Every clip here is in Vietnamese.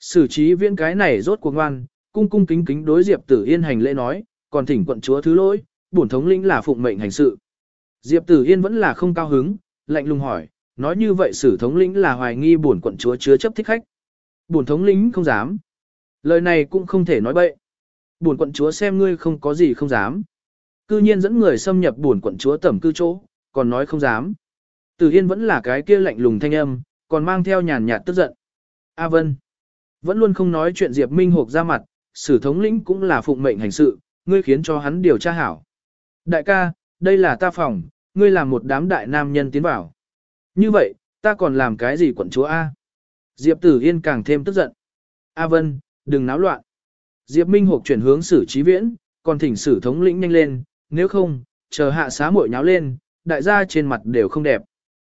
Sử trí viễn cái này rốt cuộc ngoan, cung cung kính kính đối Diệp Tử Yên hành lễ nói, còn thỉnh quận chúa thứ lỗi, bổn thống lĩnh là phụng mệnh hành sự. Diệp Tử Yên vẫn là không cao hứng, lạnh lùng hỏi, nói như vậy sử thống lĩnh là hoài nghi bổn quận chúa chứa chấp thích khách. Bổn thống lĩnh không dám. Lời này cũng không thể nói bậy. Bổn quận chúa xem ngươi không có gì không dám. Cư nhiên dẫn người xâm nhập bổn quận chúa tẩm cư chỗ, còn nói không dám. Tử Yên vẫn là cái kia lạnh lùng thanh âm, còn mang theo nhàn nhạt tức giận. A Vân. Vẫn luôn không nói chuyện Diệp Minh Hộp ra mặt, sử thống lĩnh cũng là phụng mệnh hành sự, ngươi khiến cho hắn điều tra hảo. Đại ca, đây là ta phòng, ngươi làm một đám đại nam nhân tiến vào. Như vậy, ta còn làm cái gì quận chúa A? Diệp Tử Yên càng thêm tức giận. A Vân, đừng náo loạn. Diệp Minh Hộp chuyển hướng sử trí viễn, còn thỉnh sử thống lĩnh nhanh lên, nếu không, chờ hạ xá muội nháo lên, đại gia trên mặt đều không đẹp.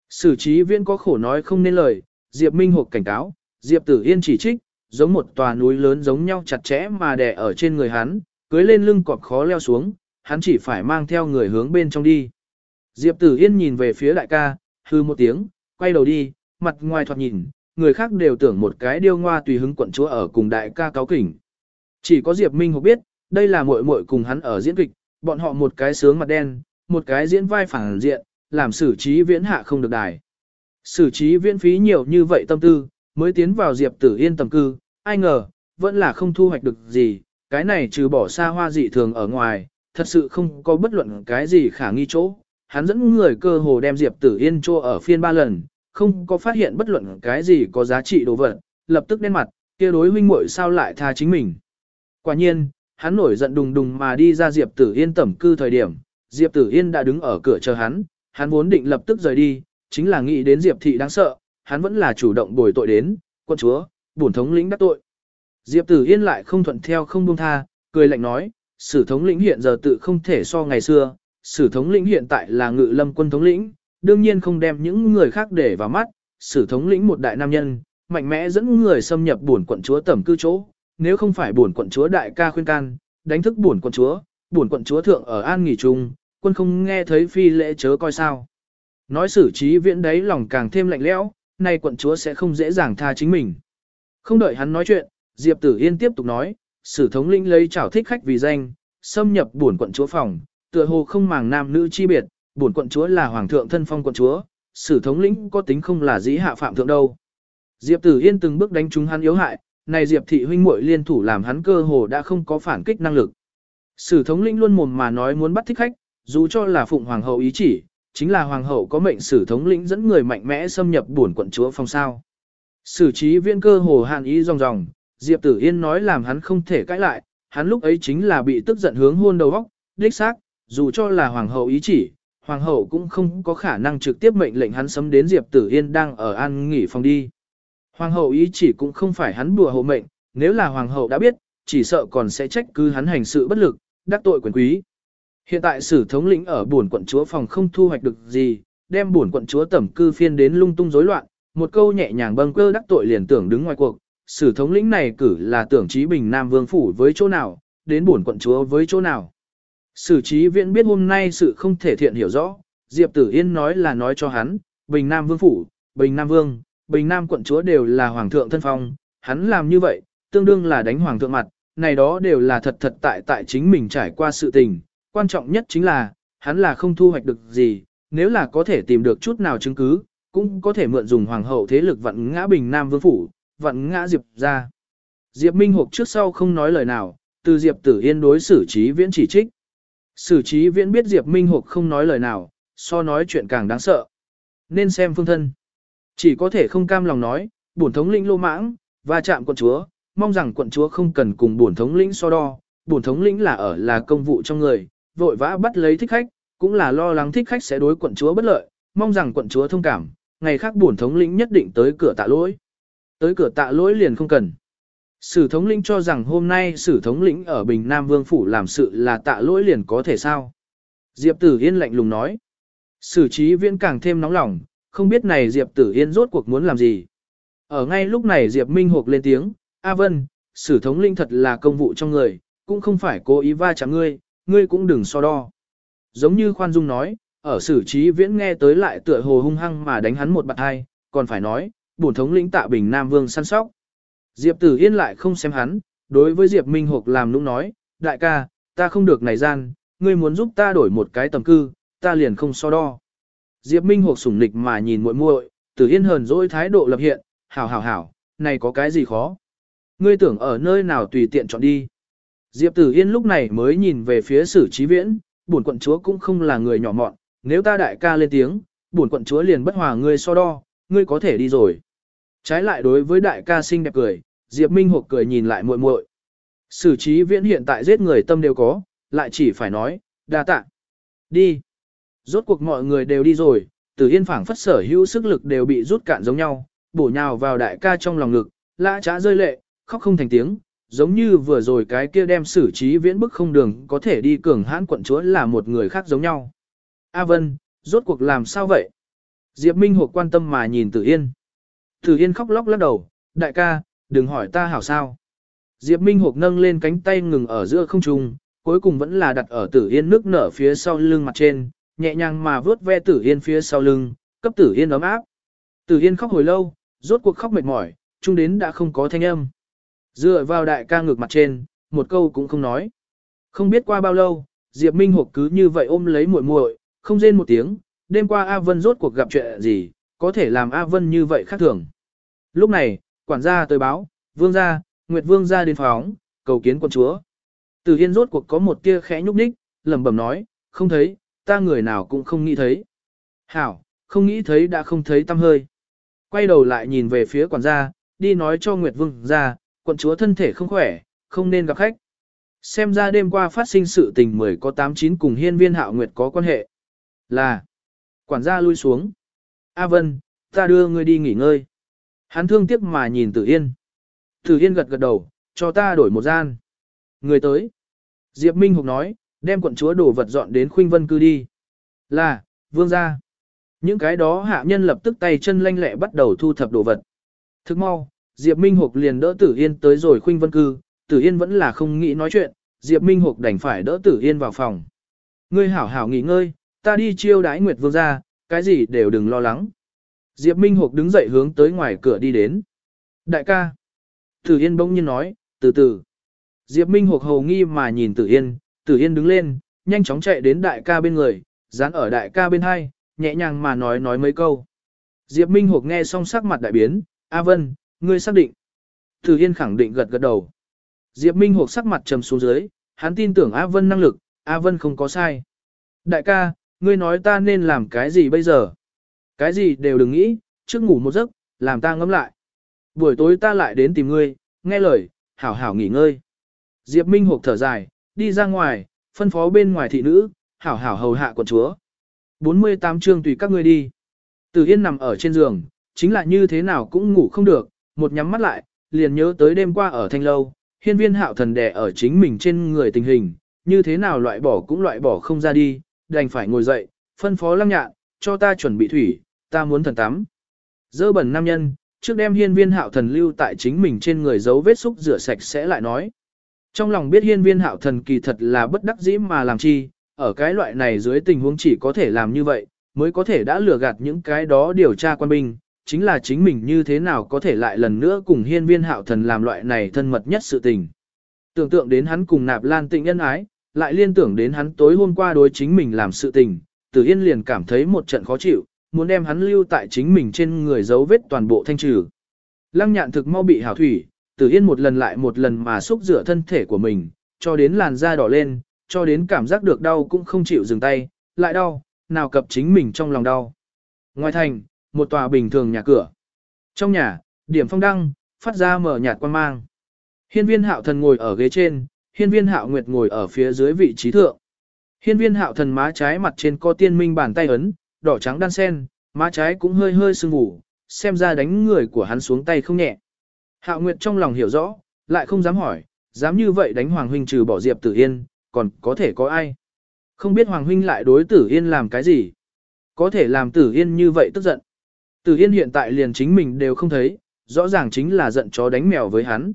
Sử trí viễn có khổ nói không nên lời, Diệp Minh Hộp cảnh cáo, Diệp Tử Yên chỉ trích, giống một tòa núi lớn giống nhau chặt chẽ mà đè ở trên người hắn, cưới lên lưng cọp khó leo xuống, hắn chỉ phải mang theo người hướng bên trong đi. Diệp Tử Yên nhìn về phía đại ca, hư một tiếng, quay đầu đi, mặt ngoài thoạt nhìn, người khác đều tưởng một cái điêu ngoa tùy hứng quận chúa ở cùng đại ca cáo kỉnh. Chỉ có Diệp Minh Hục biết, đây là muội muội cùng hắn ở diễn kịch, bọn họ một cái sướng mặt đen, một cái diễn vai phản diện, làm xử trí viễn hạ không được đài. Xử trí viễn phí nhiều như vậy tâm tư, mới tiến vào Diệp Tử Yên tầm cư, ai ngờ, vẫn là không thu hoạch được gì, cái này trừ bỏ xa hoa dị thường ở ngoài, thật sự không có bất luận cái gì khả nghi chỗ. Hắn dẫn người cơ hồ đem Diệp Tử Yên cho ở phiên ba lần, không có phát hiện bất luận cái gì có giá trị đồ vật, lập tức đen mặt, kia đối huynh muội sao lại tha chính mình. Quả nhiên, hắn nổi giận đùng đùng mà đi ra Diệp Tử Yên tẩm cư thời điểm, Diệp Tử Yên đã đứng ở cửa chờ hắn, hắn vốn định lập tức rời đi, chính là nghĩ đến Diệp thị đáng sợ, hắn vẫn là chủ động bồi tội đến, quân chúa, bổn thống lĩnh đắc tội. Diệp Tử Yên lại không thuận theo không buông tha, cười lạnh nói, sử thống lĩnh hiện giờ tự không thể so ngày xưa, sử thống lĩnh hiện tại là ngự lâm quân thống lĩnh, đương nhiên không đem những người khác để vào mắt, sử thống lĩnh một đại nam nhân, mạnh mẽ dẫn người xâm nhập bổn quận chúa tẩm cư chỗ, nếu không phải bổn quận chúa đại ca khuyên can, đánh thức bổn quận chúa, bổn quận chúa thượng ở an nghỉ trung quân không nghe thấy phi lễ chớ coi sao. Nói xử trí viễn đấy lòng càng thêm lạnh lẽo, nay quận chúa sẽ không dễ dàng tha chính mình. Không đợi hắn nói chuyện, Diệp Tử Yên tiếp tục nói, sử thống lĩnh lấy chảo thích khách vì danh, xâm nhập bổn quận chúa phòng, tựa hồ không màng nam nữ chi biệt, bổn quận chúa là hoàng thượng thân phong quận chúa, sử thống lĩnh có tính không là dĩ hạ phạm thượng đâu. Diệp Tử Yên từng bước đánh trúng hắn yếu hại, này Diệp thị huynh muội liên thủ làm hắn cơ hồ đã không có phản kích năng lực. Sử thống lĩnh luôn mồm mà nói muốn bắt thích khách, dù cho là phụng hoàng hậu ý chỉ, chính là hoàng hậu có mệnh sử thống lĩnh dẫn người mạnh mẽ xâm nhập bổn quận chúa phong sao. Sử trí viên cơ hồ hàn ý ròng ròng, Diệp Tử Yên nói làm hắn không thể cãi lại, hắn lúc ấy chính là bị tức giận hướng hôn đầu góc, đích xác, dù cho là hoàng hậu ý chỉ, hoàng hậu cũng không có khả năng trực tiếp mệnh lệnh hắn sấm đến Diệp Tử Yên đang ở an nghỉ phòng đi. Hoàng hậu ý chỉ cũng không phải hắn đùa hộ mệnh, nếu là hoàng hậu đã biết, chỉ sợ còn sẽ trách cứ hắn hành sự bất lực, đắc tội quyền quý. Hiện tại sử thống lĩnh ở buồn quận chúa phòng không thu hoạch được gì, đem buồn quận chúa tẩm cư phiên đến lung tung rối loạn, một câu nhẹ nhàng bâng cơ đắc tội liền tưởng đứng ngoài cuộc, sử thống lĩnh này cử là tưởng trí bình Nam Vương Phủ với chỗ nào, đến buồn quận chúa với chỗ nào. Sử trí viện biết hôm nay sự không thể thiện hiểu rõ, Diệp Tử Yên nói là nói cho hắn, Bình Nam Vương Phủ, Bình Nam Vương, Bình Nam quận chúa đều là Hoàng thượng thân phong, hắn làm như vậy, tương đương là đánh Hoàng thượng mặt, này đó đều là thật thật tại tại chính mình trải qua sự tình, quan trọng nhất chính là, hắn là không thu hoạch được gì, nếu là có thể tìm được chút nào chứng cứ, cũng có thể mượn dùng Hoàng hậu thế lực vặn ngã Bình Nam Vương Phủ, vặn ngã Diệp ra. Diệp Minh Hục trước sau không nói lời nào, từ Diệp Tử Yên đối xử trí viễn chỉ trích. Sử trí viễn biết Diệp Minh Hục không nói lời nào, so nói chuyện càng đáng sợ. Nên xem phương thân. Chỉ có thể không cam lòng nói, bổn thống lĩnh lô mãng, và chạm quận chúa, mong rằng quận chúa không cần cùng bổn thống lĩnh so đo. Bổn thống lĩnh là ở là công vụ trong người, vội vã bắt lấy thích khách, cũng là lo lắng thích khách sẽ đối quận chúa bất lợi, mong rằng quận chúa thông cảm, ngày khác bổn thống lĩnh nhất định tới cửa tạ lỗi. Tới cửa tạ lỗi liền không cần. Sử thống lĩnh cho rằng hôm nay sử thống lĩnh ở Bình Nam Vương Phủ làm sự là tạ lỗi liền có thể sao. Diệp Tử Yên lạnh lùng nói. Sử trí viễn càng thêm nóng lòng, không biết này Diệp Tử Yên rốt cuộc muốn làm gì. Ở ngay lúc này Diệp Minh Hục lên tiếng, A Vân, sử thống lĩnh thật là công vụ trong người, cũng không phải cố ý va chạm ngươi, ngươi cũng đừng so đo. Giống như khoan dung nói, ở xử trí viễn nghe tới lại tựa hồ hung hăng mà đánh hắn một bạt hai, còn phải nói, bổn thống lĩnh tạ bình Nam Vương săn sóc. Diệp Tử Yên lại không xem hắn, đối với Diệp Minh Hục làm nũng nói, đại ca, ta không được này gian, ngươi muốn giúp ta đổi một cái tầm cư, ta liền không so đo. Diệp Minh Hục sủng nịch mà nhìn muội muội, Tử Yên hờn dỗi thái độ lập hiện, hảo hảo hảo, này có cái gì khó. Ngươi tưởng ở nơi nào tùy tiện chọn đi. Diệp Tử Yên lúc này mới nhìn về phía sử trí viễn, bổn quận chúa cũng không là người nhỏ mọn, nếu ta đại ca lên tiếng, bổn quận chúa liền bất hòa ngươi so đo, ngươi có thể đi rồi. Trái lại đối với đại ca xinh đẹp cười, Diệp Minh Hục cười nhìn lại muội muội. Sử trí viễn hiện tại giết người tâm đều có, lại chỉ phải nói, đa tạ. Đi. Rốt cuộc mọi người đều đi rồi, Tử Yên phảng phất sở hữu sức lực đều bị rút cạn giống nhau, bổ nhào vào đại ca trong lòng ngực, lã chã rơi lệ, khóc không thành tiếng, giống như vừa rồi cái kia đem xử trí viễn bức không đường có thể đi cường hãn quận chúa là một người khác giống nhau. A Vân, rốt cuộc làm sao vậy? Diệp Minh Hục quan tâm mà nhìn Tử Yên. Tử Yên khóc lóc lắc đầu, đại ca, đừng hỏi ta hảo sao. Diệp Minh Hục nâng lên cánh tay ngừng ở giữa không trung, cuối cùng vẫn là đặt ở Tử Yên nước nở phía sau lưng mặt trên, nhẹ nhàng mà vướt ve Tử Yên phía sau lưng, cấp Tử Yên ấm áp. Tử Yên khóc hồi lâu, rốt cuộc khóc mệt mỏi, chung đến đã không có thanh âm. Dựa vào đại ca ngược mặt trên, một câu cũng không nói. Không biết qua bao lâu, Diệp Minh Hục cứ như vậy ôm lấy muội muội, không rên một tiếng, đêm qua A Vân rốt cuộc gặp chuyện gì, có thể làm A Vân như vậy khác thường. Lúc này, quản gia tới báo, vương gia, Nguyệt vương gia đến phóng, cầu kiến quân chúa. Từ hiên rốt cuộc có một tia khẽ nhúc nhích, lẩm bẩm nói, không thấy, ta người nào cũng không nghĩ thấy. Hảo, không nghĩ thấy đã không thấy tâm hơi. Quay đầu lại nhìn về phía quản gia, đi nói cho Nguyệt vương gia, quận chúa thân thể không khỏe, không nên gặp khách. Xem ra đêm qua phát sinh sự tình mười có tám chín cùng hiên viên hạo nguyệt có quan hệ. Là, quản gia lui xuống. A Vân, ta đưa ngươi đi nghỉ ngơi. Hắn thương tiếc mà nhìn Tử Yên. Tử Yên gật gật đầu, cho ta đổi một gian. Người tới. Diệp Minh Hục nói, đem quận chúa đồ vật dọn đến khuynh vân cư đi. Là, vương gia. Những cái đó hạ nhân lập tức tay chân lanh lẹ bắt đầu thu thập đồ vật. Thức mau, Diệp Minh Hục liền đỡ Tử Yên tới rồi khuynh vân cư, Tử Yên vẫn là không nghĩ nói chuyện, Diệp Minh Hục đành phải đỡ Tử Yên vào phòng. Ngươi hảo hảo nghỉ ngơi, ta đi chiêu đái Nguyệt Vương ra, cái gì đều đừng lo lắng. Diệp Minh Hục đứng dậy hướng tới ngoài cửa đi đến. Đại ca. Tử Yên bỗng nhiên nói, từ từ. Diệp Minh Hục hầu nghi mà nhìn Tử Yên, Tử Yên đứng lên, nhanh chóng chạy đến đại ca bên người, dán ở đại ca bên hai, nhẹ nhàng mà nói nói mấy câu. Diệp Minh Hục nghe xong sắc mặt đại biến, A Vân, ngươi xác định. Từ Yên khẳng định gật gật đầu. Diệp Minh Hộp sắc mặt trầm xuống dưới, hắn tin tưởng A Vân năng lực, A Vân không có sai. Đại ca, ngươi nói ta nên làm cái gì bây giờ? Cái gì đều đừng nghĩ, trước ngủ một giấc, làm ta ngẫm lại. Buổi tối ta lại đến tìm ngươi, nghe lời, hảo hảo nghỉ ngơi. Diệp Minh Hộp thở dài, đi ra ngoài, phân phó bên ngoài thị nữ, hảo hảo hầu hạ quận chúa. 48 chương tùy các ngươi đi. Từ Yên nằm ở trên giường, chính là như thế nào cũng ngủ không được, một nhắm mắt lại, liền nhớ tới đêm qua ở thanh lâu, hiên viên hạo thần đè ở chính mình trên người tình hình, như thế nào loại bỏ cũng loại bỏ không ra đi, đành phải ngồi dậy, phân phó lăng nhạn, cho ta chuẩn bị thủy, ta muốn thần tắm. Dơ bẩn nam nhân, trước đem hiên viên hạo thần lưu tại chính mình trên người dấu vết xúc rửa sạch sẽ lại nói. Trong lòng biết hiên viên hạo thần kỳ thật là bất đắc dĩ mà làm chi, ở cái loại này dưới tình huống chỉ có thể làm như vậy, mới có thể đã lừa gạt những cái đó điều tra quan binh, chính là chính mình như thế nào có thể lại lần nữa cùng hiên viên hạo thần làm loại này thân mật nhất sự tình. Tưởng tượng đến hắn cùng nạp lan tịnh nhân ái, lại liên tưởng đến hắn tối hôm qua đối chính mình làm sự tình, tử yên liền cảm thấy một trận khó chịu, muốn đem hắn lưu tại chính mình trên người dấu vết toàn bộ thanh trừ. Lăng nhạn thực mau bị hảo thủy, tử yên một lần lại một lần mà xúc rửa thân thể của mình, cho đến làn da đỏ lên, cho đến cảm giác được đau cũng không chịu dừng tay, lại đau, nào cập chính mình trong lòng đau. Ngoài thành, một tòa bình thường nhà cửa. Trong nhà, điểm phong đăng, phát ra mở nhạt quan mang. Hiên viên hạo thần ngồi ở ghế trên, hiên viên hạo nguyệt ngồi ở phía dưới vị trí thượng. Hiên viên hạo thần má trái mặt trên có tiên minh bàn tay ấn, đỏ trắng đan sen, má trái cũng hơi hơi sưng vù, xem ra đánh người của hắn xuống tay không nhẹ. Hạo nguyệt trong lòng hiểu rõ, lại không dám hỏi, dám như vậy đánh Hoàng Huynh trừ bỏ Diệp Tử Yên, còn có thể có ai? Không biết Hoàng Huynh lại đối Tử Yên làm cái gì? Có thể làm Tử Yên như vậy tức giận. Tử Yên hiện tại liền chính mình đều không thấy, rõ ràng chính là giận chó đánh mèo với hắn.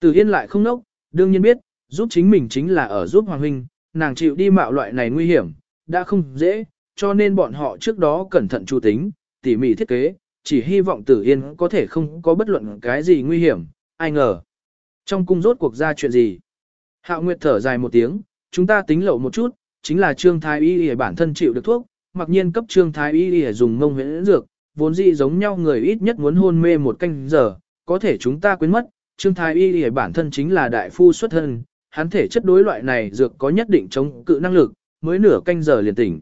Tử Yên lại không nốc, đương nhiên biết, giúp chính mình chính là ở giúp Hoàng Huynh, nàng chịu đi mạo loại này nguy hiểm, đã không dễ, cho nên bọn họ trước đó cẩn thận chu tính, tỉ mỉ thiết kế, chỉ hy vọng Tử Yên có thể không có bất luận cái gì nguy hiểm, ai ngờ. Trong cung rốt cuộc ra chuyện gì? Hạo Nguyệt thở dài một tiếng, chúng ta tính lậu một chút, chính là Trương Thái Y Y bản thân chịu được thuốc, mặc nhiên cấp Trương Thái Y Y dùng mông huyễn dược, vốn dĩ giống nhau người ít nhất muốn hôn mê một canh giờ, có thể chúng ta quên mất, Trương Thái Y Y bản thân chính là đại phu xuất thân, hắn thể chất đối loại này dược có nhất định chống cự năng lực, mới nửa canh giờ liền tỉnh.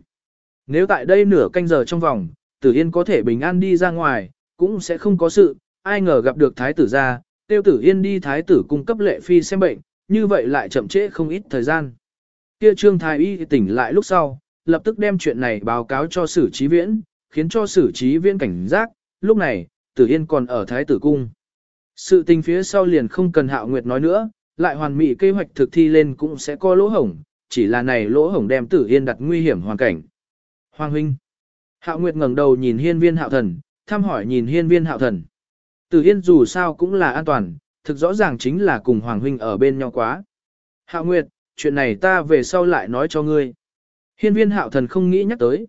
Nếu tại đây nửa canh giờ trong vòng, Tử Yên có thể bình an đi ra ngoài, cũng sẽ không có sự, ai ngờ gặp được Thái tử ra, tiêu Tử Yên đi Thái tử cung cấp lệ phi xem bệnh, như vậy lại chậm trễ không ít thời gian. Kia Trương Thái Y tỉnh lại lúc sau, lập tức đem chuyện này báo cáo cho Sử Trí Viễn, khiến cho Sử Trí viên cảnh giác, lúc này, Tử Yên còn ở Thái tử cung. Sự tình phía sau liền không cần Hạo Nguyệt nói nữa, lại hoàn mỹ kế hoạch thực thi lên cũng sẽ có lỗ hổng, chỉ là này lỗ hổng đem Tử Yên đặt nguy hiểm hoàn cảnh. Hoàng huynh. Hạo Nguyệt ngẩng đầu nhìn Hiên Viên Hạo Thần, thăm hỏi nhìn Hiên Viên Hạo Thần. Tử Yên dù sao cũng là an toàn, thực rõ ràng chính là cùng Hoàng huynh ở bên nhau quá. Hạo Nguyệt, chuyện này ta về sau lại nói cho ngươi. Hiên Viên Hạo Thần không nghĩ nhắc tới.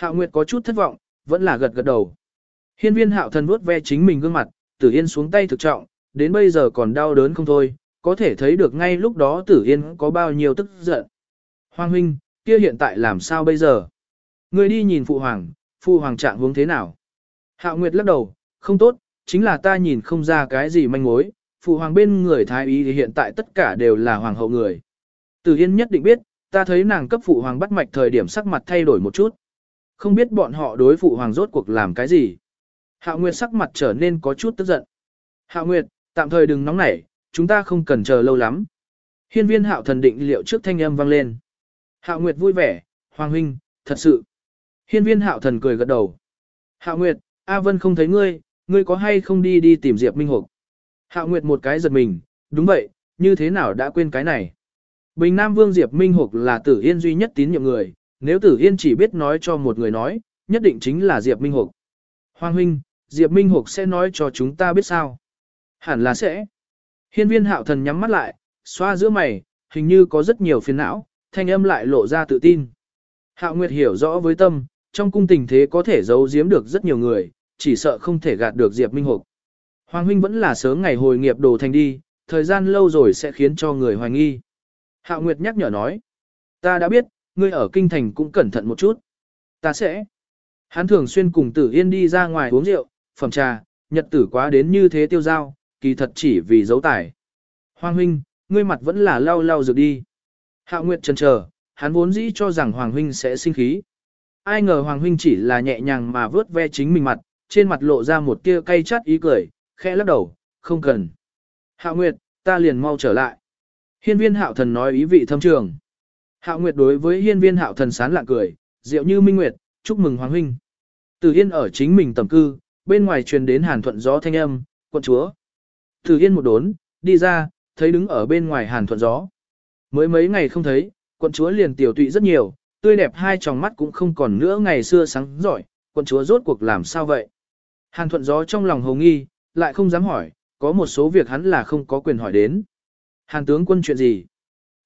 Hạo Nguyệt có chút thất vọng, vẫn là gật gật đầu. Hiên Viên Hạo Thần vuốt ve chính mình gương mặt, Tử Yên xuống tay thực trọng, đến bây giờ còn đau đớn không thôi, có thể thấy được ngay lúc đó Tử Yên có bao nhiêu tức giận. Hoàng huynh, kia hiện tại làm sao bây giờ? Người đi nhìn phụ hoàng, phụ hoàng trạng hướng thế nào? Hạo Nguyệt lắc đầu, không tốt, chính là ta nhìn không ra cái gì manh mối, phụ hoàng bên người thái y thì hiện tại tất cả đều là hoàng hậu người. Tử Yên nhất định biết, ta thấy nàng cấp phụ hoàng bắt mạch thời điểm sắc mặt thay đổi một chút. Không biết bọn họ đối phụ hoàng rốt cuộc làm cái gì. Hạo Nguyệt sắc mặt trở nên có chút tức giận. Hạo Nguyệt, tạm thời đừng nóng nảy, chúng ta không cần chờ lâu lắm. Hiên viên hạo thần định liệu trước thanh âm vang lên. Hạo Nguyệt vui vẻ, Hoàng huynh, thật sự. Hiên viên hạo thần cười gật đầu. Hạo Nguyệt, A Vân không thấy ngươi, ngươi có hay không đi đi tìm Diệp Minh Hục? Hạo Nguyệt một cái giật mình, đúng vậy, như thế nào đã quên cái này? Bình Nam Vương Diệp Minh Hục là tử yên duy nhất tín nhiệm người, nếu tử yên chỉ biết nói cho một người nói, nhất định chính là Diệp Minh Hục. Hoàng huynh, Diệp Minh Hục sẽ nói cho chúng ta biết sao? Hẳn là sẽ. Hiên viên hạo thần nhắm mắt lại, xoa giữa mày, hình như có rất nhiều phiền não, thanh âm lại lộ ra tự tin. Hạo Nguyệt hiểu rõ với tâm, trong cung tình thế có thể giấu giếm được rất nhiều người, chỉ sợ không thể gạt được Diệp Minh Hục. Hoàng huynh vẫn là sớm ngày hồi nghiệp đồ thành đi, thời gian lâu rồi sẽ khiến cho người hoài nghi. Hạo Nguyệt nhắc nhở nói, ta đã biết, ngươi ở kinh thành cũng cẩn thận một chút. Ta sẽ. Hắn thường xuyên cùng Tử Yên đi ra ngoài uống rượu, phẩm trà, nhật tử quá đến như thế tiêu giao, kỳ thật chỉ vì dấu tải. Hoàng huynh, ngươi mặt vẫn là lau lau rực đi. Hạo Nguyệt chần chờ, hắn vốn dĩ cho rằng Hoàng huynh sẽ sinh khí. Ai ngờ Hoàng huynh chỉ là nhẹ nhàng mà vớt ve chính mình mặt, trên mặt lộ ra một tia cay chát ý cười, khẽ lắc đầu, không cần. Hạo Nguyệt, ta liền mau trở lại. Hiên viên hạo thần nói ý vị thâm trường. Hạo Nguyệt đối với hiên viên hạo thần sán lạng cười, diệu như minh nguyệt, chúc mừng Hoàng huynh. Từ Yên ở chính mình tầm cư, bên ngoài truyền đến hàn thuận gió thanh âm, quận chúa. Từ Yên một đốn, đi ra, thấy đứng ở bên ngoài hàn thuận gió. Mới mấy ngày không thấy, quận chúa liền tiểu tụy rất nhiều, tươi đẹp hai tròng mắt cũng không còn nữa ngày xưa sáng giỏi, quận chúa rốt cuộc làm sao vậy? Hàn thuận gió trong lòng hồ nghi, lại không dám hỏi, có một số việc hắn là không có quyền hỏi đến. Hàn tướng quân chuyện gì?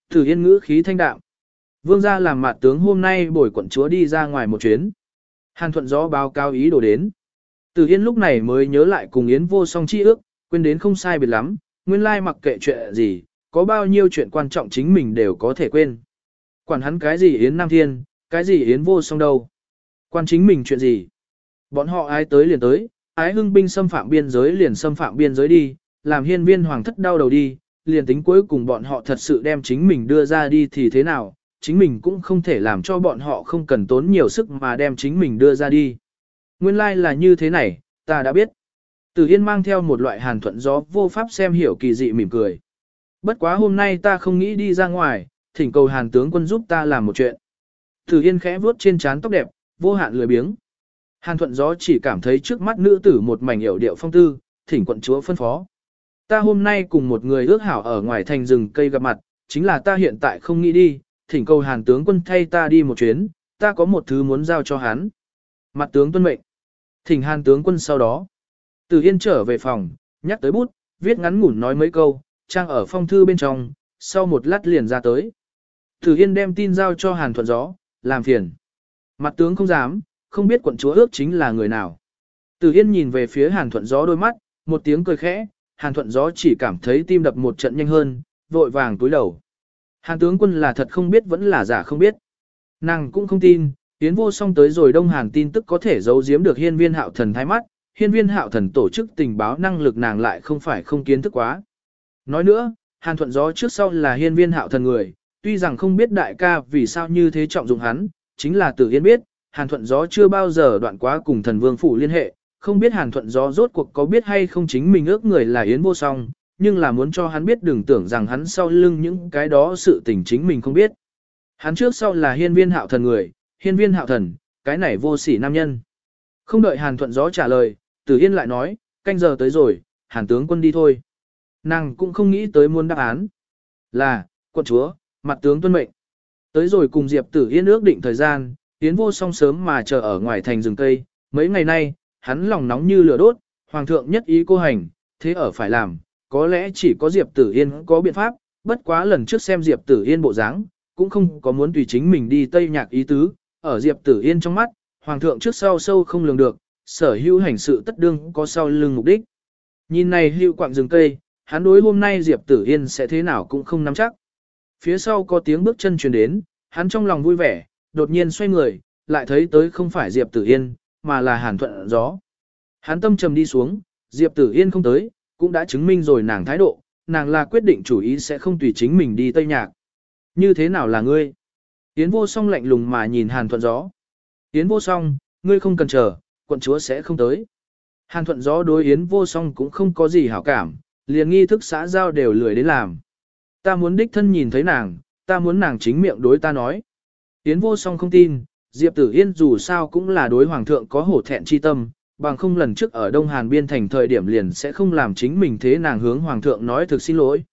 Tử yên ngữ khí thanh đạm. Vương gia làm mặt tướng hôm nay bồi quận chúa đi ra ngoài một chuyến. Hàn thuận gió báo cáo ý đồ đến. Từ Yên lúc này mới nhớ lại cùng Yến vô song chi ước, quên đến không sai biệt lắm, nguyên lai mặc kệ chuyện gì, có bao nhiêu chuyện quan trọng chính mình đều có thể quên. Quản hắn cái gì Yến Nam Thiên, cái gì Yến vô song đâu. Quan chính mình chuyện gì. Bọn họ ai tới liền tới, ái hưng binh xâm phạm biên giới liền xâm phạm biên giới đi, làm hiên viên hoàng thất đau đầu đi, liền tính cuối cùng bọn họ thật sự đem chính mình đưa ra đi thì thế nào, chính mình cũng không thể làm cho bọn họ không cần tốn nhiều sức mà đem chính mình đưa ra đi. Nguyên lai like là như thế này, ta đã biết. Tử Yên mang theo một loại hàn thuận gió vô pháp xem hiểu kỳ dị mỉm cười. Bất quá hôm nay ta không nghĩ đi ra ngoài, thỉnh cầu hàn tướng quân giúp ta làm một chuyện. Tử Yên khẽ vuốt trên trán tóc đẹp, vô hạn lười biếng. Hàn thuận gió chỉ cảm thấy trước mắt nữ tử một mảnh hiểu điệu phong tư, thỉnh quận chúa phân phó. Ta hôm nay cùng một người ước hảo ở ngoài thành rừng cây gặp mặt, chính là ta hiện tại không nghĩ đi, thỉnh cầu hàn tướng quân thay ta đi một chuyến, ta có một thứ muốn giao cho hắn. Mặt tướng tuân mệnh. Thỉnh hàn tướng quân sau đó. Từ Yên trở về phòng, nhắc tới bút, viết ngắn ngủn nói mấy câu, trang ở phong thư bên trong, sau một lát liền ra tới. Từ Yên đem tin giao cho hàn thuận gió, làm phiền. Mặt tướng không dám, không biết quận chúa ước chính là người nào. Từ Yên nhìn về phía hàn thuận gió đôi mắt, một tiếng cười khẽ, Hàn thuận gió chỉ cảm thấy tim đập một trận nhanh hơn, vội vàng túi đầu. Hàn tướng quân là thật không biết vẫn là giả không biết. Nàng cũng không tin, Yến vô song tới rồi Đông Hàn tin tức có thể giấu giếm được hiên viên hạo thần thái mắt, hiên viên hạo thần tổ chức tình báo năng lực nàng lại không phải không kiến thức quá. Nói nữa, Hàn thuận gió trước sau là hiên viên hạo thần người, tuy rằng không biết đại ca vì sao như thế trọng dụng hắn, chính là tử yên biết, Hàn thuận gió chưa bao giờ đoạn quá cùng thần vương phủ liên hệ, không biết Hàn thuận gió rốt cuộc có biết hay không chính mình ước người là Yến vô song, nhưng là muốn cho hắn biết đừng tưởng rằng hắn sau lưng những cái đó sự tình chính mình không biết. Hắn trước sau là hiên viên hạo thần người, hiên viên hạo thần, cái này vô sỉ nam nhân. Không đợi Hàn thuận gió trả lời, Tử Yên lại nói, canh giờ tới rồi, Hàn tướng quân đi thôi. Nàng cũng không nghĩ tới muốn đáp án. Là, quận chúa, mặt tướng tuân mệnh. Tới rồi cùng Diệp Tử Yên ước định thời gian, Yến vô song sớm mà chờ ở ngoài thành rừng cây. Mấy ngày nay, hắn lòng nóng như lửa đốt, hoàng thượng nhất ý cô hành, thế ở phải làm, có lẽ chỉ có Diệp Tử Yên có biện pháp, bất quá lần trước xem Diệp Tử Yên bộ dáng, cũng không có muốn tùy chính mình đi Tây Nhạc ý tứ, ở Diệp Tử Yên trong mắt, Hoàng thượng trước sau sâu không lường được, sở hữu hành sự tất đương có sau lưng mục đích. Nhìn này hữu quạng rừng cây, hắn đối hôm nay Diệp Tử Yên sẽ thế nào cũng không nắm chắc. Phía sau có tiếng bước chân truyền đến, hắn trong lòng vui vẻ, đột nhiên xoay người, lại thấy tới không phải Diệp Tử Yên, mà là Hàn Thuận Gió. Hắn tâm trầm đi xuống, Diệp Tử Yên không tới, cũng đã chứng minh rồi nàng thái độ, nàng là quyết định chủ ý sẽ không tùy chính mình đi Tây Nhạc. Như thế nào là ngươi? Yến vô song lạnh lùng mà nhìn Hàn Thuận Gió. Yến vô song, ngươi không cần chờ, quận chúa sẽ không tới. Hàn Thuận Gió đối Yến vô song cũng không có gì hảo cảm, liền nghi thức xã giao đều lười đến làm. Ta muốn đích thân nhìn thấy nàng, ta muốn nàng chính miệng đối ta nói. Yến vô song không tin, Diệp Tử Yên dù sao cũng là đối hoàng thượng có hổ thẹn chi tâm, bằng không lần trước ở Đông Hàn biên thành thời điểm liền sẽ không làm chính mình thế nàng hướng hoàng thượng nói thực xin lỗi.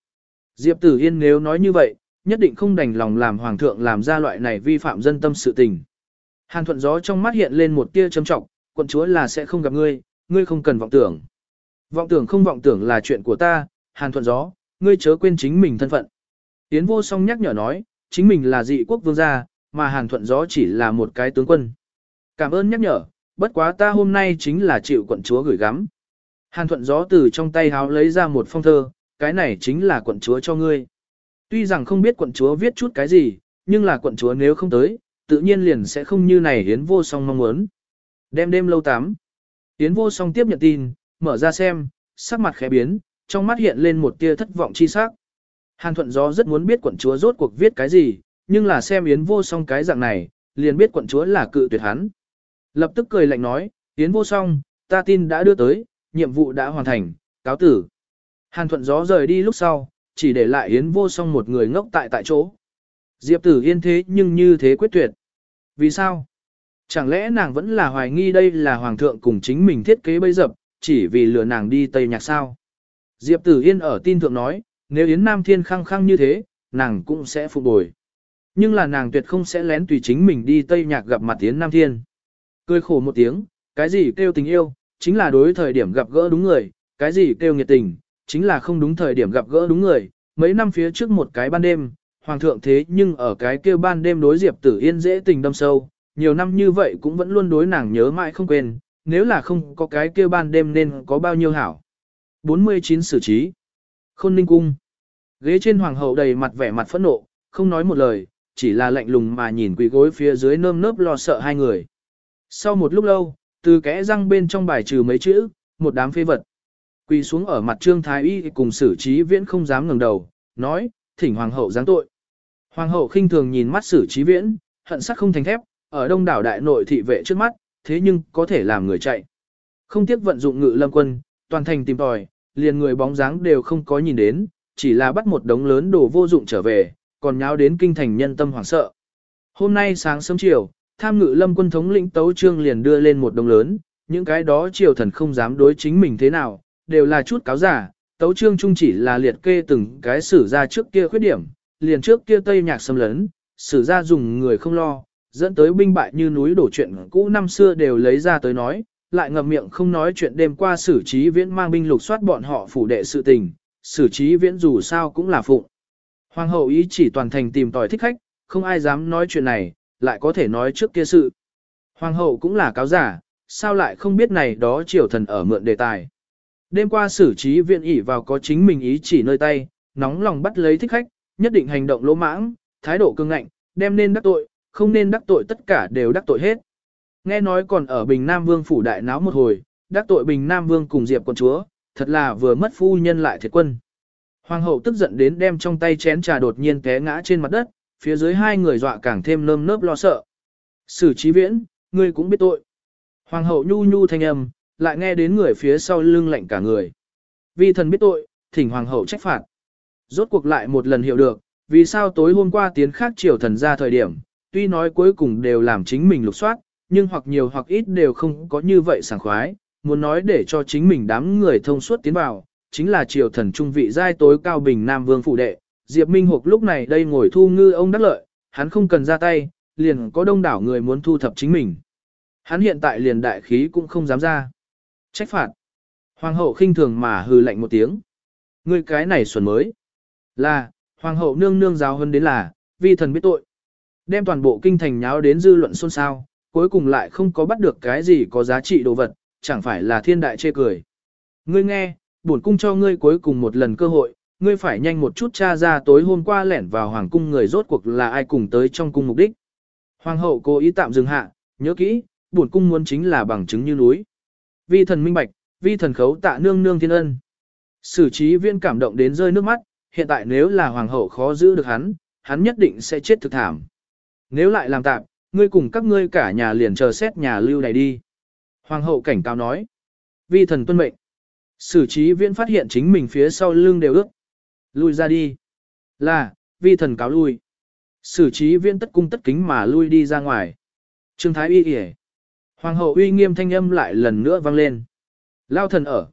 Diệp Tử Yên nếu nói như vậy, nhất định không đành lòng làm hoàng thượng làm ra loại này vi phạm dân tâm sự tình. Hàn thuận gió trong mắt hiện lên một tia châm trọng, quận chúa là sẽ không gặp ngươi, ngươi không cần vọng tưởng. Vọng tưởng không vọng tưởng là chuyện của ta, hàn thuận gió, ngươi chớ quên chính mình thân phận. Tiến vô song nhắc nhở nói, chính mình là dị quốc vương gia, mà hàn thuận gió chỉ là một cái tướng quân. Cảm ơn nhắc nhở, bất quá ta hôm nay chính là chịu quận chúa gửi gắm. Hàn thuận gió từ trong tay háo lấy ra một phong thơ, cái này chính là quận chúa cho ngươi. Tuy rằng không biết quận chúa viết chút cái gì, nhưng là quận chúa nếu không tới, tự nhiên liền sẽ không như này hiến vô song mong muốn. Đêm đêm lâu tám, Hiến vô song tiếp nhận tin, mở ra xem, sắc mặt khẽ biến, trong mắt hiện lên một tia thất vọng chi sắc. Hàn thuận gió rất muốn biết quận chúa rốt cuộc viết cái gì, nhưng là xem yến vô song cái dạng này, liền biết quận chúa là cự tuyệt hắn. Lập tức cười lạnh nói, yến vô song, ta tin đã đưa tới, nhiệm vụ đã hoàn thành, cáo tử. Hàn thuận gió rời đi lúc sau, chỉ để lại Yến vô song một người ngốc tại tại chỗ. Diệp tử yên thế nhưng như thế quyết tuyệt. Vì sao? Chẳng lẽ nàng vẫn là hoài nghi đây là hoàng thượng cùng chính mình thiết kế bấy dập, chỉ vì lừa nàng đi Tây Nhạc sao? Diệp tử yên ở tin thượng nói, nếu Yến Nam Thiên khăng khăng như thế, nàng cũng sẽ phục bồi. Nhưng là nàng tuyệt không sẽ lén tùy chính mình đi Tây Nhạc gặp mặt Yến Nam Thiên. Cười khổ một tiếng, cái gì kêu tình yêu, chính là đối thời điểm gặp gỡ đúng người, cái gì kêu nghiệt tình, chính là không đúng thời điểm gặp gỡ đúng người. Mấy năm phía trước một cái ban đêm, hoàng thượng thế nhưng ở cái kêu ban đêm đối Diệp Tử Yên dễ tình đâm sâu, nhiều năm như vậy cũng vẫn luôn đối nàng nhớ mãi không quên, nếu là không có cái kêu ban đêm nên có bao nhiêu hảo. 49 xử trí Khôn ninh cung Ghế trên hoàng hậu đầy mặt vẻ mặt phẫn nộ, không nói một lời, chỉ là lạnh lùng mà nhìn quỳ gối phía dưới nơm nớp lo sợ hai người. Sau một lúc lâu, từ kẽ răng bên trong bài trừ mấy chữ, một đám phê vật. Quỳ xuống ở mặt Trương Thái Y cùng xử trí viễn không dám ngẩng đầu, nói, thỉnh hoàng hậu giáng tội. Hoàng hậu khinh thường nhìn mắt xử trí viễn, hận sắc không thành thép, ở đông đảo đại nội thị vệ trước mắt, thế nhưng có thể làm người chạy. Không tiếc vận dụng ngự lâm quân, toàn thành tìm tòi, liền người bóng dáng đều không có nhìn đến, chỉ là bắt một đống lớn đồ vô dụng trở về, còn nháo đến kinh thành nhân tâm hoảng sợ. Hôm nay sáng sớm chiều, tham ngự lâm quân thống lĩnh tấu trương liền đưa lên một đồng lớn, những cái đó triều thần không dám đối chính mình thế nào, đều là chút cáo giả, tấu trương trung chỉ là liệt kê từng cái xử ra trước kia khuyết điểm, liền trước kia tây nhạc xâm lấn, xử ra dùng người không lo, dẫn tới binh bại như núi đổ chuyện cũ năm xưa đều lấy ra tới nói, lại ngậm miệng không nói chuyện đêm qua xử trí viễn mang binh lục soát bọn họ phủ đệ sự tình, xử trí viễn dù sao cũng là phụng. Hoàng hậu ý chỉ toàn thành tìm tòi thích khách, không ai dám nói chuyện này, lại có thể nói trước kia sự. Hoàng hậu cũng là cáo giả, sao lại không biết này đó triều thần ở mượn đề tài. Đêm qua xử trí viện ỉ vào có chính mình ý chỉ nơi tay, nóng lòng bắt lấy thích khách, nhất định hành động lỗ mãng, thái độ cương ngạnh, đem nên đắc tội, không nên đắc tội tất cả đều đắc tội hết. Nghe nói còn ở Bình Nam Vương phủ đại náo một hồi, đắc tội Bình Nam Vương cùng Diệp quận chúa, thật là vừa mất phu nhân lại thiệt quân. Hoàng hậu tức giận đến đem trong tay chén trà đột nhiên té ngã trên mặt đất, phía dưới hai người dọa càng thêm lơm nớp lo sợ. Sử trí viễn, ngươi cũng biết tội. Hoàng hậu nhu nhu thanh âm, lại nghe đến người phía sau lưng lạnh cả người. Vì thần biết tội, thỉnh hoàng hậu trách phạt. Rốt cuộc lại một lần hiểu được, vì sao tối hôm qua tiến khác triều thần ra thời điểm, tuy nói cuối cùng đều làm chính mình lục soát, nhưng hoặc nhiều hoặc ít đều không có như vậy sảng khoái, muốn nói để cho chính mình đám người thông suốt tiến vào, chính là triều thần trung vị giai tối cao bình Nam Vương phủ đệ. Diệp Minh Hục lúc này đây ngồi thu ngư ông đắc lợi, hắn không cần ra tay, liền có đông đảo người muốn thu thập chính mình. Hắn hiện tại liền đại khí cũng không dám ra. Trách phạt. Hoàng hậu khinh thường mà hừ lạnh một tiếng. Ngươi cái này xuẩn mới. Là, hoàng hậu nương nương giáo hơn đến là, vi thần biết tội. Đem toàn bộ kinh thành nháo đến dư luận xôn xao, cuối cùng lại không có bắt được cái gì có giá trị đồ vật, chẳng phải là thiên đại chê cười. Ngươi nghe, bổn cung cho ngươi cuối cùng một lần cơ hội, ngươi phải nhanh một chút tra ra tối hôm qua lẻn vào hoàng cung người rốt cuộc là ai cùng tới trong cung mục đích. Hoàng hậu cố ý tạm dừng hạ, nhớ kỹ, bổn cung muốn chính là bằng chứng như núi. Vi thần minh bạch, vi thần khấu tạ nương nương thiên ân. Sử trí viên cảm động đến rơi nước mắt, hiện tại nếu là hoàng hậu khó giữ được hắn, hắn nhất định sẽ chết thực thảm. Nếu lại làm tạm, ngươi cùng các ngươi cả nhà liền chờ xét nhà lưu này đi. Hoàng hậu cảnh cáo nói. Vi thần tuân mệnh. Sử trí viên phát hiện chính mình phía sau lưng đều ướt. Lui ra đi. Là, vi thần cáo lui. Sử trí viên tất cung tất kính mà lui đi ra ngoài. Trương Thái Y kìa. Hoàng hậu uy nghiêm thanh âm lại lần nữa vang lên. Lao thần ở.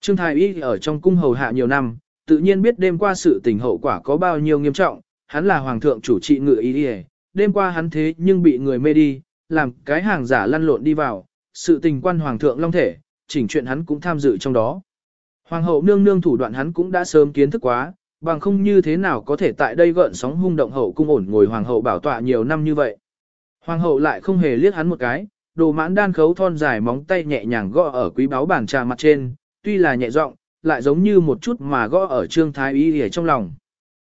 Trương Thái Y ở trong cung hầu hạ nhiều năm, tự nhiên biết đêm qua sự tình hậu quả có bao nhiêu nghiêm trọng. Hắn là hoàng thượng chủ trị ngự y kìa. Đêm qua hắn thế nhưng bị người mê đi, làm cái hàng giả lăn lộn đi vào. Sự tình quan hoàng thượng long thể, chỉnh chuyện hắn cũng tham dự trong đó. Hoàng hậu nương nương thủ đoạn hắn cũng đã sớm kiến thức quá, bằng không như thế nào có thể tại đây gợn sóng hung động hậu cung ổn ngồi hoàng hậu bảo tọa nhiều năm như vậy. Hoàng hậu lại không hề liếc hắn một cái, đồ mãn đan khấu thon dài móng tay nhẹ nhàng gõ ở quý báo bàn trà mặt trên, tuy là nhẹ giọng, lại giống như một chút mà gõ ở trương thái y ở trong lòng.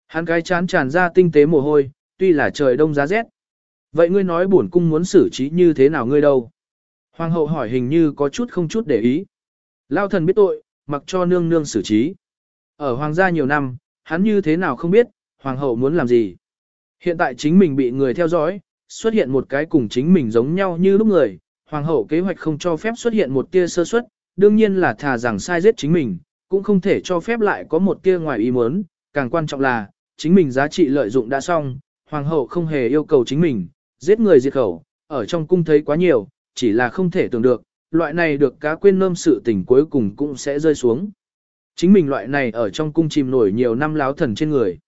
Hắn cái chán tràn ra tinh tế mồ hôi, tuy là trời đông giá rét. Vậy ngươi nói bổn cung muốn xử trí như thế nào ngươi đâu? Hoàng hậu hỏi hình như có chút không chút để ý. Lao thần biết tội, mặc cho nương nương xử trí. Ở hoàng gia nhiều năm, hắn như thế nào không biết, hoàng hậu muốn làm gì. Hiện tại chính mình bị người theo dõi, xuất hiện một cái cùng chính mình giống nhau như lúc người, hoàng hậu kế hoạch không cho phép xuất hiện một tia sơ suất, đương nhiên là thà rằng sai giết chính mình, cũng không thể cho phép lại có một tia ngoài ý muốn, càng quan trọng là, chính mình giá trị lợi dụng đã xong, hoàng hậu không hề yêu cầu chính mình, giết người diệt khẩu, ở trong cung thấy quá nhiều, chỉ là không thể tưởng được, loại này được cá quên nơm sự tình cuối cùng cũng sẽ rơi xuống. Chính mình loại này ở trong cung chìm nổi nhiều năm láo thần trên người.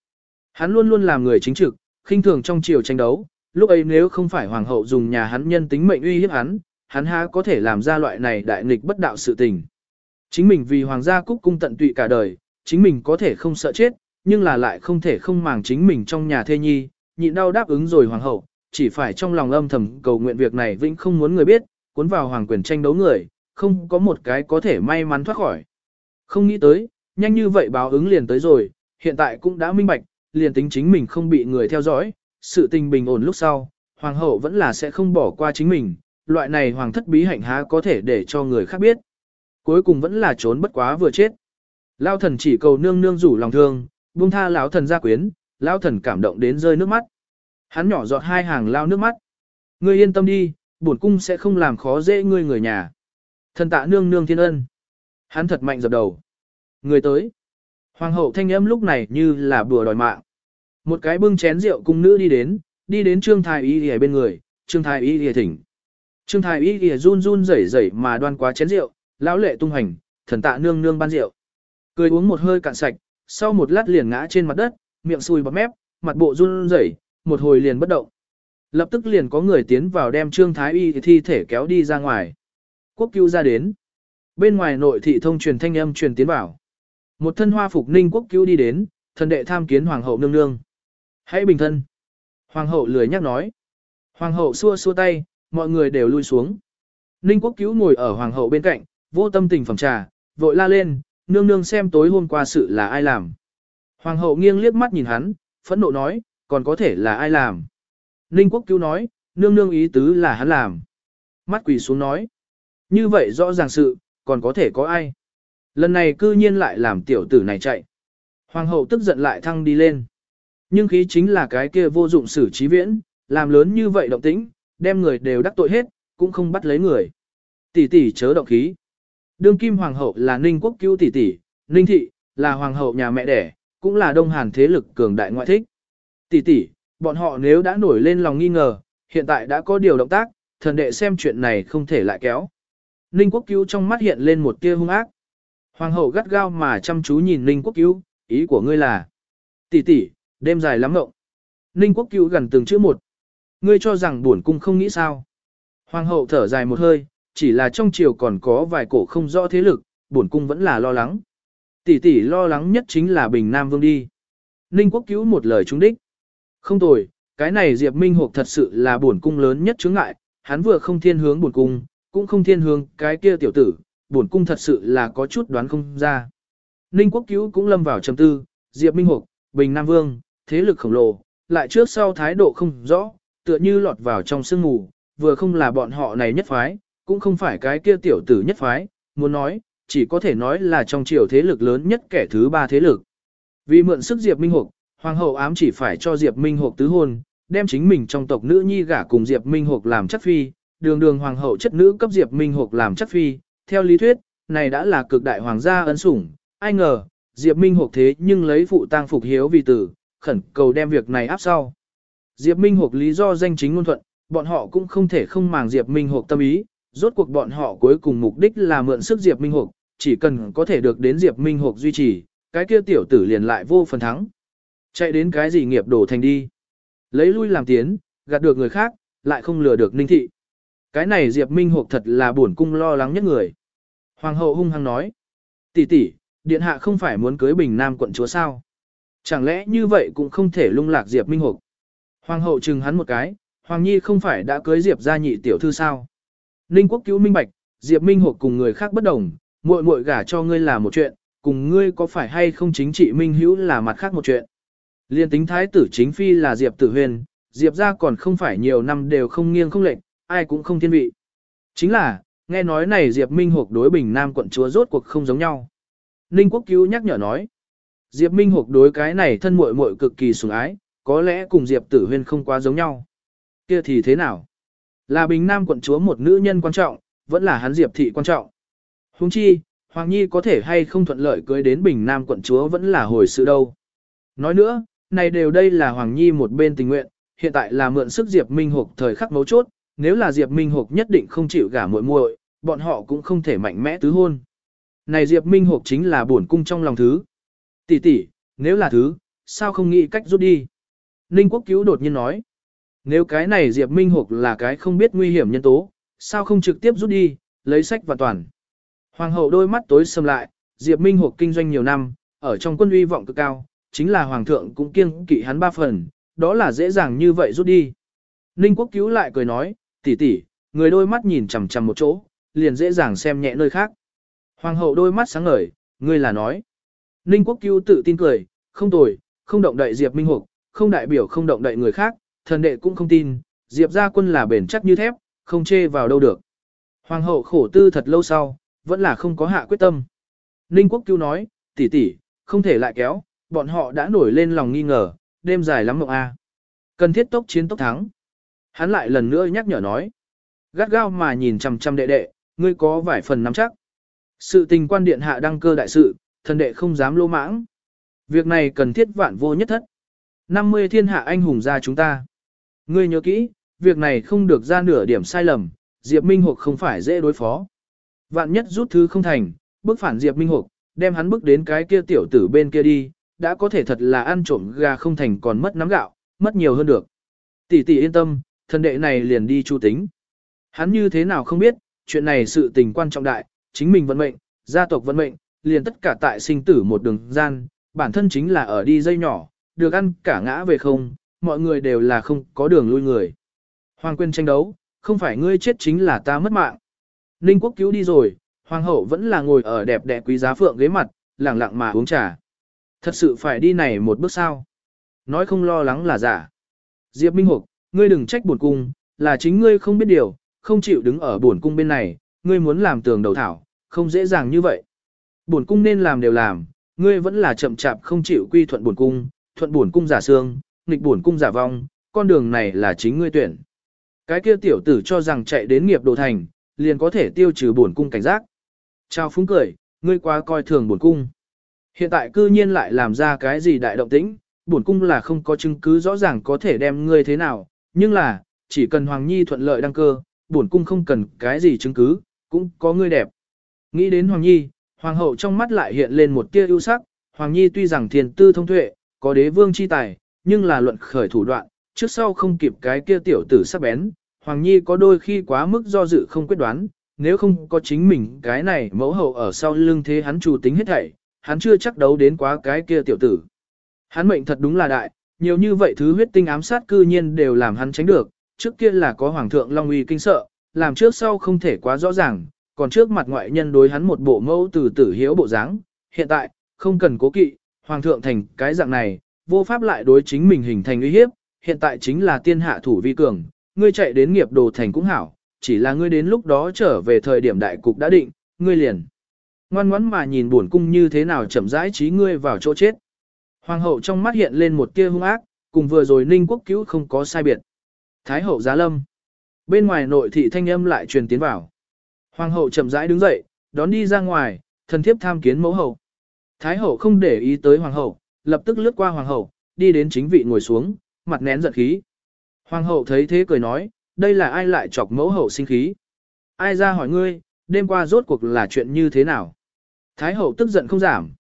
Hắn luôn luôn làm người chính trực, khinh thường trong chiều tranh đấu, lúc ấy nếu không phải hoàng hậu dùng nhà hắn nhân tính mệnh uy hiếp hắn, hắn há có thể làm ra loại này đại nghịch bất đạo sự tình. Chính mình vì hoàng gia cúc cung tận tụy cả đời, chính mình có thể không sợ chết, nhưng là lại không thể không màng chính mình trong nhà thê nhi, nhịn đau đáp ứng rồi hoàng hậu, chỉ phải trong lòng âm thầm cầu nguyện việc này vĩnh không muốn người biết, cuốn vào hoàng quyền tranh đấu người, không có một cái có thể may mắn thoát khỏi. Không nghĩ tới, nhanh như vậy báo ứng liền tới rồi, hiện tại cũng đã minh bạch, liền tính chính mình không bị người theo dõi, sự tình bình ổn lúc sau, hoàng hậu vẫn là sẽ không bỏ qua chính mình, loại này hoàng thất bí hạnh há có thể để cho người khác biết. Cuối cùng vẫn là trốn bất quá vừa chết. Lao thần chỉ cầu nương nương rủ lòng thương, buông tha lão thần gia quyến, lão thần cảm động đến rơi nước mắt. Hắn nhỏ giọt hai hàng lao nước mắt. Ngươi yên tâm đi, bổn cung sẽ không làm khó dễ ngươi người nhà. Thần tạ nương nương thiên ân. Hắn thật mạnh dập đầu. Người tới. Hoàng hậu thanh âm lúc này như là bùa đòi mạng. Một cái bưng chén rượu cung nữ đi đến, đi đến trương thái y ở bên người, trương thái y thỉnh. Trương thái y run run rẩy rẩy mà đoan quá chén rượu, lão lệ tung hành, thần tạ nương nương ban rượu. Cười uống một hơi cạn sạch, sau một lát liền ngã trên mặt đất, miệng sùi bọt mép, mặt bộ run rẩy, một hồi liền bất động. Lập tức liền có người tiến vào đem Trương Thái Y thi thể kéo đi ra ngoài. Quốc cứu ra đến. Bên ngoài nội thị thông truyền thanh âm truyền tiến vào. Một thân hoa phục ninh quốc cứu đi đến, thần đệ tham kiến hoàng hậu nương nương. Hãy bình thân. Hoàng hậu lười nhắc nói. Hoàng hậu xua xua tay, mọi người đều lui xuống. Ninh quốc cứu ngồi ở hoàng hậu bên cạnh, vô tâm tình phẩm trà, vội la lên, nương nương xem tối hôm qua sự là ai làm. Hoàng hậu nghiêng liếc mắt nhìn hắn, phẫn nộ nói, còn có thể là ai làm. Ninh quốc cứu nói, nương nương ý tứ là hắn làm. Mắt quỷ xuống nói, như vậy rõ ràng sự, còn có thể có ai. Lần này cư nhiên lại làm tiểu tử này chạy. Hoàng hậu tức giận lại thăng đi lên. Nhưng khí chính là cái kia vô dụng xử trí viễn, làm lớn như vậy động tĩnh, đem người đều đắc tội hết, cũng không bắt lấy người. Tỷ tỷ chớ động khí. Đương kim hoàng hậu là Ninh quốc cứu tỷ tỷ, Ninh thị, là hoàng hậu nhà mẹ đẻ, cũng là đông hàn thế lực cường đại ngoại thích. Tỷ tỷ, bọn họ nếu đã nổi lên lòng nghi ngờ, hiện tại đã có điều động tác, thần đệ xem chuyện này không thể lại kéo. Ninh quốc cứu trong mắt hiện lên một tia hung ác. Hoàng hậu gắt gao mà chăm chú nhìn Ninh quốc cứu, ý của ngươi là. Tỷ tỷ, đêm dài lắm ngộng. Ninh quốc cứu gần từng chữ một. Ngươi cho rằng buồn cung không nghĩ sao. Hoàng hậu thở dài một hơi, chỉ là trong triều còn có vài cổ không rõ thế lực, buồn cung vẫn là lo lắng. Tỷ tỷ lo lắng nhất chính là Bình Nam Vương đi. Ninh quốc cứu một lời trúng đích. Không tồi, cái này Diệp Minh Hục thật sự là bổn cung lớn nhất chướng ngại, hắn vừa không thiên hướng bổn cung, cũng không thiên hướng cái kia tiểu tử, bổn cung thật sự là có chút đoán không ra. Ninh quốc cứu cũng lâm vào trầm tư, Diệp Minh Hục, Bình Nam Vương, thế lực khổng lồ, lại trước sau thái độ không rõ, tựa như lọt vào trong sương mù, vừa không là bọn họ này nhất phái, cũng không phải cái kia tiểu tử nhất phái, muốn nói, chỉ có thể nói là trong triều thế lực lớn nhất kẻ thứ ba thế lực. Vì mượn sức Diệp Minh Hục, Hoàng hậu ám chỉ phải cho Diệp Minh Hục tứ hôn, đem chính mình trong tộc nữ nhi gả cùng Diệp Minh Hục làm chất phi, đường đường hoàng hậu chất nữ cấp Diệp Minh Hục làm chất phi, theo lý thuyết, này đã là cực đại hoàng gia ân sủng, ai ngờ, Diệp Minh Hục thế nhưng lấy phụ tang phục hiếu vì tử, khẩn cầu đem việc này áp sau. Diệp Minh Hục lý do danh chính ngôn thuận, bọn họ cũng không thể không màng Diệp Minh Hục tâm ý, rốt cuộc bọn họ cuối cùng mục đích là mượn sức Diệp Minh Hục, chỉ cần có thể được đến Diệp Minh Hục duy trì, cái kia tiểu tử liền lại vô phần thắng. Chạy đến cái gì nghiệp đổ thành đi. Lấy lui làm tiến, gạt được người khác, lại không lừa được ninh thị. Cái này Diệp Minh Hục thật là buồn cung lo lắng nhất người. Hoàng hậu hung hăng nói. tỷ tỷ, điện hạ không phải muốn cưới bình nam quận chúa sao? Chẳng lẽ như vậy cũng không thể lung lạc Diệp Minh Hục? Hoàng hậu chừng hắn một cái, Hoàng Nhi không phải đã cưới Diệp gia nhị tiểu thư sao? Ninh quốc cứu minh bạch, Diệp Minh Hục cùng người khác bất đồng, muội muội gả cho ngươi là một chuyện, cùng ngươi có phải hay không chính trị minh hữu là mặt khác một chuyện. Liên tính thái tử chính phi là Diệp Tử Huyền, Diệp ra còn không phải nhiều năm đều không nghiêng không lệnh, ai cũng không thiên vị. Chính là, nghe nói này Diệp Minh Hục đối Bình Nam quận chúa rốt cuộc không giống nhau. Ninh Quốc Cứu nhắc nhở nói, Diệp Minh Hục đối cái này thân muội muội cực kỳ sủng ái, có lẽ cùng Diệp Tử Huyên không quá giống nhau. Kia thì thế nào? Là Bình Nam quận chúa một nữ nhân quan trọng, vẫn là hắn Diệp thị quan trọng. Huống chi, Hoàng Nhi có thể hay không thuận lợi cưới đến Bình Nam quận chúa vẫn là hồi sự đâu. Nói nữa, này đều đây là Hoàng Nhi một bên tình nguyện, hiện tại là mượn sức Diệp Minh Hục thời khắc mấu chốt, nếu là Diệp Minh Hục nhất định không chịu gả muội muội, bọn họ cũng không thể mạnh mẽ tứ hôn. Này Diệp Minh Hục chính là bổn cung trong lòng thứ. Tỷ tỷ, nếu là thứ, sao không nghĩ cách rút đi? Ninh Quốc Cứu đột nhiên nói. Nếu cái này Diệp Minh Hục là cái không biết nguy hiểm nhân tố, sao không trực tiếp rút đi, lấy sách và toàn. Hoàng hậu đôi mắt tối sầm lại, Diệp Minh Hục kinh doanh nhiều năm, ở trong quân uy vọng cực cao, chính là hoàng thượng cũng kiêng kỵ hắn ba phần, đó là dễ dàng như vậy rút đi. Ninh quốc cứu lại cười nói, tỷ tỷ, người đôi mắt nhìn chằm chằm một chỗ, liền dễ dàng xem nhẹ nơi khác. Hoàng hậu đôi mắt sáng ngời, ngươi là nói. Ninh quốc cứu tự tin cười, không tồi, không động đậy Diệp Minh Hục, không đại biểu không động đậy người khác, thần đệ cũng không tin, Diệp gia quân là bền chắc như thép, không chê vào đâu được. Hoàng hậu khổ tư thật lâu sau, vẫn là không có hạ quyết tâm. Ninh quốc cứu nói, tỷ tỷ, không thể lại kéo, bọn họ đã nổi lên lòng nghi ngờ, đêm dài lắm mộng a. Cần thiết tốc chiến tốc thắng. Hắn lại lần nữa nhắc nhở nói. Gắt gao mà nhìn chằm chằm đệ đệ, ngươi có vài phần nắm chắc. Sự tình quan điện hạ đăng cơ đại sự, thần đệ không dám lô mãng. Việc này cần thiết vạn vô nhất thất. 50 thiên hạ anh hùng ra chúng ta. Ngươi nhớ kỹ, việc này không được ra nửa điểm sai lầm, Diệp Minh Hục không phải dễ đối phó. Vạn nhất rút thứ không thành, bước phản Diệp Minh Hục, đem hắn bước đến cái kia tiểu tử bên kia đi, đã có thể thật là ăn trộm gà không thành còn mất nắm gạo, mất nhiều hơn được. Tỷ tỷ yên tâm, thần đệ này liền đi chu tính. Hắn như thế nào không biết, chuyện này sự tình quan trọng đại, chính mình vận mệnh, gia tộc vận mệnh, liền tất cả tại sinh tử một đường gian, bản thân chính là ở đi dây nhỏ, được ăn cả ngã về không, mọi người đều là không có đường lui người. Hoàng quyền tranh đấu, không phải ngươi chết chính là ta mất mạng. Ninh quốc cứu đi rồi, hoàng hậu vẫn là ngồi ở đẹp đẽ quý giá phượng ghế mặt, lặng lặng mà uống trà. Thật sự phải đi này một bước sao? Nói không lo lắng là giả. Diệp Minh Hục, ngươi đừng trách buồn cung, là chính ngươi không biết điều, không chịu đứng ở buồn cung bên này, ngươi muốn làm tường đầu thảo, không dễ dàng như vậy. Buồn cung nên làm đều làm, ngươi vẫn là chậm chạp không chịu quy thuận buồn cung, thuận buồn cung giả xương, nghịch buồn cung giả vong, con đường này là chính ngươi tuyển. Cái kia tiểu tử cho rằng chạy đến nghiệp đồ thành, liền có thể tiêu trừ buồn cung cảnh giác. Chào phúng cười, ngươi quá coi thường buồn cung. Hiện tại cư nhiên lại làm ra cái gì đại động tĩnh, bổn cung là không có chứng cứ rõ ràng có thể đem ngươi thế nào, nhưng là, chỉ cần Hoàng Nhi thuận lợi đăng cơ, bổn cung không cần cái gì chứng cứ, cũng có ngươi đẹp. Nghĩ đến Hoàng Nhi, Hoàng hậu trong mắt lại hiện lên một tia ưu sắc, Hoàng Nhi tuy rằng thiền tư thông tuệ, có đế vương chi tài, nhưng là luận khởi thủ đoạn, trước sau không kịp cái kia tiểu tử sắc bén, Hoàng Nhi có đôi khi quá mức do dự không quyết đoán, nếu không có chính mình cái này mẫu hậu ở sau lưng thế hắn chủ tính hết thảy, hắn chưa chắc đấu đến quá cái kia tiểu tử. Hắn mệnh thật đúng là đại, nhiều như vậy thứ huyết tinh ám sát cư nhiên đều làm hắn tránh được, trước kia là có hoàng thượng long uy kinh sợ, làm trước sau không thể quá rõ ràng, còn trước mặt ngoại nhân đối hắn một bộ mẫu từ tử hiếu bộ dáng, hiện tại, không cần cố kỵ, hoàng thượng thành cái dạng này, vô pháp lại đối chính mình hình thành uy hiếp, hiện tại chính là tiên hạ thủ vi cường, ngươi chạy đến nghiệp đồ thành cũng hảo, chỉ là ngươi đến lúc đó trở về thời điểm đại cục đã định, ngươi liền. Ngoan ngoãn mà nhìn buồn cung như thế nào chậm rãi trí ngươi vào chỗ chết. Hoàng hậu trong mắt hiện lên một tia hung ác, cùng vừa rồi ninh quốc cứu không có sai biệt. Thái hậu giá lâm. Bên ngoài nội thị thanh âm lại truyền tiến vào. Hoàng hậu chậm rãi đứng dậy, đón đi ra ngoài, thần thiếp tham kiến mẫu hậu. Thái hậu không để ý tới hoàng hậu, lập tức lướt qua hoàng hậu, đi đến chính vị ngồi xuống, mặt nén giận khí. Hoàng hậu thấy thế cười nói, đây là ai lại chọc mẫu hậu sinh khí? Ai ra hỏi ngươi, đêm qua rốt cuộc là chuyện như thế nào? Thái hậu tức giận không giảm.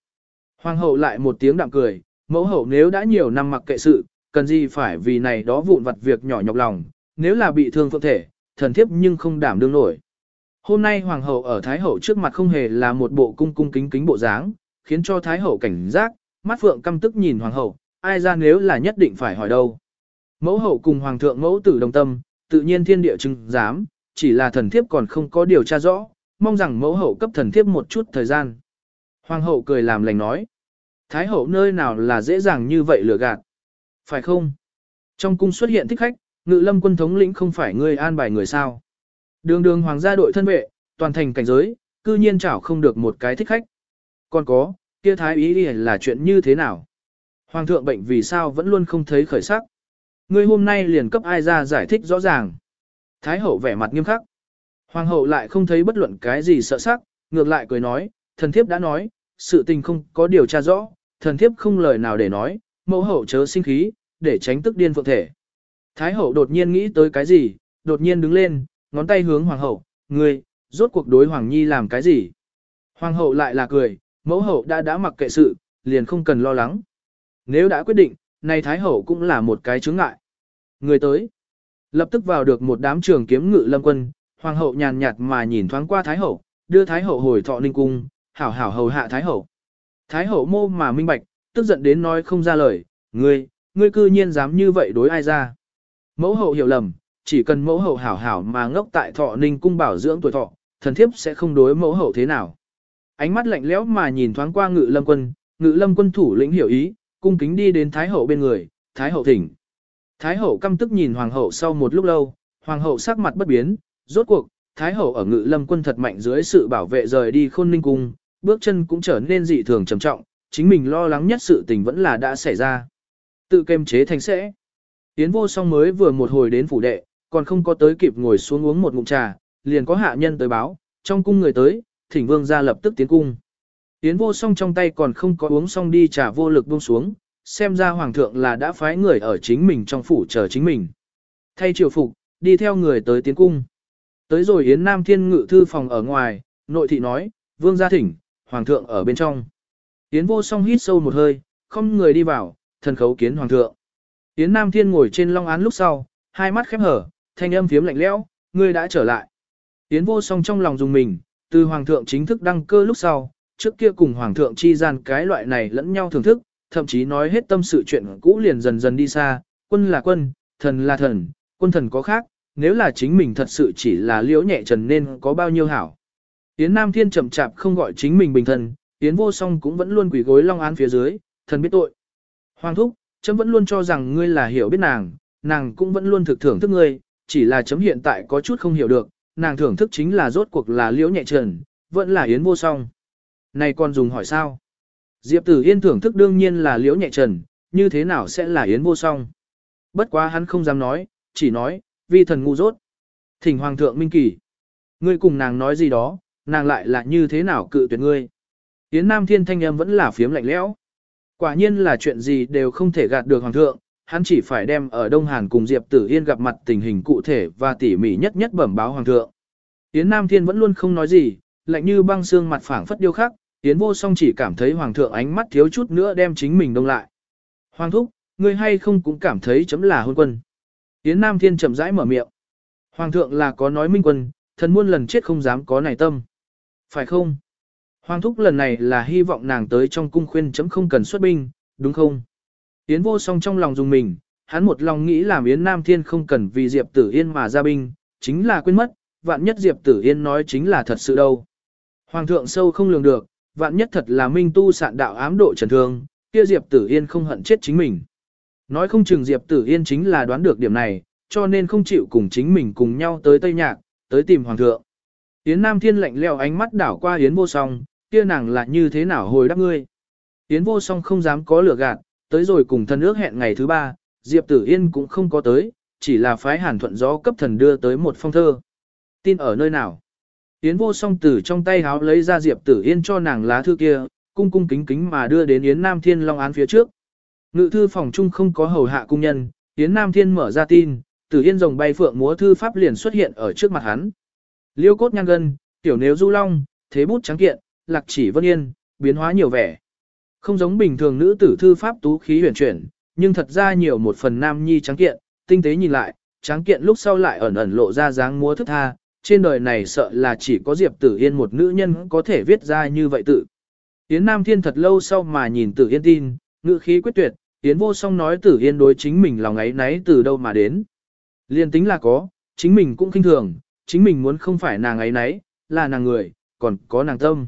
Hoàng hậu lại một tiếng đạm cười, mẫu hậu nếu đã nhiều năm mặc kệ sự, cần gì phải vì này đó vụn vặt việc nhỏ nhọc lòng, nếu là bị thương phượng thể, thần thiếp nhưng không đảm đương nổi. Hôm nay hoàng hậu ở thái hậu trước mặt không hề là một bộ cung cung kính kính bộ dáng, khiến cho thái hậu cảnh giác, mắt phượng căm tức nhìn hoàng hậu, ai ra nếu là nhất định phải hỏi đâu. Mẫu hậu cùng hoàng thượng mẫu tử đồng tâm, tự nhiên thiên địa chứng giám, chỉ là thần thiếp còn không có điều tra rõ, mong rằng mẫu hậu cấp thần thiếp một chút thời gian. Hoàng hậu cười làm lành nói, thái hậu nơi nào là dễ dàng như vậy lừa gạt. Phải không? Trong cung xuất hiện thích khách, ngự lâm quân thống lĩnh không phải ngươi an bài người sao. Đường đường hoàng gia đội thân vệ, toàn thành cảnh giới, cư nhiên chảo không được một cái thích khách. Còn có, kia thái ý là chuyện như thế nào? Hoàng thượng bệnh vì sao vẫn luôn không thấy khởi sắc? Ngươi hôm nay liền cấp ai ra giải thích rõ ràng. Thái hậu vẻ mặt nghiêm khắc. Hoàng hậu lại không thấy bất luận cái gì sợ sắc, ngược lại cười nói, thần thiếp đã nói, sự tình không có điều tra rõ, thần thiếp không lời nào để nói, mẫu hậu chớ sinh khí, để tránh tức điên phượng thể. Thái hậu đột nhiên nghĩ tới cái gì, đột nhiên đứng lên, ngón tay hướng hoàng hậu, ngươi, rốt cuộc đối hoàng nhi làm cái gì. Hoàng hậu lại là cười, mẫu hậu đã đã mặc kệ sự, liền không cần lo lắng. Nếu đã quyết định, nay Thái Hậu cũng là một cái chướng ngại. Người tới, lập tức vào được một đám trường kiếm ngự lâm quân, Hoàng hậu nhàn nhạt mà nhìn thoáng qua Thái Hậu, đưa Thái Hậu hồi thọ ninh cung, hảo hảo hầu hạ Thái Hậu. Thái Hậu mô mà minh bạch, tức giận đến nói không ra lời, ngươi, ngươi cư nhiên dám như vậy đối ai ra. Mẫu hậu hiểu lầm, chỉ cần mẫu hậu hảo hảo mà ngốc tại thọ ninh cung bảo dưỡng tuổi thọ, thần thiếp sẽ không đối mẫu hậu thế nào. Ánh mắt lạnh lẽo mà nhìn thoáng qua ngự lâm quân, ngự lâm quân thủ lĩnh hiểu ý, cung kính đi đến Thái Hậu bên người, Thái Hậu thỉnh. Thái Hậu căm tức nhìn Hoàng Hậu sau một lúc lâu, Hoàng Hậu sắc mặt bất biến, rốt cuộc, Thái Hậu ở ngự lâm quân thật mạnh dưới sự bảo vệ rời đi khôn ninh cung, bước chân cũng trở nên dị thường trầm trọng, chính mình lo lắng nhất sự tình vẫn là đã xảy ra. Tự kiềm chế thành sẽ. Tiến vô song mới vừa một hồi đến phủ đệ, còn không có tới kịp ngồi xuống uống một ngụm trà, liền có hạ nhân tới báo, trong cung người tới, thỉnh vương ra lập tức tiến cung. tiến vô song trong tay còn không có uống xong đi trà vô lực buông xuống, xem ra hoàng thượng là đã phái người ở chính mình trong phủ chờ chính mình. Thay triều phục, đi theo người tới tiến cung. Tới rồi Yến Nam Thiên ngự thư phòng ở ngoài, nội thị nói, vương gia thỉnh, hoàng thượng ở bên trong. Yến vô song hít sâu một hơi, không người đi vào, thần khấu kiến hoàng thượng. Yến Nam Thiên ngồi trên long án lúc sau, hai mắt khép hở, thanh âm phiếm lạnh lẽo, ngươi đã trở lại. Yến vô song trong lòng dùng mình, từ hoàng thượng chính thức đăng cơ lúc sau, trước kia cùng hoàng thượng chi gian cái loại này lẫn nhau thưởng thức, thậm chí nói hết tâm sự chuyện cũ liền dần dần đi xa, quân là quân, thần là thần, quân thần có khác, nếu là chính mình thật sự chỉ là liễu nhẹ trần nên có bao nhiêu hảo. Yến Nam Thiên chậm chạp không gọi chính mình bình thần, Yến vô song cũng vẫn luôn quỳ gối long án phía dưới, thần biết tội. Hoàng thúc, chấm vẫn luôn cho rằng ngươi là hiểu biết nàng, nàng cũng vẫn luôn thực thưởng thức ngươi, chỉ là chấm hiện tại có chút không hiểu được, nàng thưởng thức chính là rốt cuộc là liễu nhẹ trần, vẫn là Yến vô song. Này còn dùng hỏi sao? Diệp Tử Yên thưởng thức đương nhiên là liễu nhẹ trần, như thế nào sẽ là Yến vô song? Bất quá hắn không dám nói, chỉ nói, vi thần ngu dốt. Thỉnh Hoàng thượng Minh Kỳ. Ngươi cùng nàng nói gì đó, nàng lại là như thế nào cự tuyệt ngươi. Yến Nam Thiên thanh âm vẫn là phiếm lạnh lẽo. Quả nhiên là chuyện gì đều không thể gạt được Hoàng thượng, hắn chỉ phải đem ở Đông Hàn cùng Diệp Tử Yên gặp mặt tình hình cụ thể và tỉ mỉ nhất nhất bẩm báo Hoàng thượng. Yến Nam Thiên vẫn luôn không nói gì, lạnh như băng xương mặt phẳng phất điêu khắc, Yến vô song chỉ cảm thấy Hoàng thượng ánh mắt thiếu chút nữa đem chính mình đông lại. Hoàng thúc, ngươi hay không cũng cảm thấy chấm là hôn quân. Yến Nam Thiên chậm rãi mở miệng. Hoàng thượng là có nói minh quân, thần muôn lần chết không dám có này tâm. Phải không? Hoàng thúc lần này là hy vọng nàng tới trong cung khuyên chấm không cần xuất binh, đúng không? Yến vô song trong lòng dùng mình, hắn một lòng nghĩ làm Yến Nam Thiên không cần vì Diệp Tử Yên mà ra binh, chính là quên mất, vạn nhất Diệp Tử Yên nói chính là thật sự đâu. Hoàng thượng sâu không lường được, vạn nhất thật là minh tu sạn đạo ám độ trần thương, kia Diệp Tử Yên không hận chết chính mình. Nói không chừng Diệp Tử Yên chính là đoán được điểm này, cho nên không chịu cùng chính mình cùng nhau tới Tây Nhạc, tới tìm Hoàng thượng. Yến Nam Thiên lạnh leo ánh mắt đảo qua Yến vô song, kia nàng là như thế nào hồi đáp ngươi. Yến vô song không dám có lửa gạt, tới rồi cùng thần ước hẹn ngày thứ ba, Diệp Tử Yên cũng không có tới, chỉ là phái hàn thuận gió cấp thần đưa tới một phong thơ. Tin ở nơi nào? Yến vô song từ trong tay háo lấy ra Diệp Tử Yên cho nàng lá thư kia, cung cung kính kính mà đưa đến Yến Nam Thiên Long án phía trước. Ngự thư phòng chung không có hầu hạ cung nhân, Yến Nam Thiên mở ra tin, Tử Yên rồng bay phượng múa thư pháp liền xuất hiện ở trước mặt hắn. Liêu cốt nhăn gân, tiểu nếu du long, thế bút trắng kiện, lạc chỉ vân yên, biến hóa nhiều vẻ. Không giống bình thường nữ tử thư pháp tú khí huyền chuyển, nhưng thật ra nhiều một phần nam nhi trắng kiện, tinh tế nhìn lại, trắng kiện lúc sau lại ẩn ẩn lộ ra dáng múa thức tha, trên đời này sợ là chỉ có Diệp Tử Yên một nữ nhân có thể viết ra như vậy tự. Yến Nam Thiên thật lâu sau mà nhìn Tử Yên tin, ngữ khí quyết tuyệt, Yến vô song nói Tử Yên đối chính mình lòng ấy nấy từ đâu mà đến. Liên tính là có, chính mình cũng kinh thường, chính mình muốn không phải nàng ấy nấy, là nàng người, còn có nàng tâm.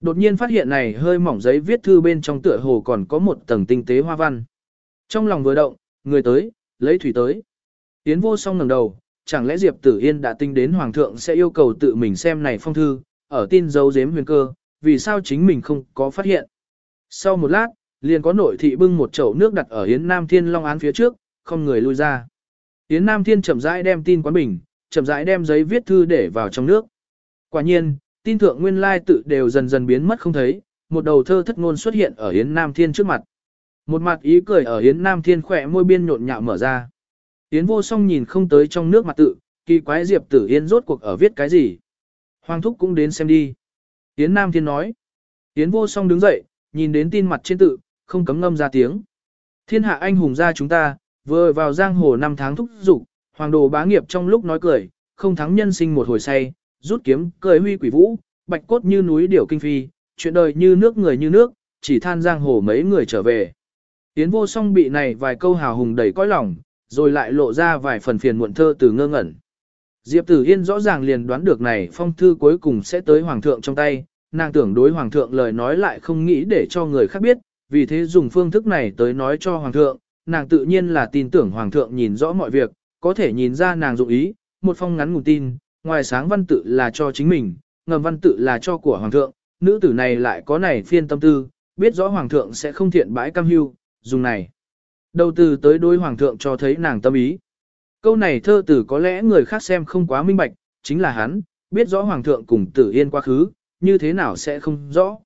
Đột nhiên phát hiện này hơi mỏng giấy viết thư bên trong tựa hồ còn có một tầng tinh tế hoa văn. Trong lòng vừa động, người tới, lấy thủy tới. Yến vô song ngẩng đầu, chẳng lẽ Diệp Tử Yên đã tinh đến Hoàng thượng sẽ yêu cầu tự mình xem này phong thư, ở tin dấu giếm huyền cơ, vì sao chính mình không có phát hiện. Sau một lát, liền có nội thị bưng một chậu nước đặt ở Yến Nam Thiên Long án phía trước, không người lui ra. Yến Nam Thiên chậm rãi đem tin quán bình, chậm rãi đem giấy viết thư để vào trong nước. Quả nhiên, tin thượng nguyên lai tự đều dần dần biến mất không thấy, một đầu thơ thất ngôn xuất hiện ở Yến Nam Thiên trước mặt. Một mặt ý cười ở Yến Nam Thiên khỏe môi biên nhộn nhạo mở ra. Yến vô song nhìn không tới trong nước mặt tự, kỳ quái Diệp tử Yến rốt cuộc ở viết cái gì. Hoàng thúc cũng đến xem đi. Yến Nam Thiên nói. Yến vô song đứng dậy, nhìn đến tin mặt trên tự, không cấm ngâm ra tiếng. Thiên hạ anh hùng ra chúng ta, vừa vào giang hồ năm tháng thúc dục hoàng đồ bá nghiệp trong lúc nói cười, không thắng nhân sinh một hồi say, rút kiếm, cười huy quỷ vũ, bạch cốt như núi điểu kinh phi, chuyện đời như nước người như nước, chỉ than giang hồ mấy người trở về. Tiến vô song bị này vài câu hào hùng đầy cõi lòng, rồi lại lộ ra vài phần phiền muộn thơ từ ngơ ngẩn. Diệp Tử Yên rõ ràng liền đoán được này phong thư cuối cùng sẽ tới Hoàng thượng trong tay, nàng tưởng đối Hoàng thượng lời nói lại không nghĩ để cho người khác biết, vì thế dùng phương thức này tới nói cho Hoàng thượng, nàng tự nhiên là tin tưởng Hoàng thượng nhìn rõ mọi việc, có thể nhìn ra nàng dụng ý, một phong ngắn ngủn tin, ngoài sáng văn tự là cho chính mình, ngầm văn tự là cho của Hoàng thượng, nữ tử này lại có này phiên tâm tư, biết rõ Hoàng thượng sẽ không thiện bãi cam hưu, dùng này. Đầu từ tới đối Hoàng thượng cho thấy nàng tâm ý. Câu này thơ tử có lẽ người khác xem không quá minh bạch, chính là hắn, biết rõ Hoàng thượng cùng tử yên quá khứ, như thế nào sẽ không rõ.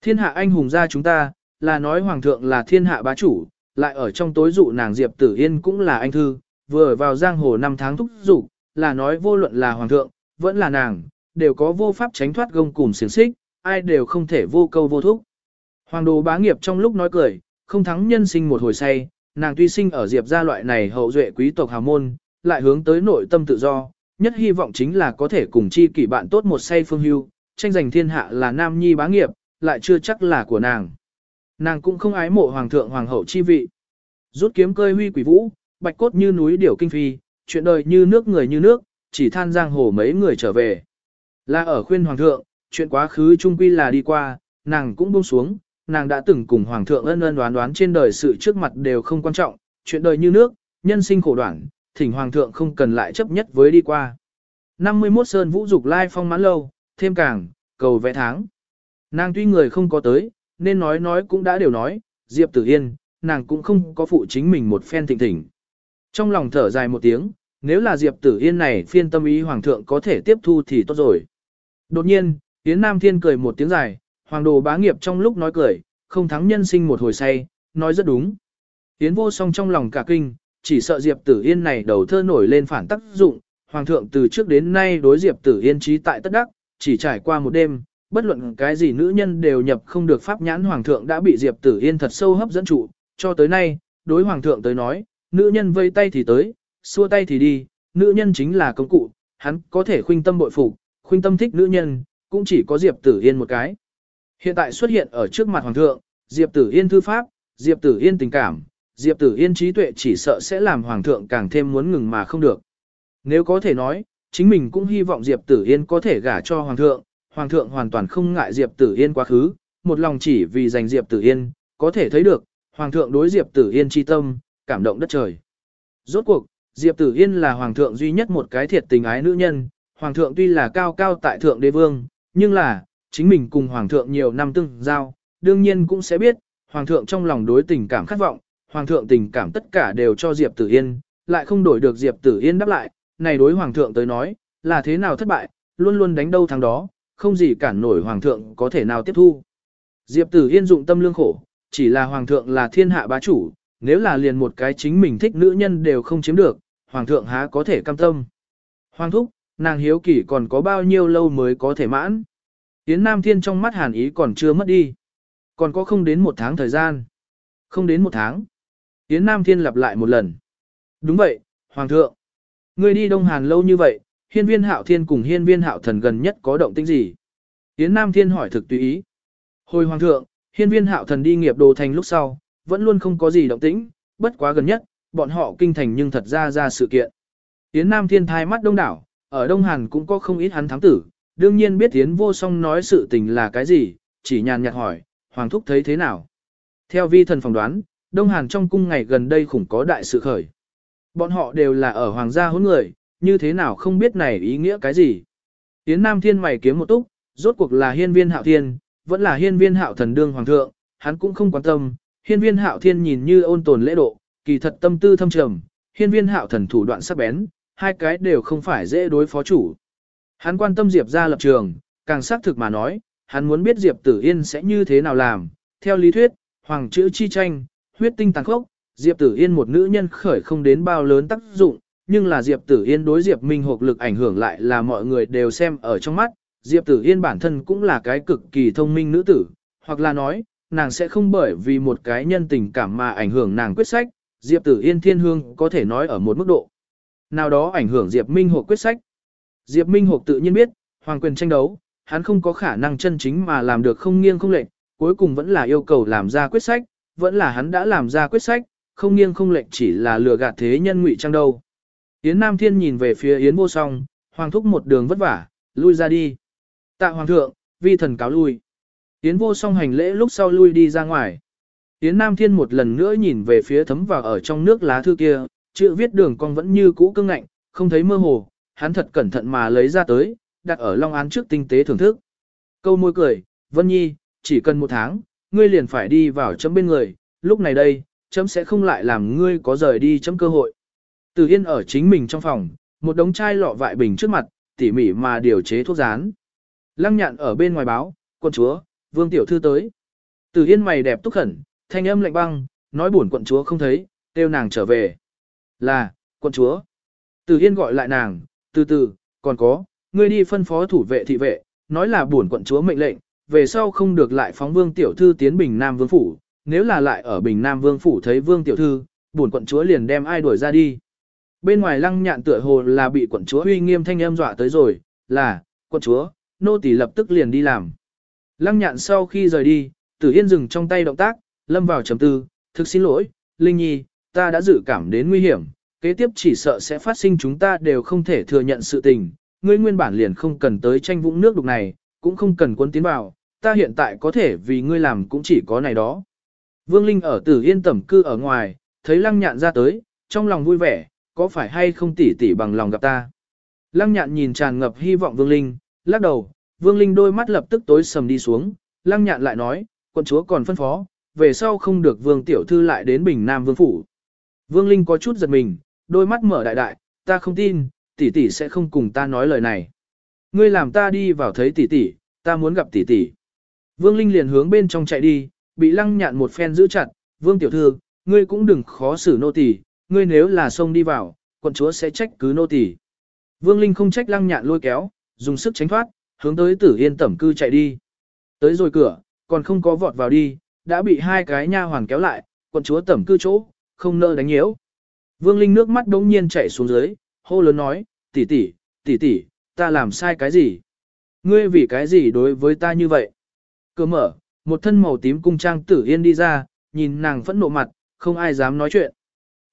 Thiên hạ anh hùng ra chúng ta, là nói Hoàng thượng là thiên hạ bá chủ, lại ở trong tối dụ nàng Diệp tử yên cũng là anh thư, vừa vào giang hồ năm tháng thúc dục là nói vô luận là Hoàng thượng, vẫn là nàng, đều có vô pháp tránh thoát gông cùng xiềng xích, ai đều không thể vô câu vô thúc. Hoàng đồ bá nghiệp trong lúc nói cười, không thắng nhân sinh một hồi say, nàng tuy sinh ở diệp gia loại này hậu duệ quý tộc hào môn, lại hướng tới nội tâm tự do, nhất hy vọng chính là có thể cùng chi kỷ bạn tốt một say phương hưu, tranh giành thiên hạ là nam nhi bá nghiệp, lại chưa chắc là của nàng. Nàng cũng không ái mộ hoàng thượng hoàng hậu chi vị. Rút kiếm cơi huy quỷ vũ, bạch cốt như núi điểu kinh phi, chuyện đời như nước người như nước, chỉ than giang hồ mấy người trở về. Là ở khuyên hoàng thượng, chuyện quá khứ trung quy là đi qua, nàng cũng buông xuống, nàng đã từng cùng hoàng thượng ân ân đoán đoán trên đời sự trước mặt đều không quan trọng, chuyện đời như nước, nhân sinh khổ đoạn, thỉnh hoàng thượng không cần lại chấp nhất với đi qua. 51 Sơn Vũ Dục Lai Phong mãn lâu, thêm càng, cầu vẽ tháng. Nàng tuy người không có tới, nên nói nói cũng đã đều nói, Diệp Tử Yên, nàng cũng không có phụ chính mình một phen thịnh thỉnh. Trong lòng thở dài một tiếng, nếu là Diệp Tử Yên này phiên tâm ý hoàng thượng có thể tiếp thu thì tốt rồi. Đột nhiên, Yến Nam Thiên cười một tiếng dài, hoàng đồ bá nghiệp trong lúc nói cười, không thắng nhân sinh một hồi say, nói rất đúng. Yến vô song trong lòng cả kinh, chỉ sợ Diệp Tử Yên này đầu thơ nổi lên phản tác dụng, hoàng thượng từ trước đến nay đối Diệp Tử Yên trí tại tất đắc, chỉ trải qua một đêm, bất luận cái gì nữ nhân đều nhập không được pháp nhãn hoàng thượng đã bị Diệp Tử Yên thật sâu hấp dẫn trụ, cho tới nay, đối hoàng thượng tới nói, nữ nhân vây tay thì tới, xua tay thì đi, nữ nhân chính là công cụ, hắn có thể khuynh tâm bội phục, khuynh tâm thích nữ nhân, cũng chỉ có Diệp Tử Yên một cái. Hiện tại xuất hiện ở trước mặt hoàng thượng, Diệp Tử Yên thư pháp, Diệp Tử Yên tình cảm, Diệp Tử Yên trí tuệ chỉ sợ sẽ làm hoàng thượng càng thêm muốn ngừng mà không được. Nếu có thể nói, chính mình cũng hy vọng Diệp Tử Yên có thể gả cho hoàng thượng, hoàng thượng hoàn toàn không ngại Diệp Tử Yên quá khứ, một lòng chỉ vì giành Diệp Tử Yên, có thể thấy được, hoàng thượng đối Diệp Tử Yên chi tâm, cảm động đất trời. Rốt cuộc, Diệp Tử Yên là hoàng thượng duy nhất một cái thiệt tình ái nữ nhân, hoàng thượng tuy là cao cao tại thượng đế vương, nhưng là, chính mình cùng hoàng thượng nhiều năm tương giao, đương nhiên cũng sẽ biết, hoàng thượng trong lòng đối tình cảm khát vọng, hoàng thượng tình cảm tất cả đều cho Diệp Tử Yên, lại không đổi được Diệp Tử Yên đáp lại, này đối hoàng thượng tới nói, là thế nào thất bại, luôn luôn đánh đâu thắng đó, không gì cản nổi hoàng thượng có thể nào tiếp thu. Diệp Tử Yên dụng tâm lương khổ, chỉ là hoàng thượng là thiên hạ bá chủ, nếu là liền một cái chính mình thích nữ nhân đều không chiếm được, hoàng thượng há có thể cam tâm. Hoàng thúc, nàng hiếu kỷ còn có bao nhiêu lâu mới có thể mãn. Yến Nam Thiên trong mắt hàn ý còn chưa mất đi. Còn có không đến một tháng thời gian. Không đến một tháng. Yến Nam Thiên lặp lại một lần. Đúng vậy, Hoàng thượng. Ngươi đi Đông Hàn lâu như vậy, hiên viên hạo thiên cùng hiên viên hạo thần gần nhất có động tĩnh gì? Yến Nam Thiên hỏi thực tùy ý. Hồi Hoàng thượng, hiên viên hạo thần đi nghiệp đồ thành lúc sau, vẫn luôn không có gì động tĩnh, bất quá gần nhất, bọn họ kinh thành nhưng thật ra ra sự kiện. Yến Nam Thiên thai mắt đông đảo, ở Đông Hàn cũng có không ít hắn thắng tử, đương nhiên biết Yến vô song nói sự tình là cái gì, chỉ nhàn nhạt hỏi, Hoàng thúc thấy thế nào? Theo vi thần phỏng đoán, Đông Hàn trong cung ngày gần đây khủng có đại sự khởi. Bọn họ đều là ở hoàng gia hỗn người, như thế nào không biết này ý nghĩa cái gì. Yến Nam Thiên mày kiếm một túc, rốt cuộc là hiên viên hạo thiên, vẫn là hiên viên hạo thần đương hoàng thượng, hắn cũng không quan tâm. Hiên viên hạo thiên nhìn như ôn tồn lễ độ, kỳ thật tâm tư thâm trầm, hiên viên hạo thần thủ đoạn sắc bén, hai cái đều không phải dễ đối phó chủ. Hắn quan tâm Diệp ra lập trường, càng xác thực mà nói, hắn muốn biết Diệp Tử Yên sẽ như thế nào làm. Theo lý thuyết, hoàng chữ chi tranh, huyết tinh tàn khốc, Diệp Tử Yên một nữ nhân khởi không đến bao lớn tác dụng, nhưng là Diệp Tử Yên đối Diệp Minh Hộp lực ảnh hưởng lại là mọi người đều xem ở trong mắt. Diệp Tử Yên bản thân cũng là cái cực kỳ thông minh nữ tử, hoặc là nói, nàng sẽ không bởi vì một cái nhân tình cảm mà ảnh hưởng nàng quyết sách, Diệp Tử Yên thiên hương có thể nói ở một mức độ nào đó ảnh hưởng Diệp Minh Hộp quyết sách. Diệp Minh Hộp tự nhiên biết, hoàng quyền tranh đấu, hắn không có khả năng chân chính mà làm được không nghiêng không lệch, cuối cùng vẫn là yêu cầu làm ra quyết sách, vẫn là hắn đã làm ra quyết sách, không nghiêng không lệch chỉ là lừa gạt thế nhân ngụy trang đâu. Yến Nam Thiên nhìn về phía Yến Vô Song, hoàng thúc một đường vất vả, lui ra đi. Tạ hoàng thượng, vi thần cáo lui. Yến Vô Song hành lễ lúc sau lui đi ra ngoài. Yến Nam Thiên một lần nữa nhìn về phía thấm vào ở trong nước lá thư kia, chữ viết đường cong vẫn như cũ cứng ngạnh, không thấy mơ hồ, hắn thật cẩn thận mà lấy ra tới, đặt ở long án trước tinh tế thưởng thức. Câu môi cười, Vân Nhi, chỉ cần một tháng, ngươi liền phải đi vào chấm bên người, lúc này đây, chấm sẽ không lại làm ngươi có rời đi chấm cơ hội. Từ Yên ở chính mình trong phòng, một đống chai lọ vại bình trước mặt, tỉ mỉ mà điều chế thuốc rán. Lăng nhạn ở bên ngoài báo, quân chúa, vương tiểu thư tới. Từ Yên mày đẹp túc khẩn, thanh âm lạnh băng, nói buồn quận chúa không thấy, kêu nàng trở về. Là, quận chúa. Từ Yên gọi lại nàng, từ từ, còn có, ngươi đi phân phó thủ vệ thị vệ, nói là buồn quận chúa mệnh lệnh, về sau không được lại phóng vương tiểu thư tiến Bình Nam Vương Phủ, nếu là lại ở Bình Nam Vương Phủ thấy vương tiểu thư, buồn quận chúa liền đem ai đuổi ra đi. Bên ngoài lăng nhạn tựa hồ là bị quận chúa uy nghiêm thanh âm dọa tới rồi, là, quận chúa, nô tỳ lập tức liền đi làm. Lăng nhạn sau khi rời đi, tử yên dừng trong tay động tác, lâm vào trầm tư, thực xin lỗi, Linh Nhi, ta đã dự cảm đến nguy hiểm, kế tiếp chỉ sợ sẽ phát sinh chúng ta đều không thể thừa nhận sự tình, ngươi nguyên bản liền không cần tới tranh vũng nước đục này, cũng không cần quân tiến vào, ta hiện tại có thể vì ngươi làm cũng chỉ có này đó. Vương Linh ở tử yên tẩm cư ở ngoài, thấy lăng nhạn ra tới, trong lòng vui vẻ, có phải hay không tỉ tỉ bằng lòng gặp ta. Lăng nhạn nhìn tràn ngập hy vọng Vương Linh, lắc đầu, Vương Linh đôi mắt lập tức tối sầm đi xuống, lăng nhạn lại nói, quận chúa còn phân phó, về sau không được Vương Tiểu Thư lại đến Bình Nam Vương Phủ. Vương Linh có chút giật mình, đôi mắt mở đại đại, ta không tin, tỷ tỷ sẽ không cùng ta nói lời này. Ngươi làm ta đi vào thấy tỷ tỷ, ta muốn gặp tỷ tỷ. Vương Linh liền hướng bên trong chạy đi, bị lăng nhạn một phen giữ chặt, Vương Tiểu Thư, ngươi cũng đừng khó xử nô tỷ, ngươi nếu là xông đi vào, quận chúa sẽ trách cứ nô tỷ. Vương Linh không trách lăng nhạn lôi kéo, dùng sức tránh thoát, hướng tới tử yên tẩm cư chạy đi. Tới rồi cửa, còn không có vọt vào đi, đã bị hai cái nha hoàn kéo lại, quận chúa tẩm cư chỗ, không nỡ đánh nhiễu. Vương Linh nước mắt đống nhiên chảy xuống dưới, hô lớn nói, tỷ tỷ, tỷ tỷ, ta làm sai cái gì? Ngươi vì cái gì đối với ta như vậy? Cửa mở, một thân màu tím cung trang tử yên đi ra, nhìn nàng phẫn nộ mặt, không ai dám nói chuyện.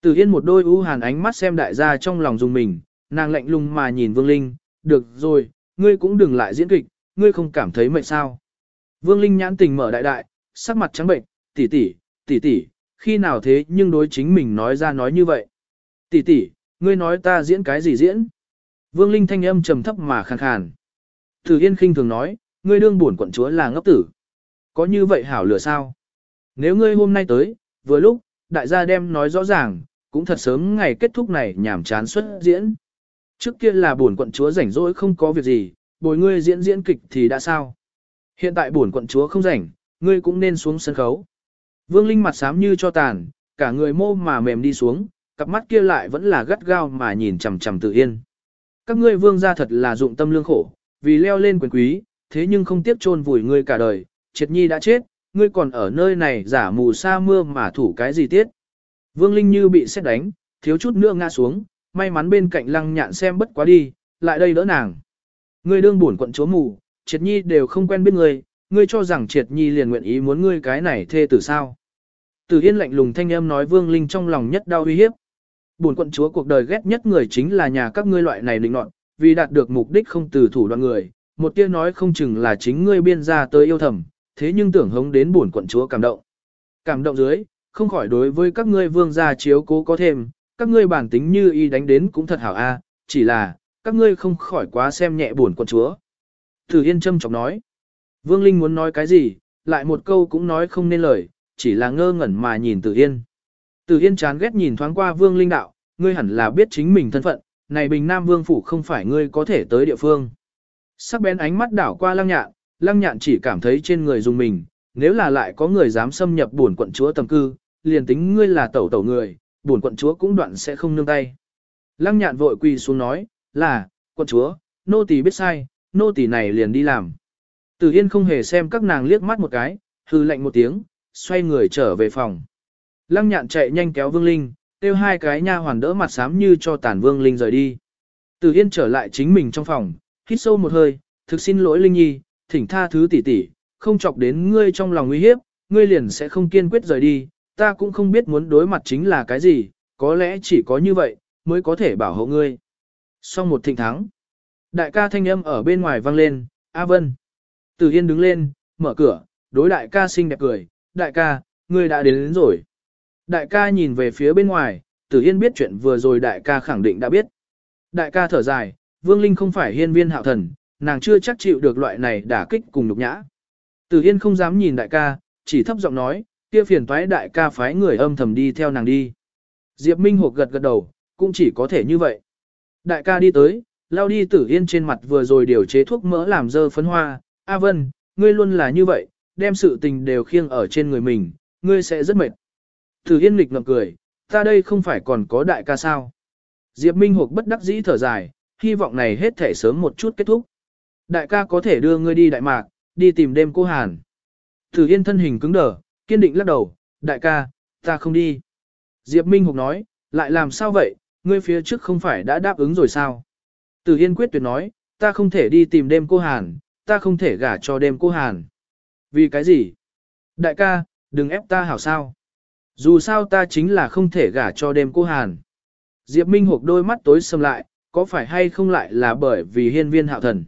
Tử yên một đôi u hàn ánh mắt xem đại gia trong lòng dùng mình, nàng lạnh lùng mà nhìn Vương Linh, được rồi, ngươi cũng đừng lại diễn kịch, ngươi không cảm thấy mệt sao. Vương Linh nhãn tình mở đại đại, sắc mặt trắng bệnh, tỷ tỷ, tỷ tỷ, khi nào thế nhưng đối chính mình nói ra nói như vậy. Tỷ tỷ, ngươi nói ta diễn cái gì diễn? Vương Linh thanh âm trầm thấp mà khàn khàn. Thử Yên khinh thường nói, ngươi đương buồn quận chúa là ngốc tử. Có như vậy hảo lửa sao? Nếu ngươi hôm nay tới, vừa lúc, đại gia đem nói rõ ràng, cũng thật sớm ngày kết thúc này nhảm chán xuất diễn. Trước kia là buồn quận chúa rảnh rỗi không có việc gì, bồi ngươi diễn diễn kịch thì đã sao? Hiện tại buồn quận chúa không rảnh, ngươi cũng nên xuống sân khấu. Vương Linh mặt xám như cho tàn, cả người mô mà mềm đi xuống, cặp mắt kia lại vẫn là gắt gao mà nhìn chằm chằm tự yên. Các ngươi vương gia thật là dụng tâm lương khổ, vì leo lên quyền quý, thế nhưng không tiếc chôn vùi ngươi cả đời, triệt nhi đã chết, ngươi còn ở nơi này giả mù sa mưa mà thủ cái gì tiết. Vương Linh như bị xét đánh, thiếu chút nữa ngã xuống, may mắn bên cạnh lăng nhạn xem bất quá đi, lại đây đỡ nàng. Ngươi đương buồn quận chúa mù, triệt nhi đều không quen biết ngươi, ngươi cho rằng triệt nhi liền nguyện ý muốn ngươi cái này thê tử sao. Từ yên lạnh lùng thanh âm nói Vương Linh trong lòng nhất đau uy hiếp. Buồn quận chúa cuộc đời ghét nhất người chính là nhà các ngươi loại này định nọt, vì đạt được mục đích không từ thủ đoạn người, một tia nói không chừng là chính ngươi biên ra tới yêu thầm, thế nhưng tưởng hống đến buồn quận chúa cảm động. Cảm động dưới, không khỏi đối với các ngươi vương gia chiếu cố có thêm, các ngươi bản tính như y đánh đến cũng thật hảo a, chỉ là, các ngươi không khỏi quá xem nhẹ buồn quân chúa. Tử Yên châm chọc nói, Vương Linh muốn nói cái gì, lại một câu cũng nói không nên lời, chỉ là ngơ ngẩn mà nhìn Tử Yên. Tử Yên chán ghét nhìn thoáng qua Vương Linh đạo, ngươi hẳn là biết chính mình thân phận, này Bình Nam Vương phủ không phải ngươi có thể tới địa phương. Sắc bén ánh mắt đảo qua Lăng Nhạn, Lăng Nhạn chỉ cảm thấy trên người dùng mình, nếu là lại có người dám xâm nhập buồn quận chúa tầm cư, liền tính ngươi là tẩu tẩu người, bổn quận chúa cũng đoạn sẽ không nương tay. Lăng Nhạn vội quỳ xuống nói, là, quận chúa, nô tỳ biết sai, nô tỳ này liền đi làm. Tử Yên không hề xem các nàng liếc mắt một cái, hư lạnh một tiếng, xoay người trở về phòng. Lăng Nhạn chạy nhanh kéo Vương Linh, kêu hai cái nha hoàn đỡ mặt xám như cho tàn Vương Linh rời đi. Tử Yên trở lại chính mình trong phòng, hít sâu một hơi, thực xin lỗi Linh Nhi, thỉnh tha thứ tỷ tỷ, không chọc đến ngươi trong lòng nguy hiếp, ngươi liền sẽ không kiên quyết rời đi, ta cũng không biết muốn đối mặt chính là cái gì, có lẽ chỉ có như vậy, mới có thể bảo hộ ngươi. Sau một thịnh thắng, đại ca thanh âm ở bên ngoài vang lên, A Vân. Tử Yên đứng lên, mở cửa, đối đại ca xinh đẹp cười, đại ca, ngươi đã đến, đến rồi. Đại ca nhìn về phía bên ngoài, Tử Yên biết chuyện vừa rồi đại ca khẳng định đã biết. Đại ca thở dài, Vương Linh không phải hiên viên hạo thần, nàng chưa chắc chịu được loại này đả kích cùng nhục nhã. Tử Yên không dám nhìn đại ca, chỉ thấp giọng nói, kia phiền toái đại ca phái người âm thầm đi theo nàng đi. Diệp Minh Hộp gật gật đầu, cũng chỉ có thể như vậy. Đại ca đi tới, lao đi Tử Yên trên mặt vừa rồi điều chế thuốc mỡ làm dơ phấn hoa, A Vân, ngươi luôn là như vậy, đem sự tình đều khiêng ở trên người mình, ngươi sẽ rất mệt. Tử Yên lịch ngậm cười, ta đây không phải còn có đại ca sao. Diệp Minh Hộp bất đắc dĩ thở dài, hy vọng này hết thể sớm một chút kết thúc. Đại ca có thể đưa ngươi đi Đại Mạc, đi tìm đêm cô Hàn. Tử Yên thân hình cứng đờ, kiên định lắc đầu, đại ca, ta không đi. Diệp Minh Hục nói, lại làm sao vậy, ngươi phía trước không phải đã đáp ứng rồi sao? Từ Yên quyết tuyệt nói, ta không thể đi tìm đêm cô Hàn, ta không thể gả cho đêm cô Hàn. Vì cái gì? Đại ca, đừng ép ta hảo sao. Dù sao ta chính là không thể gả cho đêm cô Hàn. Diệp Minh Hục đôi mắt tối sầm lại, có phải hay không lại là bởi vì hiên viên hạo thần?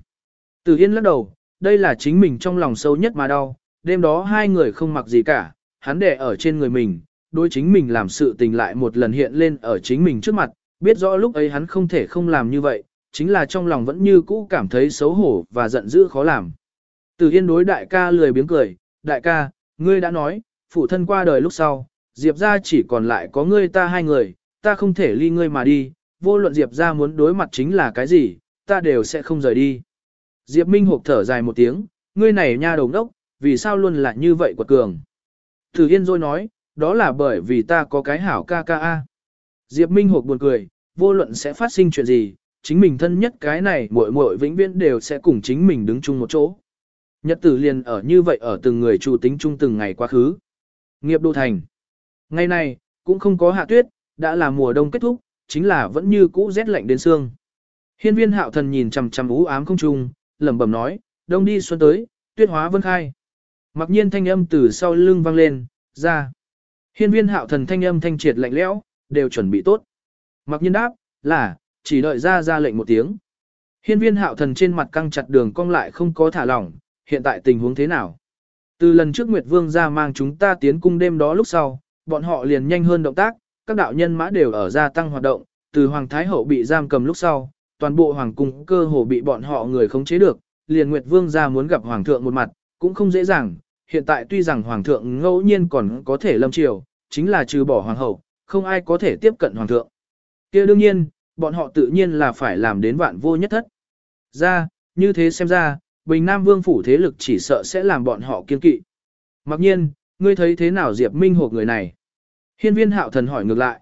Từ Yên lắc đầu, đây là chính mình trong lòng sâu nhất mà đau, đêm đó hai người không mặc gì cả, hắn đè ở trên người mình, đối chính mình làm sự tình lại một lần hiện lên ở chính mình trước mặt, biết rõ lúc ấy hắn không thể không làm như vậy, chính là trong lòng vẫn như cũ cảm thấy xấu hổ và giận dữ khó làm. Từ Yên đối đại ca lười biếng cười, đại ca, ngươi đã nói, phụ thân qua đời lúc sau, Diệp ra chỉ còn lại có ngươi ta hai người, ta không thể ly ngươi mà đi, vô luận Diệp ra muốn đối mặt chính là cái gì, ta đều sẽ không rời đi. Diệp Minh hộp thở dài một tiếng, ngươi này nha đầu đốc, vì sao luôn là như vậy quật cường. thử Yên rồi nói, đó là bởi vì ta có cái hảo ca ca a. Diệp Minh Hục buồn cười, vô luận sẽ phát sinh chuyện gì, chính mình thân nhất cái này muội muội vĩnh viễn đều sẽ cùng chính mình đứng chung một chỗ. Nhật tử liền ở như vậy ở từng người chủ tính chung từng ngày quá khứ. Nghiệp đô thành. Ngày này, cũng không có hạ tuyết, đã là mùa đông kết thúc, chính là vẫn như cũ rét lạnh đến xương. Hiên viên hạo thần nhìn chằm chằm ú ám không trung, lẩm bẩm nói, đông đi xuân tới, tuyết hóa vân khai. Mặc nhiên thanh âm từ sau lưng vang lên, ra. Hiên viên hạo thần thanh âm thanh triệt lạnh lẽo, đều chuẩn bị tốt. Mặc nhiên đáp, là, chỉ đợi ra ra lệnh một tiếng. Hiên viên hạo thần trên mặt căng chặt đường cong lại không có thả lỏng, hiện tại tình huống thế nào? Từ lần trước Nguyệt Vương ra mang chúng ta tiến cung đêm đó lúc sau, bọn họ liền nhanh hơn động tác, các đạo nhân mã đều ở gia tăng hoạt động, từ Hoàng Thái Hậu bị giam cầm lúc sau, toàn bộ Hoàng cung cơ hồ bị bọn họ người khống chế được, liền Nguyệt Vương ra muốn gặp Hoàng thượng một mặt, cũng không dễ dàng, hiện tại tuy rằng Hoàng thượng ngẫu nhiên còn có thể lâm triều, chính là trừ bỏ Hoàng hậu, không ai có thể tiếp cận Hoàng thượng. kia đương nhiên, bọn họ tự nhiên là phải làm đến vạn vô nhất thất. Ra, như thế xem ra, Bình Nam Vương phủ thế lực chỉ sợ sẽ làm bọn họ kiên kỵ. Mặc nhiên, ngươi thấy thế nào Diệp Minh hộp người này? Hiên viên hạo thần hỏi ngược lại.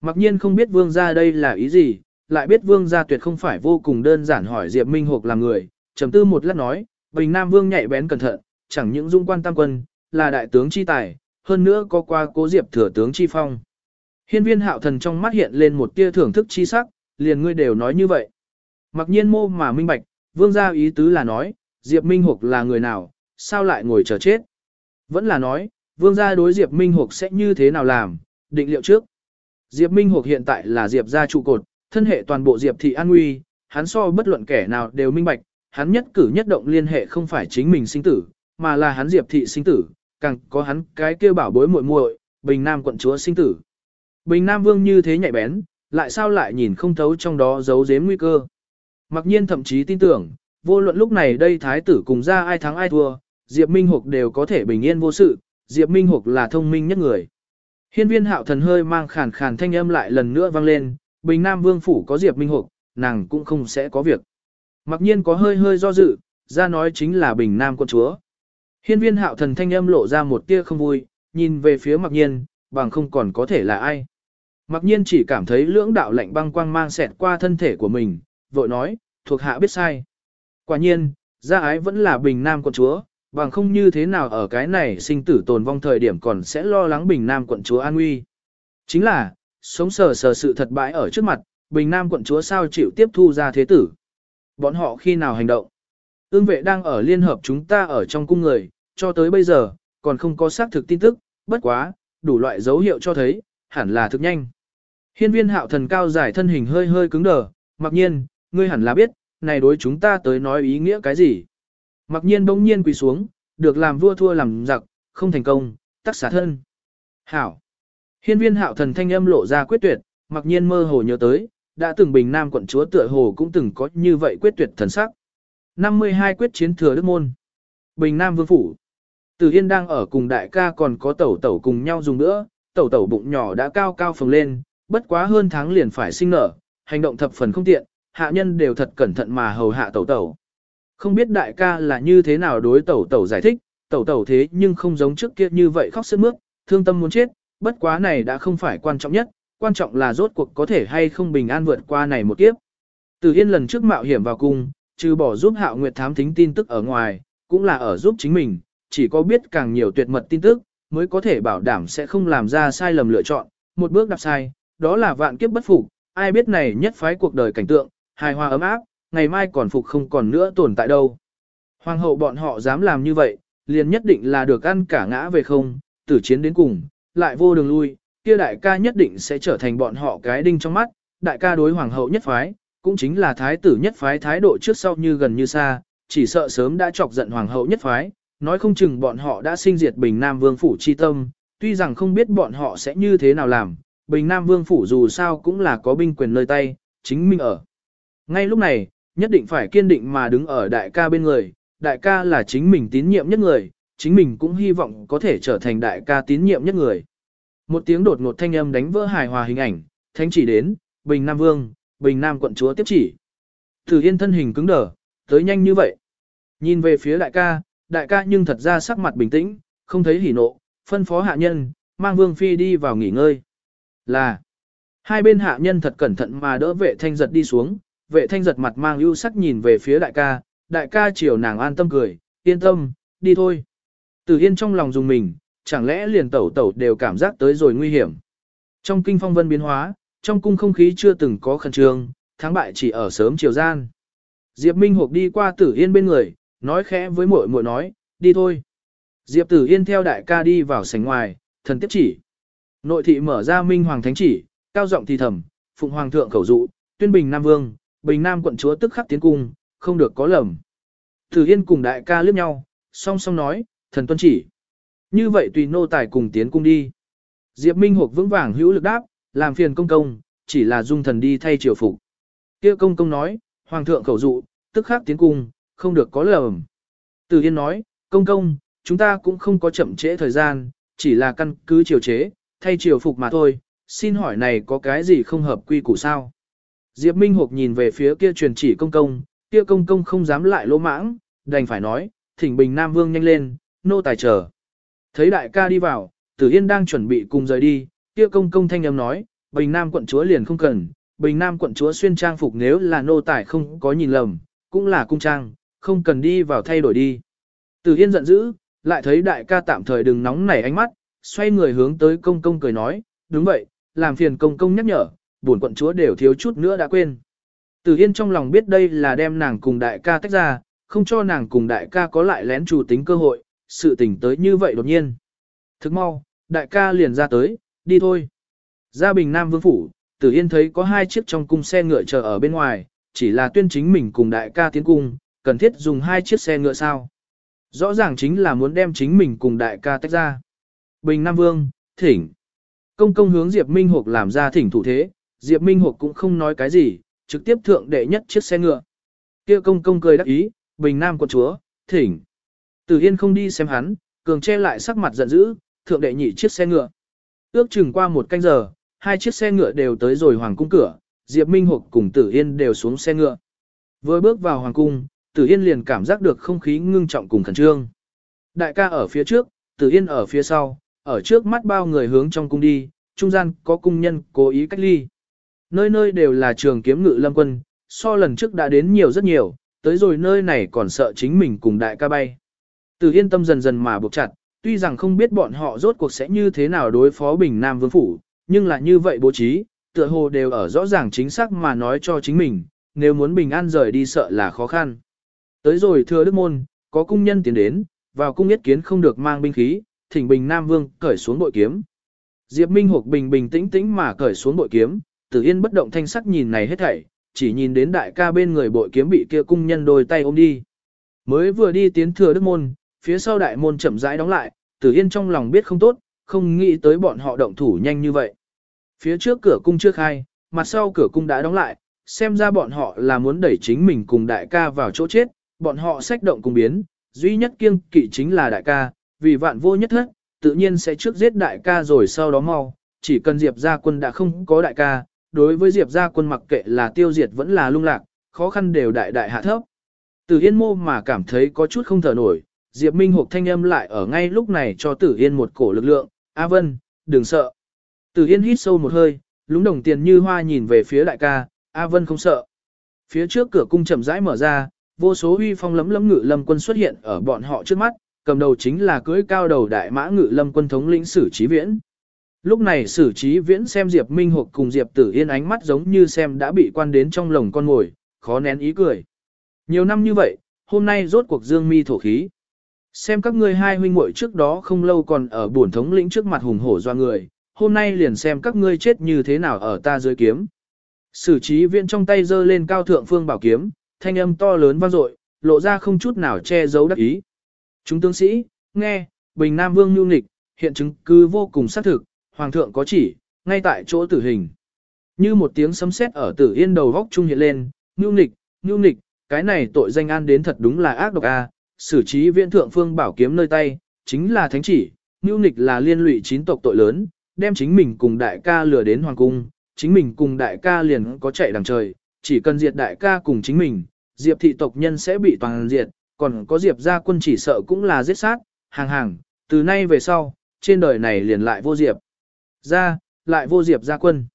Mặc nhiên không biết vương gia đây là ý gì, lại biết vương gia tuyệt không phải vô cùng đơn giản hỏi Diệp Minh hộp là người, trầm tư một lát nói, Bình Nam Vương nhạy bén cẩn thận, chẳng những dung quan tam quân, là đại tướng chi tài, hơn nữa có qua cố Diệp thừa tướng chi phong. Hiên viên hạo thần trong mắt hiện lên một tia thưởng thức chi sắc, liền ngươi đều nói như vậy. Mặc nhiên mô mà minh bạch, vương gia ý tứ là nói, Diệp Minh Hục là người nào, sao lại ngồi chờ chết. Vẫn là nói, vương gia đối Diệp Minh Hục sẽ như thế nào làm, định liệu trước. Diệp Minh Hục hiện tại là Diệp gia trụ cột, thân hệ toàn bộ Diệp thị an nguy, hắn so bất luận kẻ nào đều minh bạch, hắn nhất cử nhất động liên hệ không phải chính mình sinh tử, mà là hắn Diệp thị sinh tử, càng có hắn cái kia bảo bối muội muội, Bình Nam quận chúa sinh tử. Bình Nam Vương như thế nhạy bén, lại sao lại nhìn không thấu trong đó giấu giếm nguy cơ. Mặc nhiên thậm chí tin tưởng, vô luận lúc này đây thái tử cùng ra ai thắng ai thua, Diệp Minh Hục đều có thể bình yên vô sự, Diệp Minh Hục là thông minh nhất người. Hiên viên hạo thần hơi mang khàn khàn thanh âm lại lần nữa vang lên, Bình Nam Vương Phủ có Diệp Minh Hục, nàng cũng không sẽ có việc. Mặc nhiên có hơi hơi do dự, ra nói chính là Bình Nam quận chúa. Hiên viên hạo thần thanh âm lộ ra một tia không vui, nhìn về phía mặc nhiên, bằng không còn có thể là ai. Mặc nhiên chỉ cảm thấy lưỡng đạo lạnh băng quang mang xẹt qua thân thể của mình, vội nói, thuộc hạ biết sai. Quả nhiên, gia ái vẫn là bình nam quận chúa, bằng không như thế nào ở cái này sinh tử tồn vong thời điểm còn sẽ lo lắng bình nam quận chúa an nguy. Chính là, sống sờ sờ sự thật bãi ở trước mặt, bình nam quận chúa sao chịu tiếp thu ra thế tử. Bọn họ khi nào hành động? Ương vệ đang ở liên hợp chúng ta ở trong cung người, cho tới bây giờ, còn không có xác thực tin tức, bất quá, đủ loại dấu hiệu cho thấy, hẳn là thực nhanh. Hiên viên hạo thần cao giải thân hình hơi hơi cứng đờ, mặc nhiên, ngươi hẳn là biết, này đối chúng ta tới nói ý nghĩa cái gì. Mặc nhiên bỗng nhiên quỳ xuống, được làm vua thua làm giặc, không thành công, tắc xả thân. Hảo. Hiên viên hạo thần thanh âm lộ ra quyết tuyệt, mặc nhiên mơ hồ nhớ tới, đã từng bình nam quận chúa tựa hồ cũng từng có như vậy quyết tuyệt thần sắc. 52 quyết chiến thừa đức môn. Bình nam vương phủ. Từ Yên đang ở cùng đại ca còn có tẩu tẩu cùng nhau dùng nữa, tẩu tẩu bụng nhỏ đã cao cao phồng lên, bất quá hơn tháng liền phải sinh nở, hành động thập phần không tiện, hạ nhân đều thật cẩn thận mà hầu hạ tẩu tẩu. Không biết đại ca là như thế nào đối tẩu tẩu giải thích, tẩu tẩu thế nhưng không giống trước kia như vậy khóc sướt mướt, thương tâm muốn chết, bất quá này đã không phải quan trọng nhất, quan trọng là rốt cuộc có thể hay không bình an vượt qua này một kiếp. Từ Yên lần trước mạo hiểm vào cung, trừ bỏ giúp Hạo Nguyệt thám thính tin tức ở ngoài, cũng là ở giúp chính mình, chỉ có biết càng nhiều tuyệt mật tin tức, mới có thể bảo đảm sẽ không làm ra sai lầm lựa chọn, một bước đạp sai, đó là vạn kiếp bất phục, ai biết này nhất phái cuộc đời cảnh tượng, hài hòa ấm áp, ngày mai còn phục không còn nữa tồn tại đâu. Hoàng hậu bọn họ dám làm như vậy, liền nhất định là được ăn cả ngã về không, tử chiến đến cùng, lại vô đường lui, kia đại ca nhất định sẽ trở thành bọn họ cái đinh trong mắt, đại ca đối hoàng hậu nhất phái, cũng chính là thái tử nhất phái thái độ trước sau như gần như xa, chỉ sợ sớm đã chọc giận hoàng hậu nhất phái, nói không chừng bọn họ đã sinh diệt Bình Nam Vương phủ chi tâm, tuy rằng không biết bọn họ sẽ như thế nào làm, Bình Nam Vương phủ dù sao cũng là có binh quyền nơi tay, chính mình ở. Ngay lúc này, nhất định phải kiên định mà đứng ở đại ca bên người, đại ca là chính mình tín nhiệm nhất người, chính mình cũng hy vọng có thể trở thành đại ca tín nhiệm nhất người. Một tiếng đột ngột thanh âm đánh vỡ hài hòa hình ảnh, thánh chỉ đến, Bình Nam Vương, Bình Nam quận chúa tiếp chỉ. Tử Yên thân hình cứng đờ, tới nhanh như vậy. Nhìn về phía đại ca, đại ca nhưng thật ra sắc mặt bình tĩnh, không thấy hỉ nộ, phân phó hạ nhân, mang Vương Phi đi vào nghỉ ngơi. Là, hai bên hạ nhân thật cẩn thận mà đỡ vệ thanh giật đi xuống, vệ thanh giật mặt mang ưu sắc nhìn về phía đại ca, đại ca chiều nàng an tâm cười, yên tâm, đi thôi. Tử Yên trong lòng dùng mình, chẳng lẽ liền tẩu tẩu đều cảm giác tới rồi nguy hiểm. Trong kinh phong vân biến hóa, trong cung không khí chưa từng có khẩn trương, thắng bại chỉ ở sớm chiều gian. Diệp Minh Hục đi qua Tử Yên bên người, nói khẽ với muội muội nói, đi thôi. Diệp Tử Yên theo đại ca đi vào sảnh ngoài, thần tiếp chỉ. Nội thị mở ra Minh Hoàng Thánh chỉ, cao giọng thì thầm, phụng hoàng thượng khẩu dụ, tuyên bình Nam Vương, bình Nam quận chúa tức khắc tiến cung, không được có lầm. Tử Yên cùng đại ca liếc nhau, song song nói, thần tuân chỉ. Như vậy tùy nô tài cùng tiến cung đi. Diệp Minh Hục vững vàng hữu lực đáp, làm phiền công công, chỉ là dung thần đi thay triều phục. Kia công công nói, hoàng thượng khẩu dụ, tức khắc tiến cung, không được có lầm. Từ Yên nói, công công, chúng ta cũng không có chậm trễ thời gian, chỉ là căn cứ triều chế, thay triều phục mà thôi, xin hỏi này có cái gì không hợp quy củ sao? Diệp Minh Hục nhìn về phía kia truyền chỉ công công, kia công công không dám lại lỗ mãng, đành phải nói, thỉnh bình Nam Vương nhanh lên, nô tài chờ. Thấy đại ca đi vào, Tử Yên đang chuẩn bị cùng rời đi, kia công công thanh âm nói, Bình Nam quận chúa liền không cần, Bình Nam quận chúa xuyên trang phục nếu là nô tài không có nhìn lầm, cũng là cung trang, không cần đi vào thay đổi đi. Tử Yên giận dữ, lại thấy đại ca tạm thời đừng nóng nảy ánh mắt, xoay người hướng tới công công cười nói, đúng vậy, làm phiền công công nhắc nhở, buồn quận chúa đều thiếu chút nữa đã quên. Tử Yên trong lòng biết đây là đem nàng cùng đại ca tách ra, không cho nàng cùng đại ca có lại lén chủ tính cơ hội, sự tình tới như vậy đột nhiên. Thức mau, đại ca liền ra tới, đi thôi. Ra bình Nam Vương Phủ, Tử Yên thấy có hai chiếc trong cung xe ngựa chờ ở bên ngoài, chỉ là tuyên chính mình cùng đại ca tiến cung, cần thiết dùng hai chiếc xe ngựa sao. Rõ ràng chính là muốn đem chính mình cùng đại ca tách ra. Bình Nam Vương, thỉnh. Công công hướng Diệp Minh Hục làm ra thỉnh thủ thế, Diệp Minh Hục cũng không nói cái gì, trực tiếp thượng đệ nhất chiếc xe ngựa. Kia công công cười đắc ý, Bình Nam quận chúa, thỉnh. Tử Yên không đi xem hắn, cường che lại sắc mặt giận dữ, thượng đệ nhị chiếc xe ngựa. Ước chừng qua một canh giờ, hai chiếc xe ngựa đều tới rồi hoàng cung cửa, Diệp Minh Hục cùng Tử Yên đều xuống xe ngựa. Vừa bước vào hoàng cung, Tử Yên liền cảm giác được không khí ngưng trọng cùng khẩn trương. Đại ca ở phía trước, Tử Yên ở phía sau, ở trước mắt bao người hướng trong cung đi, trung gian có cung nhân cố ý cách ly. Nơi nơi đều là trường kiếm ngự lâm quân, so lần trước đã đến nhiều rất nhiều, tới rồi nơi này còn sợ chính mình cùng đại ca bay. Tử Yên tâm dần dần mà buộc chặt, tuy rằng không biết bọn họ rốt cuộc sẽ như thế nào đối phó Bình Nam Vương Phủ, nhưng là như vậy bố trí, tựa hồ đều ở rõ ràng chính xác mà nói cho chính mình, nếu muốn bình an rời đi sợ là khó khăn. Tới rồi thưa Đức Môn, có cung nhân tiến đến, vào cung nhất kiến không được mang binh khí, thỉnh Bình Nam Vương cởi xuống bội kiếm. Diệp Minh Hục bình bình tĩnh tĩnh mà cởi xuống bội kiếm, Tử Yên bất động thanh sắc nhìn này hết thảy, chỉ nhìn đến đại ca bên người bội kiếm bị kia cung nhân đôi tay ôm đi. Mới vừa đi tiến thừa Đức Môn, phía sau đại môn chậm rãi đóng lại, Tử Yên trong lòng biết không tốt, không nghĩ tới bọn họ động thủ nhanh như vậy. Phía trước cửa cung chưa khai, mặt sau cửa cung đã đóng lại, xem ra bọn họ là muốn đẩy chính mình cùng đại ca vào chỗ chết, bọn họ sách động cùng biến, duy nhất kiêng kỵ chính là đại ca, vì vạn vô nhất thất, tự nhiên sẽ trước giết đại ca rồi sau đó mau, chỉ cần Diệp gia quân đã không có đại ca, đối với Diệp gia quân mặc kệ là tiêu diệt vẫn là lung lạc, khó khăn đều đại đại hạ thấp. Từ Yên mô mà cảm thấy có chút không thở nổi, Diệp Minh Hộp thanh âm lại ở ngay lúc này cho Tử Yên một cổ lực lượng, A Vân, đừng sợ. Tử Yên hít sâu một hơi, lúng đồng tiền như hoa nhìn về phía đại ca, A Vân không sợ. Phía trước cửa cung chậm rãi mở ra, vô số uy phong lấm lấm ngự lâm quân xuất hiện ở bọn họ trước mắt, cầm đầu chính là cưỡi cao đầu đại mã ngự lâm quân thống lĩnh Sử Chí Viễn. Lúc này Sử Chí Viễn xem Diệp Minh Hộp cùng Diệp Tử Yên ánh mắt giống như xem đã bị quan đến trong lồng con ngồi, khó nén ý cười. Nhiều năm như vậy, hôm nay rốt cuộc dương mi thổ khí. Xem các ngươi hai huynh muội trước đó không lâu còn ở buồn thống lĩnh trước mặt hùng hổ doa người, hôm nay liền xem các ngươi chết như thế nào ở ta dưới kiếm. Sử trí viện trong tay giơ lên cao thượng phương bảo kiếm, thanh âm to lớn vang dội, lộ ra không chút nào che giấu đắc ý. Chúng tướng sĩ, nghe, Bình Nam Vương nhu nịch, hiện chứng cứ vô cùng xác thực, Hoàng thượng có chỉ, ngay tại chỗ tử hình. Như một tiếng sấm sét ở tử yên đầu góc trung hiện lên, nhu nịch, nhu nịch, cái này tội danh an đến thật đúng là ác độc a xử trí viện thượng phương bảo kiếm nơi tay, chính là thánh chỉ, nưu nịch là liên lụy chín tộc tội lớn, đem chính mình cùng đại ca lừa đến hoàng cung, chính mình cùng đại ca liền có chạy đằng trời, chỉ cần diệt đại ca cùng chính mình, diệp thị tộc nhân sẽ bị toàn diệt, còn có diệp gia quân chỉ sợ cũng là giết sát, hàng hàng, từ nay về sau, trên đời này liền lại vô diệp. Ra, lại vô diệp gia quân.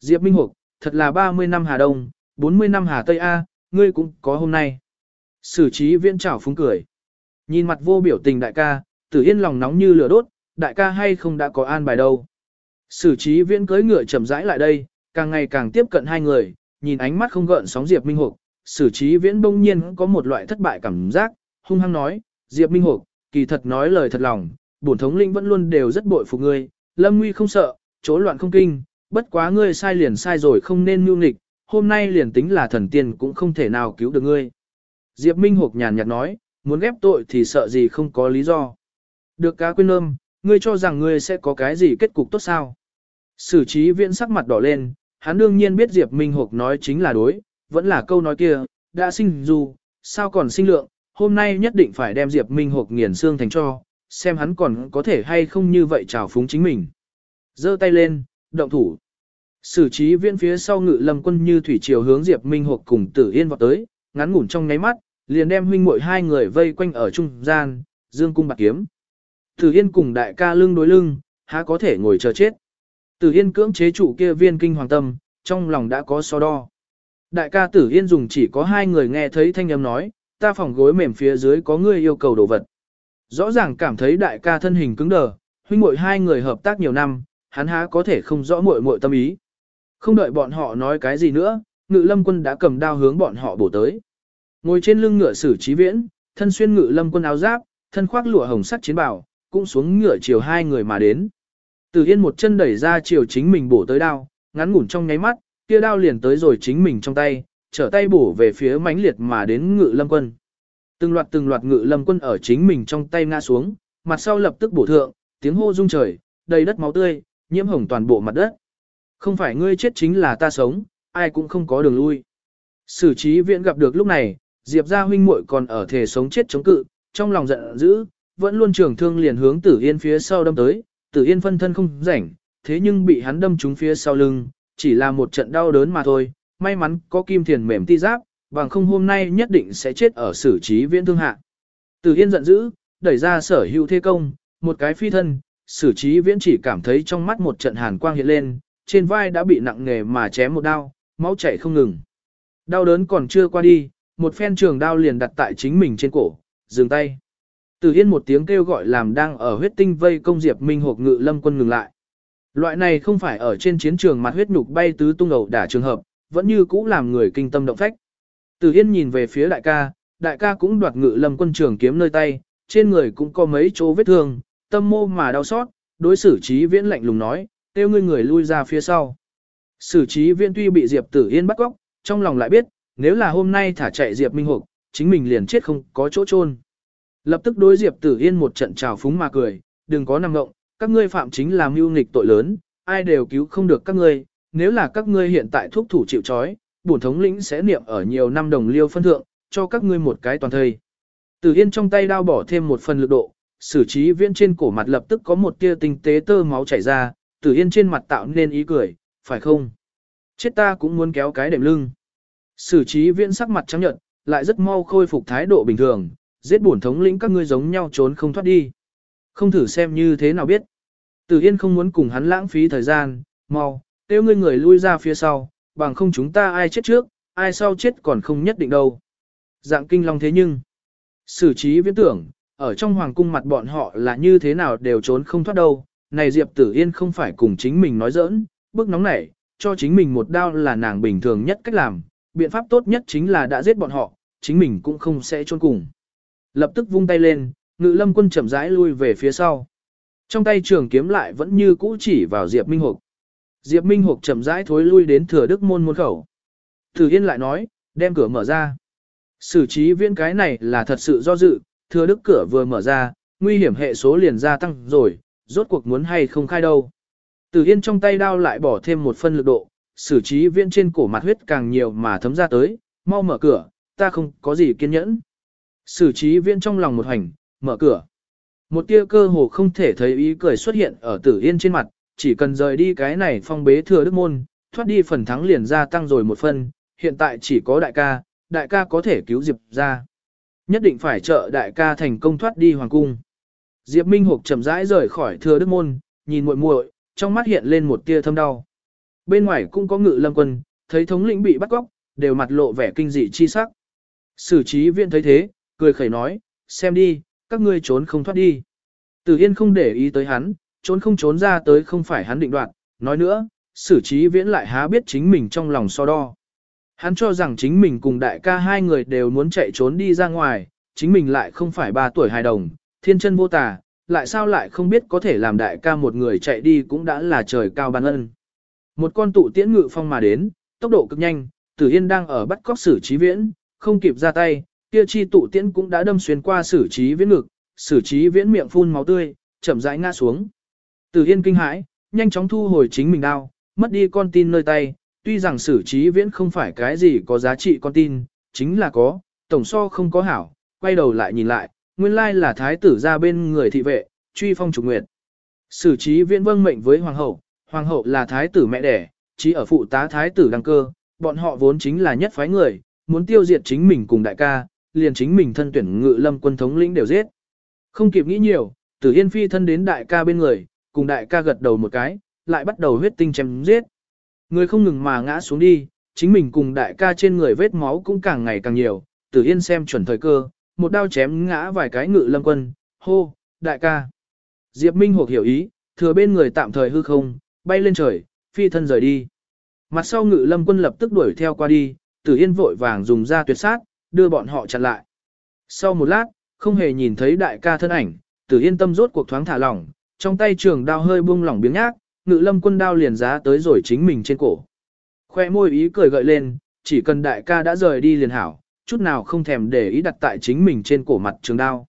Diệp Minh Hục, thật là 30 năm Hà Đông, 40 năm Hà Tây A, ngươi cũng có hôm nay. Sử trí viễn trảo phúng cười. Nhìn mặt vô biểu tình đại ca, tử yên lòng nóng như lửa đốt, đại ca hay không đã có an bài đâu. Sử trí viễn cưỡi ngựa chậm rãi lại đây, càng ngày càng tiếp cận hai người, nhìn ánh mắt không gợn sóng Diệp Minh Hục, sử trí viễn bỗng nhiên có một loại thất bại cảm giác, hung hăng nói, Diệp Minh Hục, kỳ thật nói lời thật lòng, bổn thống linh vẫn luôn đều rất bội phục ngươi, lâm nguy không sợ, chỗ loạn không kinh, bất quá ngươi sai liền sai rồi không nên mưu nghịch, hôm nay liền tính là thần tiên cũng không thể nào cứu được ngươi. Diệp Minh Hục nhàn nhạt nói, muốn ghép tội thì sợ gì không có lý do. Được cá quên ôm, ngươi cho rằng ngươi sẽ có cái gì kết cục tốt sao? Sử trí viễn sắc mặt đỏ lên, hắn đương nhiên biết Diệp Minh Hục nói chính là đối, vẫn là câu nói kia, đã sinh dù, sao còn sinh lượng, hôm nay nhất định phải đem Diệp Minh Hục nghiền xương thành cho, xem hắn còn có thể hay không như vậy trào phúng chính mình. giơ tay lên, động thủ. Sử trí viễn phía sau ngự lâm quân như thủy triều hướng Diệp Minh Hục cùng Tử Yên vọt tới, ngắn ngủn trong nháy mắt, liền đem huynh muội hai người vây quanh ở trung gian, dương cung bạc kiếm. Tử Yên cùng đại ca lưng đối lưng, há có thể ngồi chờ chết. Tử Yên cưỡng chế chủ kia viên kinh hoàng tâm, trong lòng đã có so đo. Đại ca Tử Yên dùng chỉ có hai người nghe thấy thanh âm nói, ta phòng gối mềm phía dưới có người yêu cầu đồ vật. Rõ ràng cảm thấy đại ca thân hình cứng đờ, huynh muội hai người hợp tác nhiều năm, hắn há có thể không rõ muội muội tâm ý. Không đợi bọn họ nói cái gì nữa, ngự lâm quân đã cầm đao hướng bọn họ bổ tới. Ngồi trên lưng ngựa sử trí viễn, thân xuyên ngự lâm quân áo giáp, thân khoác lụa hồng sắt chiến bào, cũng xuống ngựa chiều hai người mà đến. Từ Yên một chân đẩy ra chiều chính mình bổ tới đao, ngắn ngủn trong nháy mắt, kia đao liền tới rồi chính mình trong tay, trở tay bổ về phía mãnh liệt mà đến ngự lâm quân. Từng loạt từng loạt ngự lâm quân ở chính mình trong tay ngã xuống, mặt sau lập tức bổ thượng, tiếng hô rung trời, đầy đất máu tươi, nhiễm hồng toàn bộ mặt đất. Không phải ngươi chết chính là ta sống, ai cũng không có đường lui. Sử trí viện gặp được lúc này, Diệp gia huynh muội còn ở thể sống chết chống cự, trong lòng giận dữ, vẫn luôn trường thương liền hướng Tử Yên phía sau đâm tới, Tử Yên phân thân không rảnh, thế nhưng bị hắn đâm trúng phía sau lưng, chỉ là một trận đau đớn mà thôi, may mắn có kim thiền mềm ti giáp, bằng không hôm nay nhất định sẽ chết ở xử trí viễn thương hạ. Tử Yên giận dữ, đẩy ra sở hữu thế công, một cái phi thân, xử trí viễn chỉ cảm thấy trong mắt một trận hàn quang hiện lên, trên vai đã bị nặng nghề mà chém một đao, máu chảy không ngừng. Đau đớn còn chưa qua đi, một phen trường đao liền đặt tại chính mình trên cổ, dừng tay. Từ Yên một tiếng kêu gọi làm đang ở huyết tinh vây công Diệp Minh hộp ngự lâm quân ngừng lại. Loại này không phải ở trên chiến trường mặt huyết nhục bay tứ tung ẩu đả trường hợp, vẫn như cũ làm người kinh tâm động phách. Từ Yên nhìn về phía đại ca, đại ca cũng đoạt ngự lâm quân trường kiếm nơi tay, trên người cũng có mấy chỗ vết thương, tâm mô mà đau xót, đối xử trí viễn lạnh lùng nói, kêu ngươi người lui ra phía sau. Sử trí viên tuy bị Diệp Tử Yên bắt góc, trong lòng lại biết, nếu là hôm nay thả chạy Diệp Minh Hục, chính mình liền chết không có chỗ chôn. Lập tức đối Diệp Tử Yên một trận trào phúng mà cười, đừng có nằm ngộng, các ngươi phạm chính là mưu nghịch tội lớn, ai đều cứu không được các ngươi, nếu là các ngươi hiện tại thuốc thủ chịu trói, bổn thống lĩnh sẽ niệm ở nhiều năm đồng liêu phân thượng, cho các ngươi một cái toàn thây. Tử Yên trong tay đao bỏ thêm một phần lực độ, xử trí viên trên cổ mặt lập tức có một tia tinh tế tơ máu chảy ra, Tử Yên trên mặt tạo nên ý cười, phải không? Chết ta cũng muốn kéo cái đệm lưng. Sử trí viễn sắc mặt trắng nhợt, lại rất mau khôi phục thái độ bình thường, giết bổn thống lĩnh các ngươi giống nhau trốn không thoát đi. Không thử xem như thế nào biết. Tử Yên không muốn cùng hắn lãng phí thời gian, mau, kêu ngươi người lui ra phía sau, bằng không chúng ta ai chết trước, ai sau chết còn không nhất định đâu. Dạng kinh long thế nhưng, sử trí viễn tưởng, ở trong hoàng cung mặt bọn họ là như thế nào đều trốn không thoát đâu. Này Diệp Tử Yên không phải cùng chính mình nói giỡn, bức nóng nảy, cho chính mình một đao là nàng bình thường nhất cách làm, biện pháp tốt nhất chính là đã giết bọn họ, chính mình cũng không sẽ chôn cùng. Lập tức vung tay lên, ngự lâm quân chậm rãi lui về phía sau. Trong tay trường kiếm lại vẫn như cũ chỉ vào Diệp Minh Hục. Diệp Minh Hục chậm rãi thối lui đến thừa đức môn môn khẩu. Thử Yên lại nói, đem cửa mở ra. Sử trí viên cái này là thật sự do dự, thừa đức cửa vừa mở ra, nguy hiểm hệ số liền gia tăng rồi, rốt cuộc muốn hay không khai đâu. Tử Yên trong tay đao lại bỏ thêm một phân lực độ, sử trí viễn trên cổ mặt huyết càng nhiều mà thấm ra tới, mau mở cửa, ta không có gì kiên nhẫn. Sử trí viễn trong lòng một hành, mở cửa. Một tia cơ hồ không thể thấy ý cười xuất hiện ở tử yên trên mặt, chỉ cần rời đi cái này phong bế thừa đức môn, thoát đi phần thắng liền gia tăng rồi một phân, hiện tại chỉ có đại ca, đại ca có thể cứu Diệp ra. Nhất định phải trợ đại ca thành công thoát đi hoàng cung. Diệp Minh Hục chậm rãi rời khỏi thừa đức môn, nhìn muội muội, trong mắt hiện lên một tia thâm đau. Bên ngoài cũng có ngự lâm quân, thấy thống lĩnh bị bắt cóc, đều mặt lộ vẻ kinh dị chi sắc. Sử trí viện thấy thế, cười khẩy nói, xem đi, các ngươi trốn không thoát đi. Tử Yên không để ý tới hắn, trốn không trốn ra tới không phải hắn định đoạt, nói nữa, sử trí viễn lại há biết chính mình trong lòng so đo. Hắn cho rằng chính mình cùng đại ca hai người đều muốn chạy trốn đi ra ngoài, chính mình lại không phải ba tuổi hài đồng, thiên chân vô tà, lại sao lại không biết có thể làm đại ca một người chạy đi cũng đã là trời cao ban ân. Một con tụ tiễn ngự phong mà đến, tốc độ cực nhanh, Tử Yên đang ở bắt cóc sử trí viễn, không kịp ra tay, kia chi tụ tiễn cũng đã đâm xuyên qua sử trí viễn ngực, sử trí viễn miệng phun máu tươi, chậm rãi ngã xuống. Tử Yên kinh hãi, nhanh chóng thu hồi chính mình đao, mất đi con tin nơi tay, tuy rằng sử trí viễn không phải cái gì có giá trị con tin, chính là có, tổng so không có hảo, quay đầu lại nhìn lại, nguyên lai là thái tử ra bên người thị vệ, truy phong trục nguyệt. Sử trí viễn vâng mệnh với hoàng hậu, hoàng hậu là thái tử mẹ đẻ, chỉ ở phụ tá thái tử đăng cơ, bọn họ vốn chính là nhất phái người, muốn tiêu diệt chính mình cùng đại ca, liền chính mình thân tuyển ngự lâm quân thống lĩnh đều giết. Không kịp nghĩ nhiều, tử yên phi thân đến đại ca bên người, cùng đại ca gật đầu một cái, lại bắt đầu huyết tinh chém giết. Người không ngừng mà ngã xuống đi, chính mình cùng đại ca trên người vết máu cũng càng ngày càng nhiều, tử yên xem chuẩn thời cơ, một đao chém ngã vài cái ngự lâm quân, hô, đại ca. Diệp Minh Hộp hiểu ý, thừa bên người tạm thời hư không, bay lên trời, phi thân rời đi. Mặt sau ngự lâm quân lập tức đuổi theo qua đi, tử yên vội vàng dùng ra tuyệt sát, đưa bọn họ chặn lại. Sau một lát, không hề nhìn thấy đại ca thân ảnh, tử yên tâm rốt cuộc thoáng thả lỏng, trong tay trường đao hơi buông lỏng biếng nhác, ngự lâm quân đao liền giá tới rồi chính mình trên cổ. Khoe môi ý cười gợi lên, chỉ cần đại ca đã rời đi liền hảo, chút nào không thèm để ý đặt tại chính mình trên cổ mặt trường đao.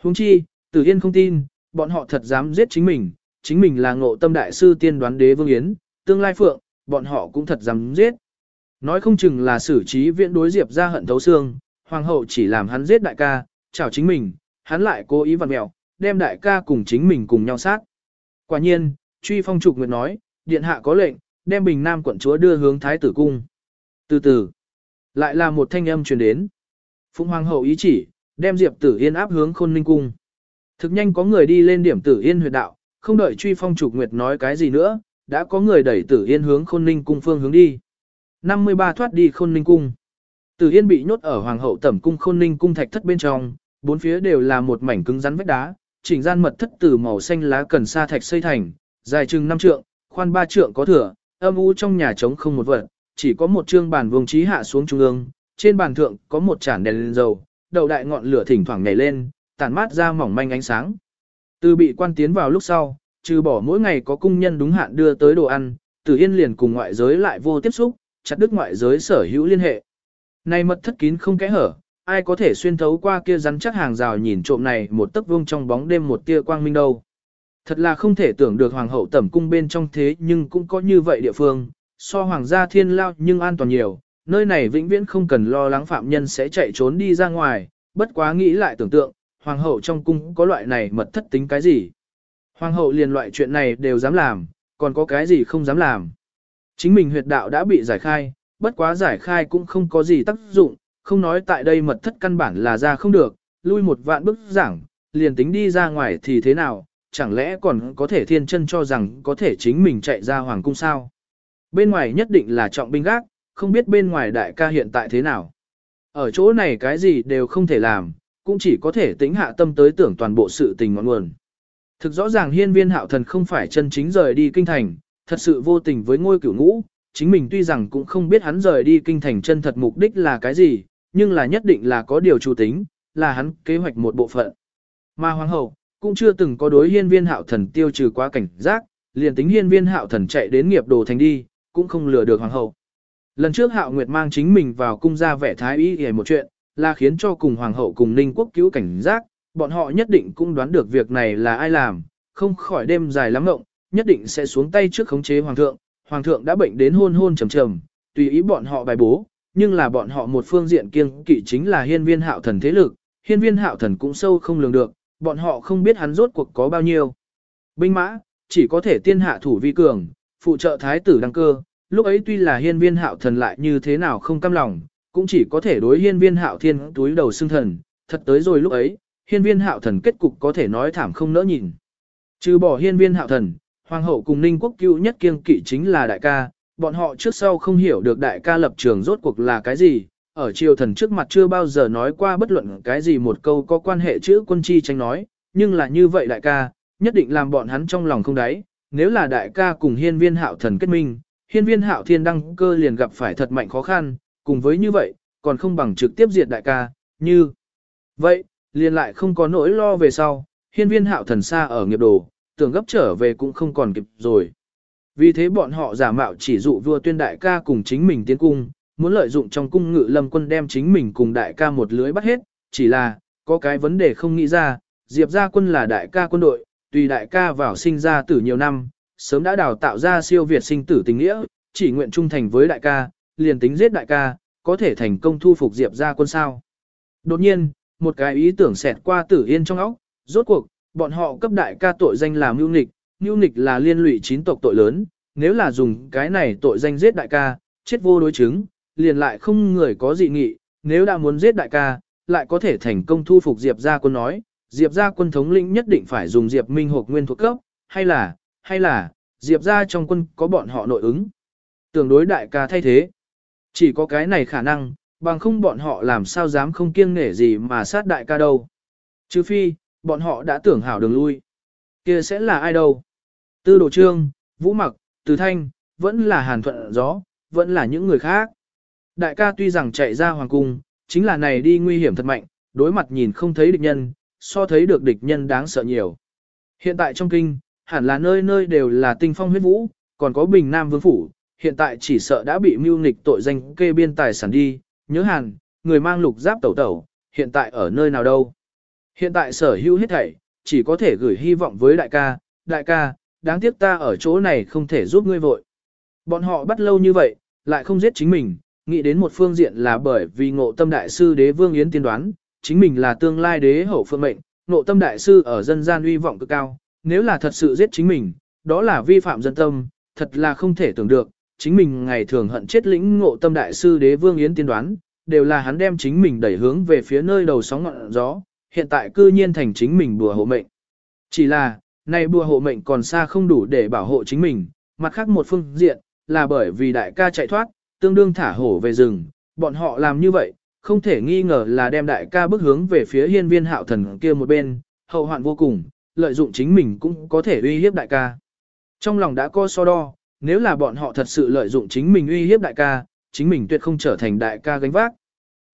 Huống chi, tử yên không tin, bọn họ thật dám giết chính mình, chính mình là ngộ tâm đại sư tiên đoán đế vương yến, tương lai phượng, bọn họ cũng thật dám giết. Nói không chừng là xử trí viện đối diệp ra hận thấu xương, hoàng hậu chỉ làm hắn giết đại ca, chào chính mình, hắn lại cố ý vặn mẹo, đem đại ca cùng chính mình cùng nhau sát. Quả nhiên, truy phong trục nguyệt nói, điện hạ có lệnh, đem bình nam quận chúa đưa hướng thái tử cung. Từ từ, lại là một thanh âm truyền đến. Phụng hoàng hậu ý chỉ, đem diệp tử yên áp hướng khôn ninh cung. Thực nhanh có người đi lên điểm tử yên huyệt đạo, không đợi truy phong trục nguyệt nói cái gì nữa, đã có người đẩy tử yên hướng khôn ninh cung phương hướng đi. 53 thoát đi khôn ninh cung. Tử yên bị nhốt ở hoàng hậu tẩm cung khôn ninh cung thạch thất bên trong, bốn phía đều là một mảnh cứng rắn vách đá, chỉnh gian mật thất từ màu xanh lá cần sa thạch xây thành, dài chừng 5 trượng, khoan 3 trượng có thừa, âm u trong nhà trống không một vật, chỉ có một chương bàn vùng trí hạ xuống trung ương, trên bàn thượng có một chản đèn lên dầu, đầu đại ngọn lửa thỉnh thoảng nhảy lên, tản mát ra mỏng manh ánh sáng. Từ bị quan tiến vào lúc sau, trừ bỏ mỗi ngày có cung nhân đúng hạn đưa tới đồ ăn, Tử Yên liền cùng ngoại giới lại vô tiếp xúc, chặt đứt ngoại giới sở hữu liên hệ. Này mật thất kín không kẽ hở, ai có thể xuyên thấu qua kia rắn chắc hàng rào nhìn trộm này một tấc vuông trong bóng đêm một tia quang minh đâu. Thật là không thể tưởng được hoàng hậu tẩm cung bên trong thế nhưng cũng có như vậy địa phương, so hoàng gia thiên lao nhưng an toàn nhiều, nơi này vĩnh viễn không cần lo lắng phạm nhân sẽ chạy trốn đi ra ngoài, bất quá nghĩ lại tưởng tượng, hoàng hậu trong cung có loại này mật thất tính cái gì. Hoàng hậu liền loại chuyện này đều dám làm, còn có cái gì không dám làm. Chính mình huyệt đạo đã bị giải khai, bất quá giải khai cũng không có gì tác dụng, không nói tại đây mật thất căn bản là ra không được, lui một vạn bước giảng, liền tính đi ra ngoài thì thế nào, chẳng lẽ còn có thể thiên chân cho rằng có thể chính mình chạy ra hoàng cung sao. Bên ngoài nhất định là trọng binh gác, không biết bên ngoài đại ca hiện tại thế nào. Ở chỗ này cái gì đều không thể làm, cũng chỉ có thể tính hạ tâm tới tưởng toàn bộ sự tình ngọn nguồn. Thực rõ ràng hiên viên hạo thần không phải chân chính rời đi kinh thành, thật sự vô tình với ngôi cửu ngũ, chính mình tuy rằng cũng không biết hắn rời đi kinh thành chân thật mục đích là cái gì, nhưng là nhất định là có điều chủ tính, là hắn kế hoạch một bộ phận. Mà hoàng hậu, cũng chưa từng có đối hiên viên hạo thần tiêu trừ quá cảnh giác, liền tính hiên viên hạo thần chạy đến nghiệp đồ thành đi, cũng không lừa được hoàng hậu. Lần trước hạo nguyệt mang chính mình vào cung ra vẻ thái y hề một chuyện, là khiến cho cùng hoàng hậu cùng ninh quốc cứu cảnh giác, bọn họ nhất định cũng đoán được việc này là ai làm, không khỏi đêm dài lắm ngộng, nhất định sẽ xuống tay trước khống chế hoàng thượng, hoàng thượng đã bệnh đến hôn hôn trầm trầm, tùy ý bọn họ bài bố, nhưng là bọn họ một phương diện kiêng kỵ chính là hiên viên hạo thần thế lực, hiên viên hạo thần cũng sâu không lường được, bọn họ không biết hắn rốt cuộc có bao nhiêu. Binh mã, chỉ có thể tiên hạ thủ vi cường, phụ trợ thái tử đăng cơ, lúc ấy tuy là hiên viên hạo thần lại như thế nào không cam lòng, cũng chỉ có thể đối hiên viên hạo thiên túi đầu xương thần, thật tới rồi lúc ấy, hiên viên hạo thần kết cục có thể nói thảm không nỡ nhìn. Trừ bỏ hiên viên hạo thần, hoàng hậu cùng ninh quốc cưu nhất kiêng kỵ chính là đại ca, bọn họ trước sau không hiểu được đại ca lập trường rốt cuộc là cái gì, ở triều thần trước mặt chưa bao giờ nói qua bất luận cái gì một câu có quan hệ chữ quân chi tranh nói, nhưng là như vậy đại ca, nhất định làm bọn hắn trong lòng không đáy, nếu là đại ca cùng hiên viên hạo thần kết minh, hiên viên hạo thiên đăng cơ liền gặp phải thật mạnh khó khăn, cùng với như vậy, còn không bằng trực tiếp diệt đại ca, như vậy, liền lại không có nỗi lo về sau, hiên viên hạo thần xa ở nghiệp đồ, tưởng gấp trở về cũng không còn kịp rồi. Vì thế bọn họ giả mạo chỉ dụ vua tuyên đại ca cùng chính mình tiến cung, muốn lợi dụng trong cung ngự lâm quân đem chính mình cùng đại ca một lưới bắt hết, chỉ là, có cái vấn đề không nghĩ ra, diệp gia quân là đại ca quân đội, tùy đại ca vào sinh ra tử nhiều năm, sớm đã đào tạo ra siêu việt sinh tử tình nghĩa, chỉ nguyện trung thành với đại ca, liền tính giết đại ca, có thể thành công thu phục diệp gia quân sao. Đột nhiên, một cái ý tưởng xẹt qua tử yên trong óc, rốt cuộc, bọn họ cấp đại ca tội danh là mưu nghịch, mưu nghịch là liên lụy chín tộc tội lớn, nếu là dùng cái này tội danh giết đại ca, chết vô đối chứng, liền lại không người có dị nghị, nếu đã muốn giết đại ca, lại có thể thành công thu phục Diệp gia quân nói, Diệp gia quân thống lĩnh nhất định phải dùng Diệp Minh Hộc nguyên thuộc cấp, hay là, hay là, Diệp gia trong quân có bọn họ nội ứng. Tưởng đối đại ca thay thế. Chỉ có cái này khả năng, bằng không bọn họ làm sao dám không kiêng nể gì mà sát đại ca đâu. Chứ phi, bọn họ đã tưởng hảo đường lui. kia sẽ là ai đâu? Tư đồ trương, vũ mặc, từ thanh, vẫn là hàn thuận gió, vẫn là những người khác. Đại ca tuy rằng chạy ra hoàng cung, chính là này đi nguy hiểm thật mạnh, đối mặt nhìn không thấy địch nhân, so thấy được địch nhân đáng sợ nhiều. Hiện tại trong kinh, hẳn là nơi nơi đều là tinh phong huyết vũ, còn có bình nam vương phủ, hiện tại chỉ sợ đã bị mưu nghịch tội danh kê biên tài sản đi, nhớ hàn, người mang lục giáp tẩu tẩu, hiện tại ở nơi nào đâu. Hiện tại sở hữu hết thảy, chỉ có thể gửi hy vọng với đại ca, đại ca, đáng tiếc ta ở chỗ này không thể giúp ngươi vội. Bọn họ bắt lâu như vậy, lại không giết chính mình, nghĩ đến một phương diện là bởi vì ngộ tâm đại sư đế vương yến tiên đoán, chính mình là tương lai đế hậu phương mệnh, nộ tâm đại sư ở dân gian uy vọng cực cao, nếu là thật sự giết chính mình, đó là vi phạm dân tâm, thật là không thể tưởng được, chính mình ngày thường hận chết lĩnh ngộ tâm đại sư đế vương yến tiên đoán, đều là hắn đem chính mình đẩy hướng về phía nơi đầu sóng ngọn gió, hiện tại cư nhiên thành chính mình bùa hộ mệnh. Chỉ là, này bùa hộ mệnh còn xa không đủ để bảo hộ chính mình, mặt khác một phương diện, là bởi vì đại ca chạy thoát, tương đương thả hổ về rừng, bọn họ làm như vậy, không thể nghi ngờ là đem đại ca bước hướng về phía hiên viên hạo thần kia một bên, hậu hoạn vô cùng, lợi dụng chính mình cũng có thể uy hiếp đại ca. Trong lòng đã có so đo, nếu là bọn họ thật sự lợi dụng chính mình uy hiếp đại ca, chính mình tuyệt không trở thành đại ca gánh vác.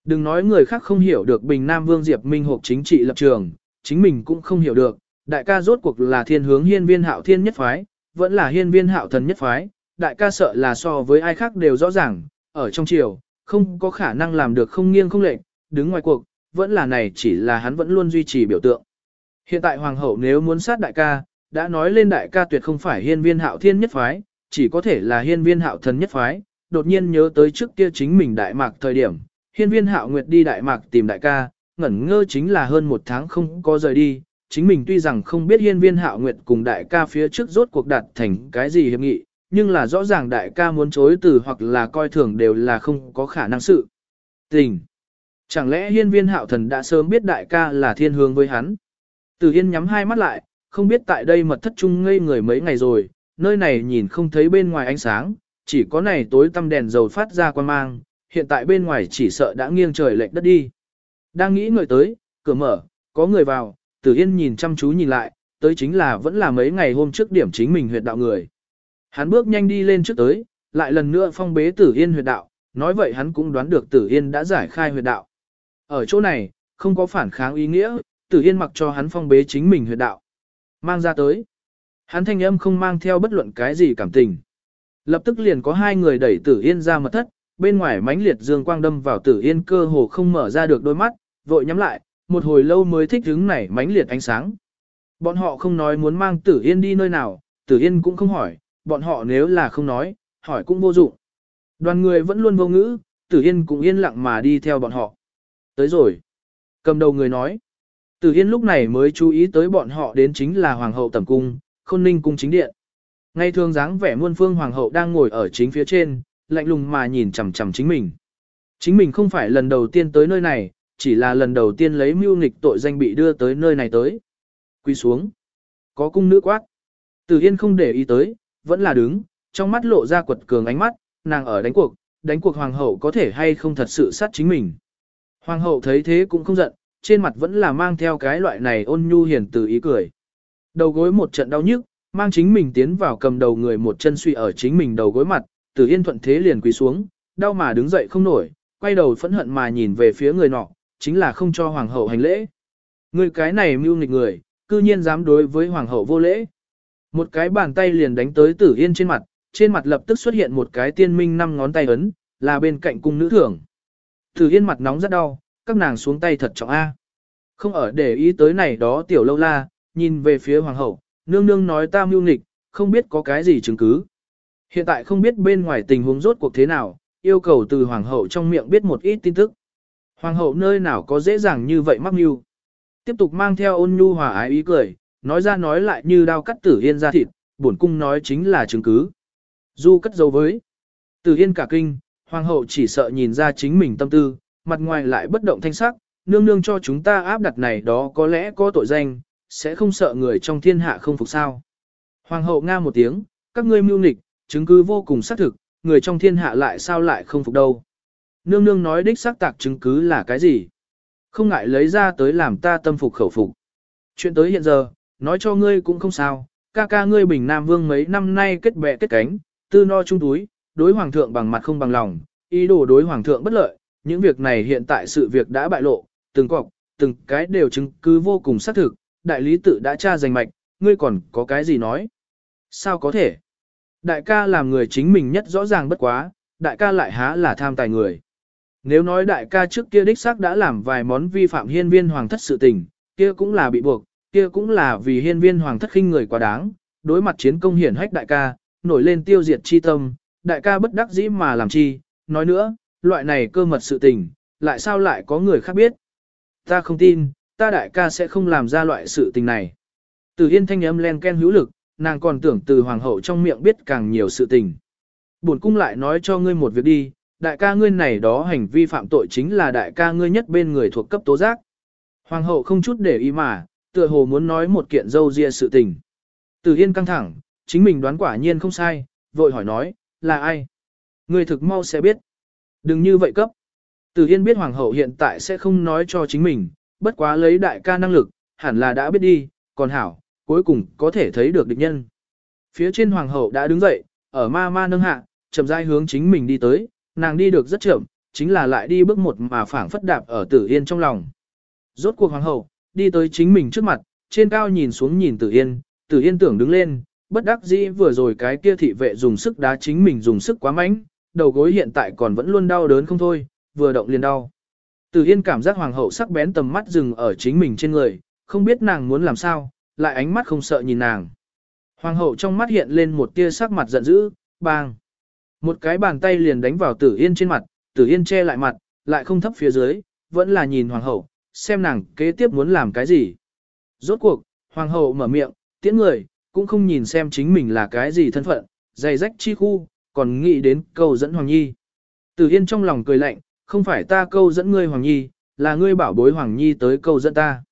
Đừng nói người khác không hiểu được Bình Nam Vương Diệp Minh hộp chính trị lập trường, chính mình cũng không hiểu được, đại ca rốt cuộc là thiên hướng hiên viên hạo thiên nhất phái, vẫn là hiên viên hạo thần nhất phái, đại ca sợ là so với ai khác đều rõ ràng, ở trong triều, không có khả năng làm được không nghiêng không lệch, đứng ngoài cuộc, vẫn là này chỉ là hắn vẫn luôn duy trì biểu tượng. Hiện tại hoàng hậu nếu muốn sát đại ca, đã nói lên đại ca tuyệt không phải hiên viên hạo thiên nhất phái, chỉ có thể là hiên viên hạo thần nhất phái, đột nhiên nhớ tới trước kia chính mình đại mạc thời điểm, hiên viên hạo nguyệt đi đại mạc tìm đại ca, ngẩn ngơ chính là hơn một tháng không có rời đi, chính mình tuy rằng không biết hiên viên hạo nguyệt cùng đại ca phía trước rốt cuộc đạt thành cái gì hiệp nghị, nhưng là rõ ràng đại ca muốn chối từ hoặc là coi thường đều là không có khả năng sự. Tình. Chẳng lẽ hiên viên hạo thần đã sớm biết đại ca là thiên hướng với hắn? Từ hiên nhắm hai mắt lại, không biết tại đây mật thất trung ngây người mấy ngày rồi, nơi này nhìn không thấy bên ngoài ánh sáng, chỉ có này tối tăm đèn dầu phát ra quan mang, hiện tại bên ngoài chỉ sợ đã nghiêng trời lệch đất đi. Đang nghĩ người tới, cửa mở, có người vào, Tử Yên nhìn chăm chú nhìn lại, tới chính là vẫn là mấy ngày hôm trước điểm chính mình huyệt đạo người. Hắn bước nhanh đi lên trước tới, lại lần nữa phong bế Tử Yên huyệt đạo, nói vậy hắn cũng đoán được Tử Yên đã giải khai huyệt đạo. Ở chỗ này, không có phản kháng ý nghĩa, Tử Yên mặc cho hắn phong bế chính mình huyệt đạo. Mang ra tới. Hắn thanh âm không mang theo bất luận cái gì cảm tình. Lập tức liền có hai người đẩy Tử Yên ra mật thất, bên ngoài mãnh liệt dương quang đâm vào tử yên cơ hồ không mở ra được đôi mắt, vội nhắm lại, một hồi lâu mới thích hứng này mãnh liệt ánh sáng. Bọn họ không nói muốn mang tử yên đi nơi nào, tử yên cũng không hỏi, bọn họ nếu là không nói, hỏi cũng vô dụng. Đoàn người vẫn luôn vô ngữ, tử yên cũng yên lặng mà đi theo bọn họ. Tới rồi. Cầm đầu người nói. Tử yên lúc này mới chú ý tới bọn họ đến chính là hoàng hậu tẩm cung, khôn ninh cung chính điện. Ngay thường dáng vẻ muôn phương hoàng hậu đang ngồi ở chính phía trên, lạnh lùng mà nhìn chằm chằm chính mình. Chính mình không phải lần đầu tiên tới nơi này, chỉ là lần đầu tiên lấy mưu nghịch tội danh bị đưa tới nơi này tới. Quy xuống. Có cung nữ quát. Tử Yên không để ý tới, vẫn là đứng, trong mắt lộ ra quật cường ánh mắt, nàng ở đánh cuộc, đánh cuộc hoàng hậu có thể hay không thật sự sát chính mình. Hoàng hậu thấy thế cũng không giận, trên mặt vẫn là mang theo cái loại này ôn nhu hiền từ ý cười. Đầu gối một trận đau nhức, mang chính mình tiến vào cầm đầu người một chân suy ở chính mình đầu gối mặt, Tử Yên thuận thế liền quỳ xuống, đau mà đứng dậy không nổi, quay đầu phẫn hận mà nhìn về phía người nọ, chính là không cho hoàng hậu hành lễ. Người cái này mưu nghịch người, cư nhiên dám đối với hoàng hậu vô lễ. Một cái bàn tay liền đánh tới Tử Yên trên mặt, trên mặt lập tức xuất hiện một cái tiên minh năm ngón tay ấn, là bên cạnh cung nữ thưởng. Tử Yên mặt nóng rất đau, các nàng xuống tay thật trọng a. Không ở để ý tới này đó tiểu lâu la, nhìn về phía hoàng hậu, nương nương nói ta mưu nghịch, không biết có cái gì chứng cứ. Hiện tại không biết bên ngoài tình huống rốt cuộc thế nào, yêu cầu từ hoàng hậu trong miệng biết một ít tin tức. Hoàng hậu nơi nào có dễ dàng như vậy mắc mưu. Tiếp tục mang theo ôn nhu hòa ái ý cười, nói ra nói lại như đao cắt tử yên ra thịt, bổn cung nói chính là chứng cứ. Du cất dấu với. Tử yên cả kinh, hoàng hậu chỉ sợ nhìn ra chính mình tâm tư, mặt ngoài lại bất động thanh sắc, nương nương cho chúng ta áp đặt này đó có lẽ có tội danh, sẽ không sợ người trong thiên hạ không phục sao. Hoàng hậu nga một tiếng, các ngươi mưu nịch, chứng cứ vô cùng xác thực, người trong thiên hạ lại sao lại không phục đâu. Nương nương nói đích xác tạc chứng cứ là cái gì? Không ngại lấy ra tới làm ta tâm phục khẩu phục. Chuyện tới hiện giờ, nói cho ngươi cũng không sao, ca ca ngươi bình Nam Vương mấy năm nay kết bè kết cánh, tư no chung túi, đối hoàng thượng bằng mặt không bằng lòng, ý đồ đối hoàng thượng bất lợi, những việc này hiện tại sự việc đã bại lộ, từng cọc, từng cái đều chứng cứ vô cùng xác thực, đại lý tự đã tra danh mạch, ngươi còn có cái gì nói? Sao có thể? Đại ca làm người chính mình nhất rõ ràng bất quá, đại ca lại há là tham tài người. Nếu nói đại ca trước kia đích xác đã làm vài món vi phạm hiên viên hoàng thất sự tình, kia cũng là bị buộc, kia cũng là vì hiên viên hoàng thất khinh người quá đáng, đối mặt chiến công hiển hách đại ca, nổi lên tiêu diệt chi tâm, đại ca bất đắc dĩ mà làm chi, nói nữa, loại này cơ mật sự tình, lại sao lại có người khác biết. Ta không tin, ta đại ca sẽ không làm ra loại sự tình này. Từ yên thanh âm len ken hữu lực, nàng còn tưởng từ hoàng hậu trong miệng biết càng nhiều sự tình. Bổn cung lại nói cho ngươi một việc đi, đại ca ngươi này đó hành vi phạm tội chính là đại ca ngươi nhất bên người thuộc cấp tố giác. Hoàng hậu không chút để ý mà, tựa hồ muốn nói một kiện dâu ria sự tình. Từ Yên căng thẳng, chính mình đoán quả nhiên không sai, vội hỏi nói, là ai? Ngươi thực mau sẽ biết. Đừng như vậy cấp. Từ Yên biết Hoàng hậu hiện tại sẽ không nói cho chính mình, bất quá lấy đại ca năng lực, hẳn là đã biết đi, còn hảo, cuối cùng có thể thấy được địch nhân. Phía trên Hoàng hậu đã đứng dậy, ở ma ma nâng hạ, chậm rãi hướng chính mình đi tới, nàng đi được rất chậm, chính là lại đi bước một mà phảng phất đạp ở Tử Yên trong lòng. Rốt cuộc Hoàng hậu, đi tới chính mình trước mặt, trên cao nhìn xuống nhìn Tử Yên, Tử Yên tưởng đứng lên, bất đắc dĩ vừa rồi cái kia thị vệ dùng sức đá chính mình dùng sức quá mạnh, đầu gối hiện tại còn vẫn luôn đau đớn không thôi, vừa động liền đau. Tử Yên cảm giác hoàng hậu sắc bén tầm mắt dừng ở chính mình trên người, không biết nàng muốn làm sao, lại ánh mắt không sợ nhìn nàng. Hoàng hậu trong mắt hiện lên một tia sắc mặt giận dữ, bang. Một cái bàn tay liền đánh vào Tử Yên trên mặt, Tử Yên che lại mặt, lại không thấp phía dưới, vẫn là nhìn hoàng hậu, xem nàng kế tiếp muốn làm cái gì. Rốt cuộc, hoàng hậu mở miệng, tiễn người, cũng không nhìn xem chính mình là cái gì thân phận, dày rách chi khu, còn nghĩ đến câu dẫn Hoàng Nhi. Tử Yên trong lòng cười lạnh, không phải ta câu dẫn ngươi Hoàng Nhi, là ngươi bảo bối Hoàng Nhi tới câu dẫn ta.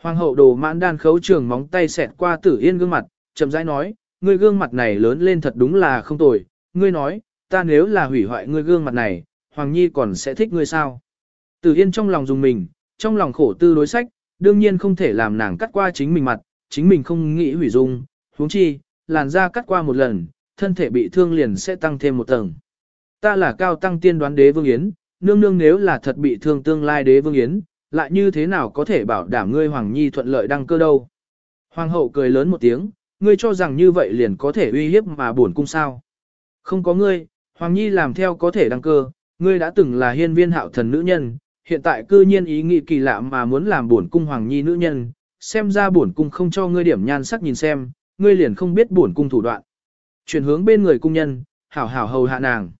Hoàng hậu đồ mãn đan khấu trường móng tay xẹt qua Tử Yên gương mặt, chậm rãi nói, ngươi gương mặt này lớn lên thật đúng là không tồi, ngươi nói, ta nếu là hủy hoại ngươi gương mặt này, Hoàng Nhi còn sẽ thích ngươi sao? Tử Yên trong lòng dùng mình, trong lòng khổ tư đối sách, đương nhiên không thể làm nàng cắt qua chính mình mặt, chính mình không nghĩ hủy dung, huống chi, làn da cắt qua một lần, thân thể bị thương liền sẽ tăng thêm một tầng. Ta là cao tăng tiên đoán đế vương yến, nương nương nếu là thật bị thương tương lai đế vương yến, lại như thế nào có thể bảo đảm ngươi hoàng nhi thuận lợi đăng cơ đâu. Hoàng hậu cười lớn một tiếng, ngươi cho rằng như vậy liền có thể uy hiếp mà buồn cung sao. Không có ngươi, hoàng nhi làm theo có thể đăng cơ, ngươi đã từng là hiên viên hạo thần nữ nhân, hiện tại cư nhiên ý nghĩ kỳ lạ mà muốn làm bổn cung hoàng nhi nữ nhân, xem ra bổn cung không cho ngươi điểm nhan sắc nhìn xem, ngươi liền không biết bổn cung thủ đoạn. Chuyển hướng bên người cung nhân, hảo hảo hầu hạ nàng.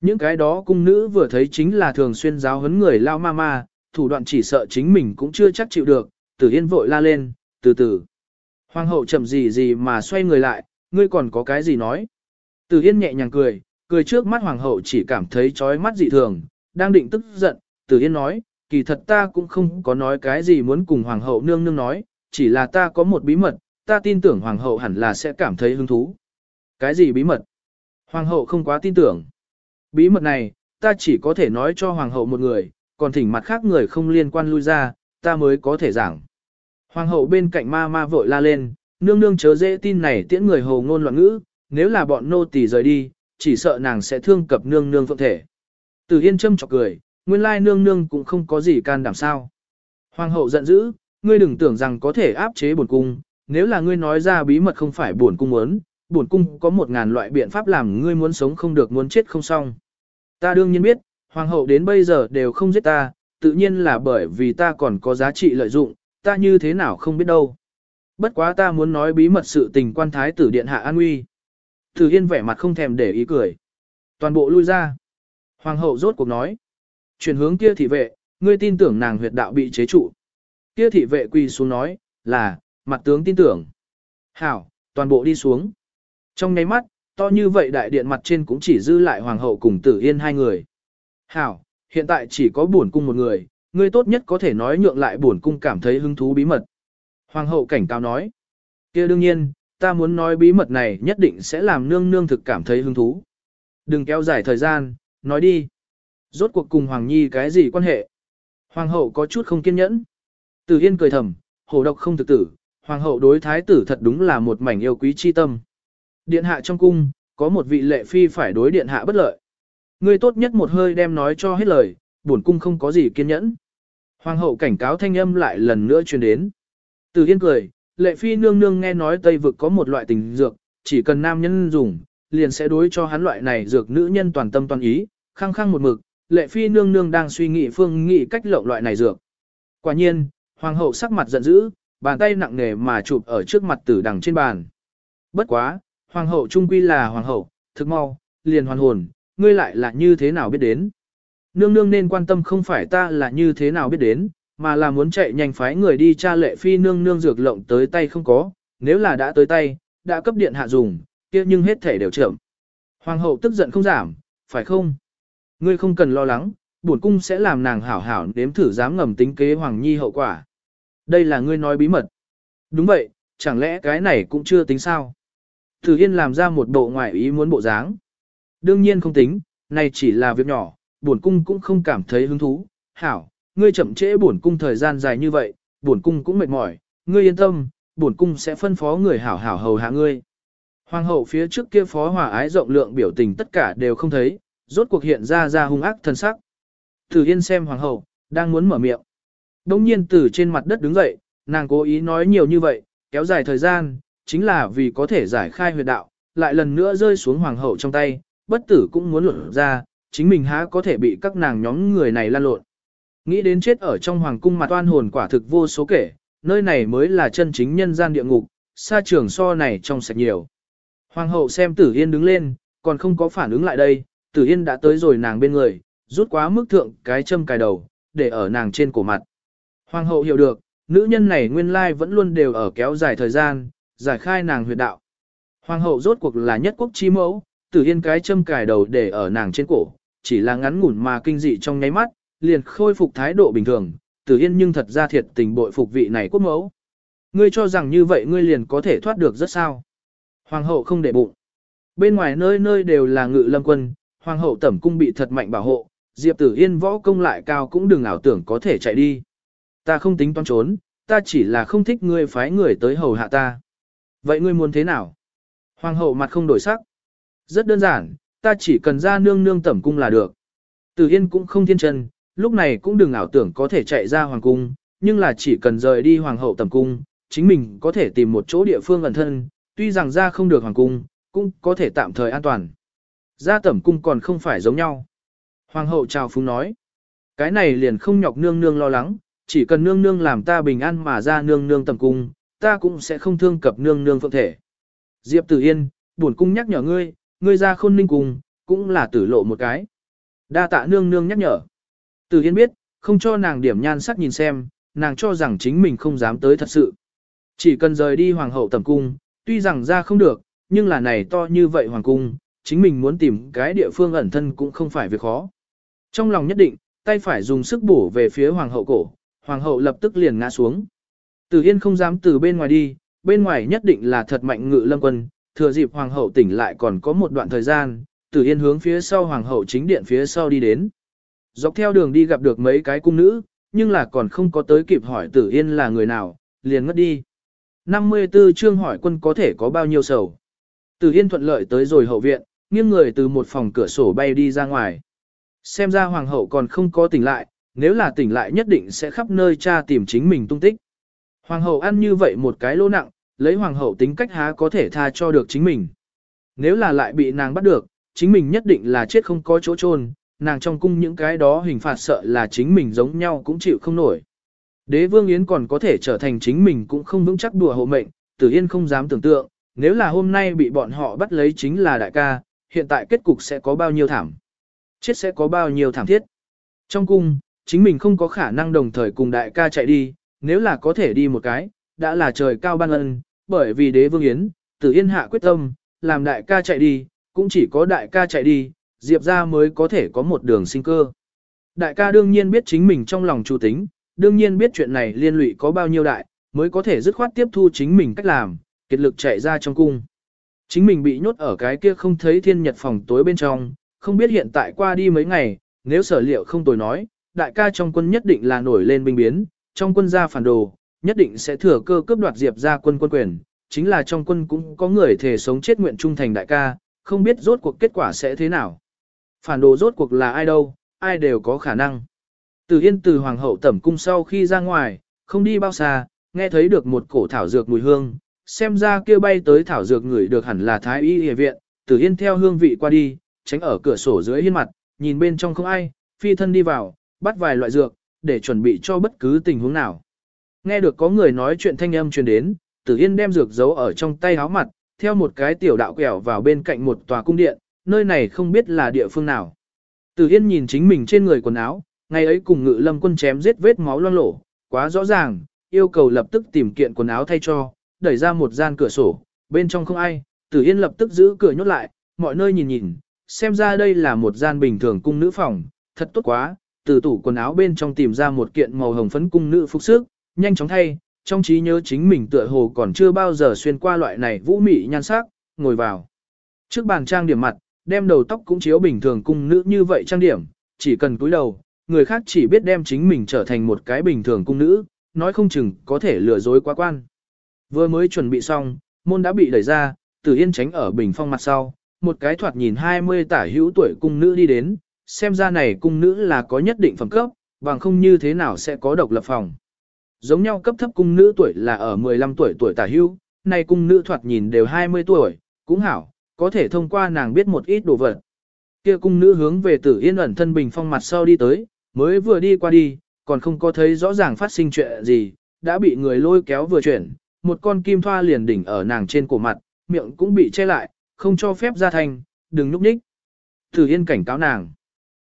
Những cái đó cung nữ vừa thấy chính là thường xuyên giáo huấn người lao ma ma, thủ đoạn chỉ sợ chính mình cũng chưa chắc chịu được, tử yên vội la lên, từ từ. Hoàng hậu chậm gì gì mà xoay người lại, ngươi còn có cái gì nói. Tử yên nhẹ nhàng cười, cười trước mắt hoàng hậu chỉ cảm thấy trói mắt dị thường, đang định tức giận, tử yên nói, kỳ thật ta cũng không có nói cái gì muốn cùng hoàng hậu nương nương nói, chỉ là ta có một bí mật, ta tin tưởng hoàng hậu hẳn là sẽ cảm thấy hứng thú. Cái gì bí mật? Hoàng hậu không quá tin tưởng. Bí mật này, ta chỉ có thể nói cho hoàng hậu một người, còn thỉnh mặt khác người không liên quan lui ra, ta mới có thể giảng. Hoàng hậu bên cạnh ma ma vội la lên, nương nương chớ dễ tin này tiễn người hồ ngôn loạn ngữ, nếu là bọn nô tỳ rời đi, chỉ sợ nàng sẽ thương cập nương nương phượng thể. Từ Yên châm chọc cười, nguyên lai nương nương cũng không có gì can đảm sao. Hoàng hậu giận dữ, ngươi đừng tưởng rằng có thể áp chế bổn cung, nếu là ngươi nói ra bí mật không phải bổn cung muốn, bổn cung có một ngàn loại biện pháp làm ngươi muốn sống không được muốn chết không xong. Ta đương nhiên biết, hoàng hậu đến bây giờ đều không giết ta, tự nhiên là bởi vì ta còn có giá trị lợi dụng, ta như thế nào không biết đâu. Bất quá ta muốn nói bí mật sự tình quan thái tử điện hạ an nguy. Tử Yên vẻ mặt không thèm để ý cười. Toàn bộ lui ra. Hoàng hậu rốt cuộc nói. Chuyển hướng kia thị vệ, ngươi tin tưởng nàng huyệt đạo bị chế trụ. Kia thị vệ quỳ xuống nói, là, mặt tướng tin tưởng. Hảo, toàn bộ đi xuống. Trong nháy mắt, to như vậy đại điện mặt trên cũng chỉ dư lại hoàng hậu cùng tử yên hai người. Hảo, hiện tại chỉ có bổn cung một người, ngươi tốt nhất có thể nói nhượng lại bổn cung cảm thấy hứng thú bí mật. Hoàng hậu cảnh cáo nói. kia đương nhiên, ta muốn nói bí mật này nhất định sẽ làm nương nương thực cảm thấy hứng thú. Đừng kéo dài thời gian, nói đi. Rốt cuộc cùng Hoàng Nhi cái gì quan hệ? Hoàng hậu có chút không kiên nhẫn. Tử Yên cười thầm, hồ độc không thực tử, Hoàng hậu đối thái tử thật đúng là một mảnh yêu quý chi tâm. Điện hạ trong cung, có một vị lệ phi phải đối điện hạ bất lợi. Ngươi tốt nhất một hơi đem nói cho hết lời, bổn cung không có gì kiên nhẫn. Hoàng hậu cảnh cáo thanh âm lại lần nữa truyền đến. Từ Yên cười, lệ phi nương nương nghe nói Tây vực có một loại tình dược, chỉ cần nam nhân dùng, liền sẽ đối cho hắn loại này dược nữ nhân toàn tâm toàn ý, khăng khăng một mực, lệ phi nương nương đang suy nghĩ phương nghị cách lộng loại này dược. Quả nhiên, hoàng hậu sắc mặt giận dữ, bàn tay nặng nề mà chụp ở trước mặt tử đằng trên bàn. Bất quá, hoàng hậu trung quy là hoàng hậu, thực mau, liền hoàn hồn, ngươi lại là như thế nào biết đến. Nương nương nên quan tâm không phải ta là như thế nào biết đến, mà là muốn chạy nhanh phái người đi tra lệ phi nương nương dược lộng tới tay không có, nếu là đã tới tay, đã cấp điện hạ dùng, kia nhưng hết thể đều chậm. Hoàng hậu tức giận không giảm, phải không? Ngươi không cần lo lắng, bổn cung sẽ làm nàng hảo hảo nếm thử dám ngầm tính kế Hoàng Nhi hậu quả. Đây là ngươi nói bí mật. Đúng vậy, chẳng lẽ cái này cũng chưa tính sao? Thử Yên làm ra một bộ ngoại ý muốn bộ dáng. Đương nhiên không tính, này chỉ là việc nhỏ, bổn cung cũng không cảm thấy hứng thú. Hảo, ngươi chậm trễ bổn cung thời gian dài như vậy, bổn cung cũng mệt mỏi, ngươi yên tâm, bổn cung sẽ phân phó người hảo hảo hầu hạ ngươi. Hoàng hậu phía trước kia phó hòa ái rộng lượng biểu tình tất cả đều không thấy, rốt cuộc hiện ra ra hung ác thân sắc. Thử Yên xem hoàng hậu, đang muốn mở miệng. Đông nhiên từ trên mặt đất đứng dậy, nàng cố ý nói nhiều như vậy, kéo dài thời gian, chính là vì có thể giải khai huyệt đạo, lại lần nữa rơi xuống hoàng hậu trong tay, bất tử cũng muốn luận ra, chính mình há có thể bị các nàng nhóm người này lan lộn. Nghĩ đến chết ở trong hoàng cung mặt oan hồn quả thực vô số kể, nơi này mới là chân chính nhân gian địa ngục, xa trường so này trong sạch nhiều. Hoàng hậu xem tử yên đứng lên, còn không có phản ứng lại đây, tử yên đã tới rồi nàng bên người, rút quá mức thượng cái châm cài đầu, để ở nàng trên cổ mặt. Hoàng hậu hiểu được, nữ nhân này nguyên lai vẫn luôn đều ở kéo dài thời gian, giải khai nàng huyệt đạo. Hoàng hậu rốt cuộc là nhất quốc chi mẫu, tử yên cái châm cài đầu để ở nàng trên cổ, chỉ là ngắn ngủn mà kinh dị trong nháy mắt, liền khôi phục thái độ bình thường, tử yên nhưng thật ra thiệt tình bội phục vị này quốc mẫu. Ngươi cho rằng như vậy ngươi liền có thể thoát được rất sao. Hoàng hậu không để bụng. Bên ngoài nơi nơi đều là ngự lâm quân, hoàng hậu tẩm cung bị thật mạnh bảo hộ, Diệp Tử Yên võ công lại cao cũng đừng ảo tưởng có thể chạy đi. Ta không tính toán trốn, ta chỉ là không thích ngươi phái người tới hầu hạ ta. Vậy ngươi muốn thế nào? Hoàng hậu mặt không đổi sắc. Rất đơn giản, ta chỉ cần ra nương nương tẩm cung là được. Tử Yên cũng không thiên chân, lúc này cũng đừng ảo tưởng có thể chạy ra hoàng cung, nhưng là chỉ cần rời đi hoàng hậu tẩm cung, chính mình có thể tìm một chỗ địa phương ẩn thân, tuy rằng ra không được hoàng cung, cũng có thể tạm thời an toàn. Ra tẩm cung còn không phải giống nhau. Hoàng hậu chào phúng nói. Cái này liền không nhọc nương nương lo lắng, chỉ cần nương nương làm ta bình an mà ra nương nương tẩm cung, ta cũng sẽ không thương cập nương nương phượng thể. Diệp Tử Yên, buồn cung nhắc nhở ngươi, ngươi ra khôn ninh cùng, cũng là tử lộ một cái. Đa tạ nương nương nhắc nhở. Tử Yên biết, không cho nàng điểm nhan sắc nhìn xem, nàng cho rằng chính mình không dám tới thật sự. Chỉ cần rời đi hoàng hậu tẩm cung, tuy rằng ra không được, nhưng là này to như vậy hoàng cung, chính mình muốn tìm cái địa phương ẩn thân cũng không phải việc khó. Trong lòng nhất định, tay phải dùng sức bổ về phía hoàng hậu cổ, hoàng hậu lập tức liền ngã xuống. Tử Yên không dám từ bên ngoài đi, bên ngoài nhất định là thật mạnh ngự lâm quân, thừa dịp hoàng hậu tỉnh lại còn có một đoạn thời gian, Tử Yên hướng phía sau hoàng hậu chính điện phía sau đi đến. Dọc theo đường đi gặp được mấy cái cung nữ, nhưng là còn không có tới kịp hỏi Tử Yên là người nào, liền ngất đi. 54 chương hỏi quân có thể có bao nhiêu sầu. Tử Yên thuận lợi tới rồi hậu viện, nghiêng người từ một phòng cửa sổ bay đi ra ngoài. Xem ra hoàng hậu còn không có tỉnh lại, nếu là tỉnh lại nhất định sẽ khắp nơi tra tìm chính mình tung tích. Hoàng hậu ăn như vậy một cái lỗ nặng, lấy hoàng hậu tính cách há có thể tha cho được chính mình. Nếu là lại bị nàng bắt được, chính mình nhất định là chết không có chỗ chôn, nàng trong cung những cái đó hình phạt sợ là chính mình giống nhau cũng chịu không nổi. Đế vương Yến còn có thể trở thành chính mình cũng không vững chắc đùa hộ mệnh, tử yên không dám tưởng tượng, nếu là hôm nay bị bọn họ bắt lấy chính là đại ca, hiện tại kết cục sẽ có bao nhiêu thảm. Chết sẽ có bao nhiêu thảm thiết. Trong cung, chính mình không có khả năng đồng thời cùng đại ca chạy đi, nếu là có thể đi một cái, đã là trời cao ban ân, bởi vì đế vương Yến, tử yên hạ quyết tâm, làm đại ca chạy đi, cũng chỉ có đại ca chạy đi, Diệp ra mới có thể có một đường sinh cơ. Đại ca đương nhiên biết chính mình trong lòng chủ tính, đương nhiên biết chuyện này liên lụy có bao nhiêu đại, mới có thể dứt khoát tiếp thu chính mình cách làm, kiệt lực chạy ra trong cung. Chính mình bị nhốt ở cái kia không thấy thiên nhật phòng tối bên trong, không biết hiện tại qua đi mấy ngày, nếu sở liệu không tồi nói, đại ca trong quân nhất định là nổi lên binh biến, trong quân gia phản đồ, nhất định sẽ thừa cơ cướp đoạt diệp ra quân quân quyền, chính là trong quân cũng có người thể sống chết nguyện trung thành đại ca, không biết rốt cuộc kết quả sẽ thế nào. Phản đồ rốt cuộc là ai đâu, ai đều có khả năng. Từ Yên từ hoàng hậu tẩm cung sau khi ra ngoài, không đi bao xa, nghe thấy được một cổ thảo dược mùi hương, xem ra kia bay tới thảo dược người được hẳn là thái y y viện, Từ Yên theo hương vị qua đi, tránh ở cửa sổ dưới hiên mặt, nhìn bên trong không ai, phi thân đi vào, bắt vài loại dược, để chuẩn bị cho bất cứ tình huống nào. Nghe được có người nói chuyện thanh âm truyền đến, Tử Yên đem dược giấu ở trong tay áo mặt, theo một cái tiểu đạo quẹo vào bên cạnh một tòa cung điện, nơi này không biết là địa phương nào. Tử Yên nhìn chính mình trên người quần áo, ngày ấy cùng ngự lâm quân chém giết vết máu loang lổ, quá rõ ràng, yêu cầu lập tức tìm kiện quần áo thay cho, đẩy ra một gian cửa sổ, bên trong không ai, Tử Yên lập tức giữ cửa nhốt lại, mọi nơi nhìn nhìn, xem ra đây là một gian bình thường cung nữ phòng, thật tốt quá, từ tủ quần áo bên trong tìm ra một kiện màu hồng phấn cung nữ phục sức, nhanh chóng thay, trong trí nhớ chính mình tựa hồ còn chưa bao giờ xuyên qua loại này vũ mị nhan sắc, ngồi vào. Trước bàn trang điểm mặt, đem đầu tóc cũng chiếu bình thường cung nữ như vậy trang điểm, chỉ cần cúi đầu, người khác chỉ biết đem chính mình trở thành một cái bình thường cung nữ, nói không chừng có thể lừa dối quá quan. Vừa mới chuẩn bị xong, môn đã bị đẩy ra, Tử Yên tránh ở bình phong mặt sau, một cái thoạt nhìn 20 tả hữu tuổi cung nữ đi đến, xem ra này cung nữ là có nhất định phẩm cấp, bằng không như thế nào sẽ có độc lập phòng. Giống nhau cấp thấp cung nữ tuổi là ở 15 tuổi tuổi tả hữu, này cung nữ thoạt nhìn đều 20 tuổi, cũng hảo, có thể thông qua nàng biết một ít đồ vật. Kia cung nữ hướng về Tử Yên ẩn thân bình phong mặt sau đi tới, mới vừa đi qua đi, còn không có thấy rõ ràng phát sinh chuyện gì, đã bị người lôi kéo vừa chuyển, một con kim thoa liền đỉnh ở nàng trên cổ mặt, miệng cũng bị che lại, không cho phép ra thành, đừng nhúc nhích. Tử Yên cảnh cáo nàng.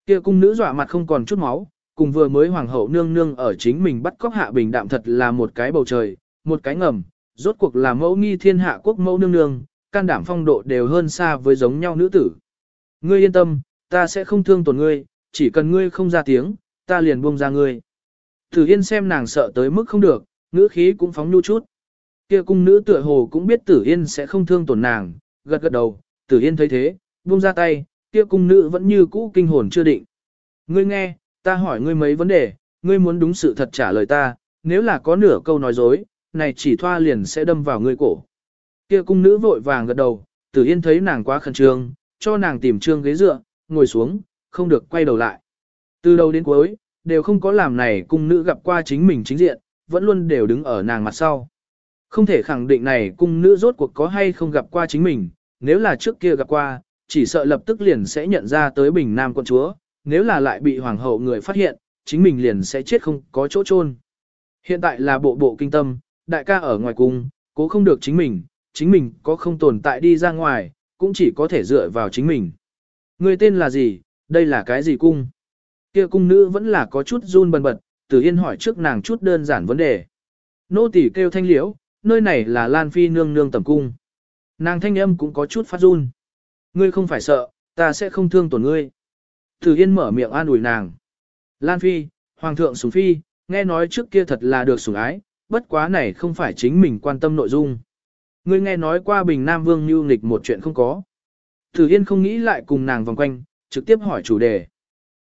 Kia cung nữ dọa mặt không còn chút máu, cùng vừa mới hoàng hậu nương nương ở chính mình bắt cóc hạ bình đạm thật là một cái bầu trời, một cái ngầm, rốt cuộc là mẫu nghi thiên hạ quốc mẫu nương nương, can đảm phong độ đều hơn xa với giống nhau nữ tử. Ngươi yên tâm, ta sẽ không thương tổn ngươi, chỉ cần ngươi không ra tiếng, ta liền buông ra ngươi. Tử Yên xem nàng sợ tới mức không được, ngữ khí cũng phóng nhu chút. Kia cung nữ tựa hồ cũng biết Tử Yên sẽ không thương tổn nàng, gật gật đầu, Tử Yên thấy thế, buông ra tay, kia cung nữ vẫn như cũ kinh hồn chưa định. Ngươi nghe, ta hỏi ngươi mấy vấn đề, ngươi muốn đúng sự thật trả lời ta, nếu là có nửa câu nói dối, này chỉ thoa liền sẽ đâm vào ngươi cổ. Kia cung nữ vội vàng gật đầu, Tử Yên thấy nàng quá khẩn trương, cho nàng tìm trương ghế dựa, ngồi xuống, không được quay đầu lại. Từ đầu đến cuối, đều không có làm này cung nữ gặp qua chính mình chính diện, vẫn luôn đều đứng ở nàng mặt sau. Không thể khẳng định này cung nữ rốt cuộc có hay không gặp qua chính mình, nếu là trước kia gặp qua, chỉ sợ lập tức liền sẽ nhận ra tới bình nam quận chúa, nếu là lại bị hoàng hậu người phát hiện, chính mình liền sẽ chết không có chỗ chôn. Hiện tại là bộ bộ kinh tâm, đại ca ở ngoài cung, cố không được chính mình, chính mình có không tồn tại đi ra ngoài, cũng chỉ có thể dựa vào chính mình. Người tên là gì, đây là cái gì cung? Kia cung nữ vẫn là có chút run bần bật, Tử Yên hỏi trước nàng chút đơn giản vấn đề. Nô tỳ kêu thanh liễu, nơi này là Lan Phi nương nương tầm cung. Nàng thanh âm cũng có chút phát run. Ngươi không phải sợ, ta sẽ không thương tổn ngươi. Tử Yên mở miệng an ủi nàng. Lan Phi, Hoàng thượng sủng phi, nghe nói trước kia thật là được sủng ái, bất quá này không phải chính mình quan tâm nội dung. Ngươi nghe nói qua Bình Nam Vương Nhu nghịch một chuyện không có. Tử Yên không nghĩ lại cùng nàng vòng quanh, trực tiếp hỏi chủ đề.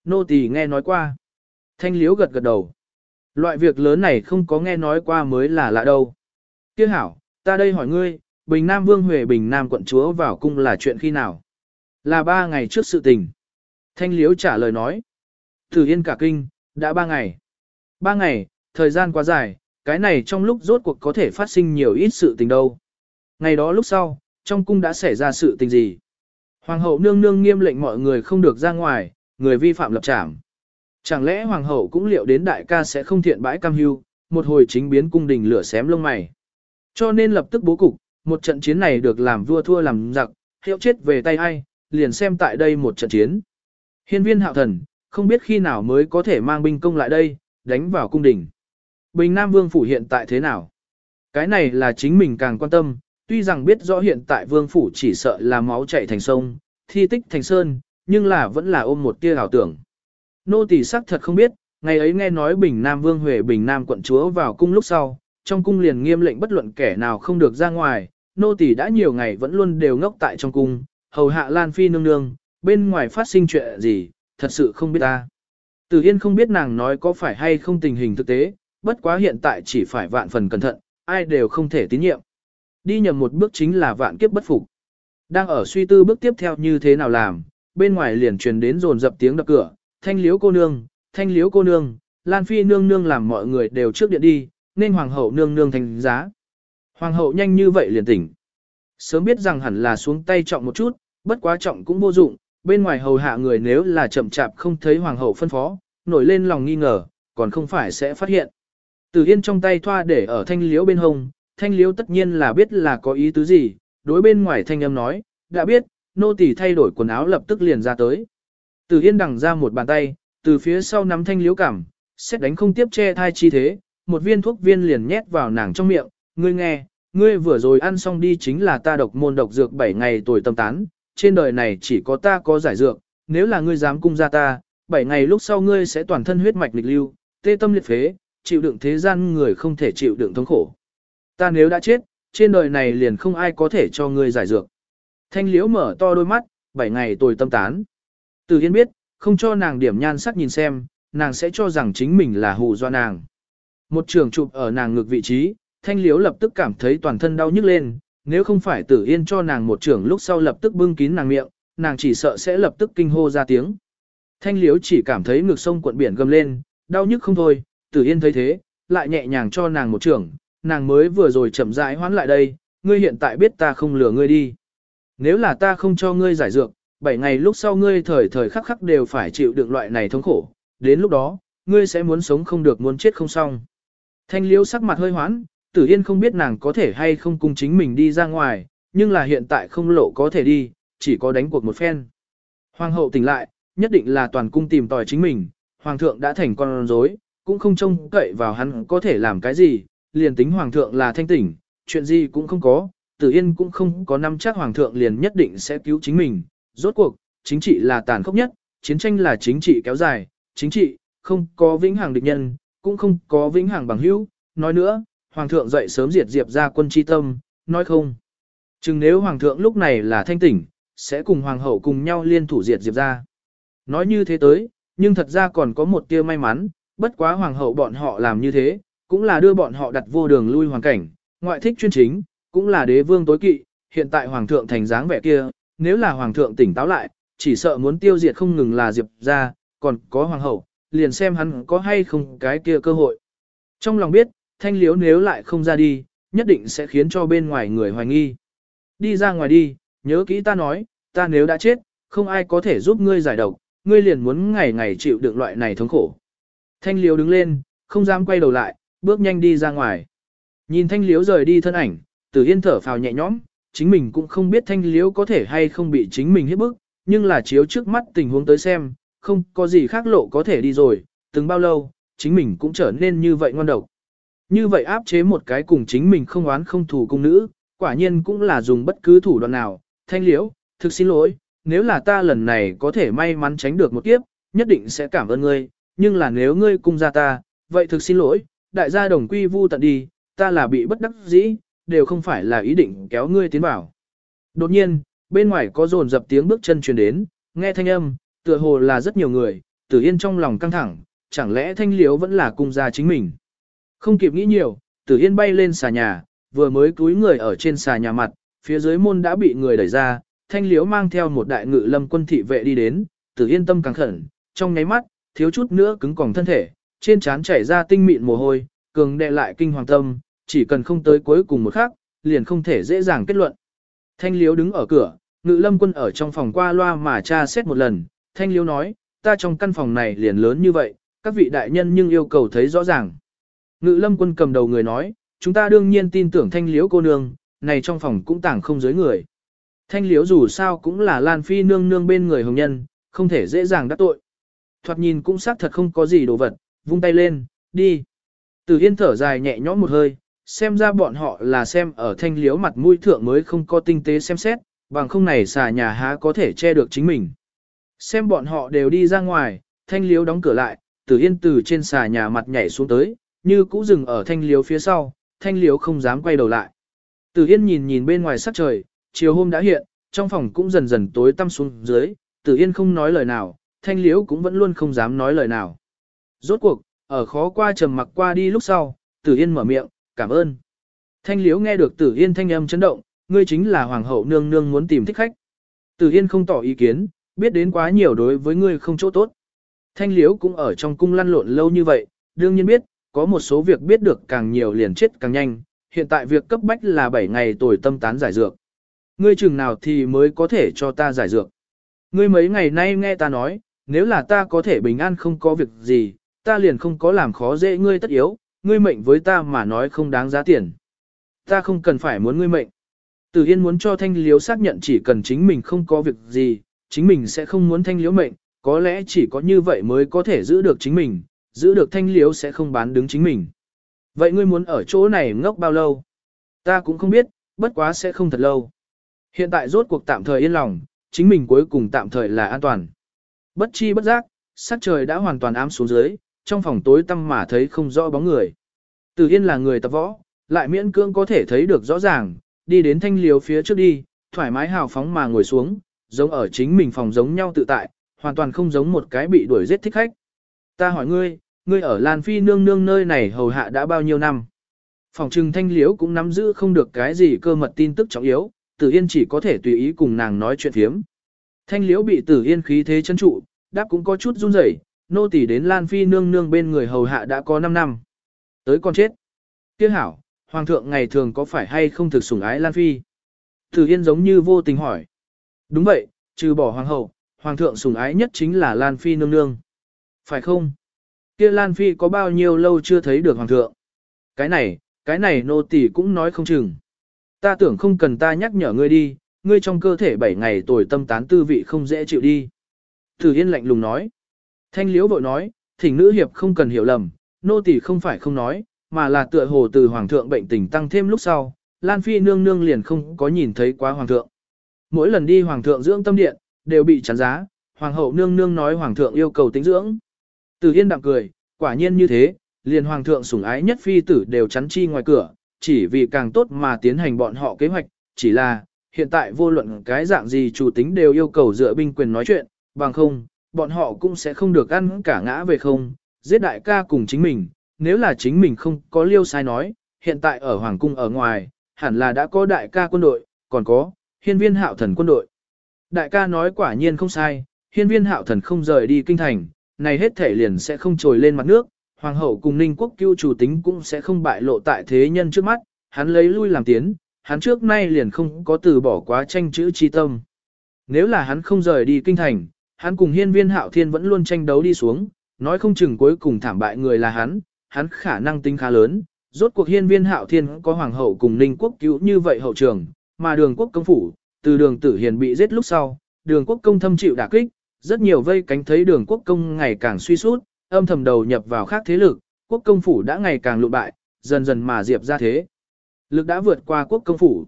Nô tỳ nghe nói qua. Thanh liếu gật gật đầu. Loại việc lớn này không có nghe nói qua mới là lạ đâu. Kiếc hảo, ta đây hỏi ngươi, Bình Nam Vương Huệ Bình Nam quận chúa vào cung là chuyện khi nào? Là ba ngày trước sự tình. Thanh liếu trả lời nói. Thử Yên cả kinh, đã ba ngày. Ba ngày, thời gian quá dài, cái này trong lúc rốt cuộc có thể phát sinh nhiều ít sự tình đâu. Ngày đó lúc sau, trong cung đã xảy ra sự tình gì? Hoàng hậu nương nương nghiêm lệnh mọi người không được ra ngoài, người vi phạm lập trảm. Chẳng lẽ hoàng hậu cũng liệu đến đại ca sẽ không thiện bãi cam hưu, một hồi chính biến cung đình lửa xém lông mày. Cho nên lập tức bố cục, một trận chiến này được làm vua thua làm giặc, hiệu chết về tay ai, liền xem tại đây một trận chiến. Hiên viên hạo thần, không biết khi nào mới có thể mang binh công lại đây, đánh vào cung đình. Bình Nam Vương Phủ hiện tại thế nào? Cái này là chính mình càng quan tâm, tuy rằng biết rõ hiện tại Vương Phủ chỉ sợ là máu chảy thành sông, thi tích thành sơn, nhưng là vẫn là ôm một tia ảo tưởng. Nô tỳ sắc thật không biết, ngày ấy nghe nói Bình Nam Vương Huệ Bình Nam quận chúa vào cung lúc sau, trong cung liền nghiêm lệnh bất luận kẻ nào không được ra ngoài, nô tỳ đã nhiều ngày vẫn luôn đều ngốc tại trong cung, hầu hạ Lan Phi nương nương, bên ngoài phát sinh chuyện gì, thật sự không biết ta. Từ Yên không biết nàng nói có phải hay không tình hình thực tế, bất quá hiện tại chỉ phải vạn phần cẩn thận, ai đều không thể tín nhiệm. Đi nhầm một bước chính là vạn kiếp bất phục. Đang ở suy tư bước tiếp theo như thế nào làm, bên ngoài liền truyền đến rồn dập tiếng đập cửa, thanh liếu cô nương, thanh liếu cô nương, Lan Phi nương nương làm mọi người đều trước điện đi, nên hoàng hậu nương nương thành giá. Hoàng hậu nhanh như vậy liền tỉnh. Sớm biết rằng hẳn là xuống tay trọng một chút, bất quá trọng cũng vô dụng, bên ngoài hầu hạ người nếu là chậm chạp không thấy hoàng hậu phân phó, nổi lên lòng nghi ngờ, còn không phải sẽ phát hiện. Từ Yên trong tay thoa để ở thanh liễu bên hông, thanh liễu tất nhiên là biết là có ý tứ gì, đối bên ngoài thanh âm nói, đã biết, nô tỳ thay đổi quần áo lập tức liền ra tới. Từ Yên đằng ra một bàn tay, từ phía sau nắm thanh liễu cảm, xét đánh không tiếp che thai chi thế, một viên thuốc viên liền nhét vào nàng trong miệng, ngươi nghe, ngươi vừa rồi ăn xong đi chính là ta độc môn độc dược 7 ngày tuổi tâm tán, trên đời này chỉ có ta có giải dược, nếu là ngươi dám cung ra ta, 7 ngày lúc sau ngươi sẽ toàn thân huyết mạch lịch lưu, tê tâm liệt phế, chịu đựng thế gian người không thể chịu đựng thống khổ. Ta nếu đã chết, trên đời này liền không ai có thể cho ngươi giải dược. Thanh liễu mở to đôi mắt, 7 ngày tuổi tâm tán. Từ Yên biết, không cho nàng điểm nhan sắc nhìn xem, nàng sẽ cho rằng chính mình là hù do nàng. Một trường chụp ở nàng ngực vị trí, thanh liếu lập tức cảm thấy toàn thân đau nhức lên, nếu không phải tử yên cho nàng một trường lúc sau lập tức bưng kín nàng miệng, nàng chỉ sợ sẽ lập tức kinh hô ra tiếng. Thanh liếu chỉ cảm thấy ngực sông cuộn biển gầm lên, đau nhức không thôi, tử yên thấy thế, lại nhẹ nhàng cho nàng một trường, nàng mới vừa rồi chậm rãi hoán lại đây, ngươi hiện tại biết ta không lừa ngươi đi. Nếu là ta không cho ngươi giải dược, 7 ngày lúc sau ngươi thời thời khắc khắc đều phải chịu đựng loại này thống khổ, đến lúc đó, ngươi sẽ muốn sống không được muốn chết không xong. Thanh liễu sắc mặt hơi hoán, tử yên không biết nàng có thể hay không cùng chính mình đi ra ngoài, nhưng là hiện tại không lộ có thể đi, chỉ có đánh cuộc một phen. Hoàng hậu tỉnh lại, nhất định là toàn cung tìm tòi chính mình, hoàng thượng đã thành con rối, cũng không trông cậy vào hắn có thể làm cái gì, liền tính hoàng thượng là thanh tỉnh, chuyện gì cũng không có, tử yên cũng không có nắm chắc hoàng thượng liền nhất định sẽ cứu chính mình, rốt cuộc, chính trị là tàn khốc nhất, chiến tranh là chính trị kéo dài, chính trị, không có vĩnh hằng địch nhân, cũng không có vĩnh hằng bằng hữu, nói nữa, hoàng thượng dậy sớm diệt diệp ra quân chi tâm, nói không. Chừng nếu hoàng thượng lúc này là thanh tỉnh, sẽ cùng hoàng hậu cùng nhau liên thủ diệt diệp ra. Nói như thế tới, nhưng thật ra còn có một tia may mắn, bất quá hoàng hậu bọn họ làm như thế, cũng là đưa bọn họ đặt vô đường lui hoàn cảnh, ngoại thích chuyên chính, cũng là đế vương tối kỵ, hiện tại hoàng thượng thành dáng vẻ kia, nếu là hoàng thượng tỉnh táo lại, chỉ sợ muốn tiêu diệt không ngừng là diệp ra, còn có hoàng hậu, liền xem hắn có hay không cái kia cơ hội. Trong lòng biết, thanh liếu nếu lại không ra đi, nhất định sẽ khiến cho bên ngoài người hoài nghi. Đi ra ngoài đi, nhớ kỹ ta nói, ta nếu đã chết, không ai có thể giúp ngươi giải độc, ngươi liền muốn ngày ngày chịu đựng loại này thống khổ. Thanh liếu đứng lên, không dám quay đầu lại, bước nhanh đi ra ngoài. Nhìn thanh liếu rời đi thân ảnh, tử yên thở phào nhẹ nhõm, chính mình cũng không biết thanh liếu có thể hay không bị chính mình hiếp bức, nhưng là chiếu trước mắt tình huống tới xem, không có gì khác lộ có thể đi rồi, từng bao lâu, chính mình cũng trở nên như vậy ngon độc. Như vậy áp chế một cái cùng chính mình không oán không thù cung nữ, quả nhiên cũng là dùng bất cứ thủ đoạn nào, thanh liễu, thực xin lỗi, nếu là ta lần này có thể may mắn tránh được một kiếp, nhất định sẽ cảm ơn ngươi, nhưng là nếu ngươi cung ra ta, vậy thực xin lỗi, đại gia đồng quy vu tận đi, ta là bị bất đắc dĩ, đều không phải là ý định kéo ngươi tiến vào. Đột nhiên, bên ngoài có rồn dập tiếng bước chân truyền đến, nghe thanh âm, tựa hồ là rất nhiều người, tử yên trong lòng căng thẳng, chẳng lẽ thanh liễu vẫn là cung gia chính mình. Không kịp nghĩ nhiều, tử yên bay lên xà nhà, vừa mới cúi người ở trên xà nhà mặt, phía dưới môn đã bị người đẩy ra, thanh liễu mang theo một đại ngự lâm quân thị vệ đi đến, tử yên tâm càng khẩn, trong nháy mắt, thiếu chút nữa cứng còng thân thể, trên trán chảy ra tinh mịn mồ hôi, cường đè lại kinh hoàng tâm, chỉ cần không tới cuối cùng một khắc, liền không thể dễ dàng kết luận. Thanh liễu đứng ở cửa, ngự lâm quân ở trong phòng qua loa mà tra xét một lần, thanh liếu nói, ta trong căn phòng này liền lớn như vậy, các vị đại nhân nhưng yêu cầu thấy rõ ràng. Ngự lâm quân cầm đầu người nói, chúng ta đương nhiên tin tưởng thanh liếu cô nương, này trong phòng cũng tảng không giới người. Thanh liếu dù sao cũng là Lan Phi nương nương bên người hồng nhân, không thể dễ dàng đắc tội. Thoạt nhìn cũng xác thật không có gì đồ vật, vung tay lên, đi. Từ Yên thở dài nhẹ nhõm một hơi, xem ra bọn họ là xem ở thanh liếu mặt mũi thượng mới không có tinh tế xem xét, bằng không này xà nhà há có thể che được chính mình. Xem bọn họ đều đi ra ngoài, thanh liếu đóng cửa lại, Tử Yên từ trên xà nhà mặt nhảy xuống tới, như cũ dừng ở thanh liếu phía sau, thanh liếu không dám quay đầu lại. Tử Yên nhìn nhìn bên ngoài sắc trời, chiều hôm đã hiện, trong phòng cũng dần dần tối tăm xuống dưới, Tử Yên không nói lời nào, thanh liếu cũng vẫn luôn không dám nói lời nào. Rốt cuộc, ở khó qua trầm mặc qua đi lúc sau, Tử Yên mở miệng, cảm ơn. Thanh liếu nghe được Tử Yên thanh âm chấn động, ngươi chính là hoàng hậu nương nương muốn tìm thích khách. Tử Yên không tỏ ý kiến, biết đến quá nhiều đối với ngươi không chỗ tốt. Thanh liếu cũng ở trong cung lăn lộn lâu như vậy, đương nhiên biết, có một số việc biết được càng nhiều liền chết càng nhanh, hiện tại việc cấp bách là 7 ngày tuổi tâm tán giải dược. Ngươi chừng nào thì mới có thể cho ta giải dược. Ngươi mấy ngày nay nghe ta nói, nếu là ta có thể bình an không có việc gì, ta liền không có làm khó dễ ngươi tất yếu, ngươi mệnh với ta mà nói không đáng giá tiền. Ta không cần phải muốn ngươi mệnh. Tử Yên muốn cho Thanh Liếu xác nhận chỉ cần chính mình không có việc gì, chính mình sẽ không muốn Thanh liễu mệnh, có lẽ chỉ có như vậy mới có thể giữ được chính mình, giữ được Thanh liễu sẽ không bán đứng chính mình. Vậy ngươi muốn ở chỗ này ngốc bao lâu? Ta cũng không biết, bất quá sẽ không thật lâu. Hiện tại rốt cuộc tạm thời yên lòng, chính mình cuối cùng tạm thời là an toàn. Bất chi bất giác, sắc trời đã hoàn toàn ám xuống dưới, trong phòng tối tăm mà thấy không rõ bóng người. Từ Yên là người tập võ, lại miễn cưỡng có thể thấy được rõ ràng, đi đến thanh liều phía trước đi, thoải mái hào phóng mà ngồi xuống, giống ở chính mình phòng giống nhau tự tại, hoàn toàn không giống một cái bị đuổi giết thích khách. Ta hỏi ngươi, ngươi ở Lan Phi nương nương nơi này hầu hạ đã bao nhiêu năm? Phòng trừng thanh liếu cũng nắm giữ không được cái gì cơ mật tin tức trọng yếu, Tử Yên chỉ có thể tùy ý cùng nàng nói chuyện phiếm. Thanh liếu bị Tử Yên khí thế chân trụ, đáp cũng có chút run rẩy, nô tỳ đến Lan Phi nương nương bên người hầu hạ đã có 5 năm. Tới con chết. Tiếc hảo, hoàng thượng ngày thường có phải hay không thực sủng ái Lan Phi? Tử Yên giống như vô tình hỏi. Đúng vậy, trừ bỏ hoàng hậu, hoàng thượng sủng ái nhất chính là Lan Phi nương nương. Phải không? Kia Lan Phi có bao nhiêu lâu chưa thấy được hoàng thượng? Cái này, cái này nô tỳ cũng nói không chừng. Ta tưởng không cần ta nhắc nhở ngươi đi, ngươi trong cơ thể 7 ngày tồi tâm tán tư vị không dễ chịu đi. thử Yên lạnh lùng nói. Thanh liễu vội nói, thỉnh nữ hiệp không cần hiểu lầm, nô tỳ không phải không nói, mà là tựa hồ từ hoàng thượng bệnh tình tăng thêm lúc sau, Lan Phi nương nương liền không có nhìn thấy quá hoàng thượng. Mỗi lần đi hoàng thượng dưỡng tâm điện, đều bị chán giá, hoàng hậu nương nương nói hoàng thượng yêu cầu tính dưỡng. Từ Yên đạm cười, quả nhiên như thế, liền hoàng thượng sủng ái nhất phi tử đều chắn chi ngoài cửa, chỉ vì càng tốt mà tiến hành bọn họ kế hoạch, chỉ là, hiện tại vô luận cái dạng gì chủ tính đều yêu cầu dựa binh quyền nói chuyện, bằng không, bọn họ cũng sẽ không được ăn cả ngã về không, giết đại ca cùng chính mình, nếu là chính mình không có liêu sai nói, hiện tại ở Hoàng cung ở ngoài, hẳn là đã có đại ca quân đội, còn có, hiên viên hạo thần quân đội. Đại ca nói quả nhiên không sai, hiên viên hạo thần không rời đi kinh thành, này hết thể liền sẽ không trồi lên mặt nước, hoàng hậu cùng ninh quốc cưu chủ tính cũng sẽ không bại lộ tại thế nhân trước mắt, hắn lấy lui làm tiến, hắn trước nay liền không có từ bỏ quá tranh chữ chi tâm. Nếu là hắn không rời đi kinh thành, hắn cùng hiên viên hạo thiên vẫn luôn tranh đấu đi xuống, nói không chừng cuối cùng thảm bại người là hắn, hắn khả năng tính khá lớn. Rốt cuộc hiên viên hạo thiên có hoàng hậu cùng ninh quốc cứu như vậy hậu trường, mà đường quốc công phủ, từ đường tử hiền bị giết lúc sau, đường quốc công thâm chịu đả kích, rất nhiều vây cánh thấy đường quốc công ngày càng suy sút, âm thầm đầu nhập vào khác thế lực, quốc công phủ đã ngày càng lụ bại, dần dần mà diệp ra thế. Lực đã vượt qua quốc công phủ.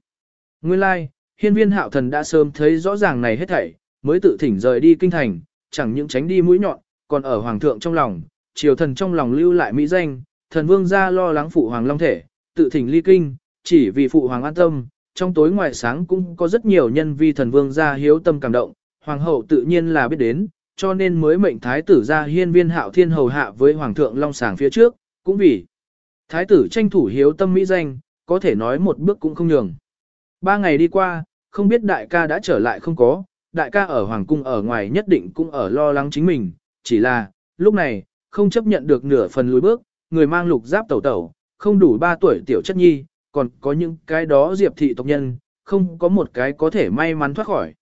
Nguyên lai, like, hiên viên hạo thần đã sớm thấy rõ ràng này hết thảy, mới tự thỉnh rời đi kinh thành, chẳng những tránh đi mũi nhọn, còn ở hoàng thượng trong lòng, triều thần trong lòng lưu lại mỹ danh, thần vương gia lo lắng phụ hoàng long thể, tự thỉnh ly kinh, chỉ vì phụ hoàng an tâm, trong tối ngoài sáng cũng có rất nhiều nhân vi thần vương gia hiếu tâm cảm động, hoàng hậu tự nhiên là biết đến, cho nên mới mệnh thái tử ra hiên viên hạo thiên hầu hạ với hoàng thượng long sàng phía trước, cũng vì thái tử tranh thủ hiếu tâm mỹ danh, có thể nói một bước cũng không nhường. Ba ngày đi qua, không biết đại ca đã trở lại không có, đại ca ở hoàng cung ở ngoài nhất định cũng ở lo lắng chính mình, chỉ là, lúc này, không chấp nhận được nửa phần lùi bước, người mang lục giáp tẩu tẩu, không đủ 3 tuổi tiểu chất nhi, còn có những cái đó diệp thị tộc nhân, không có một cái có thể may mắn thoát khỏi.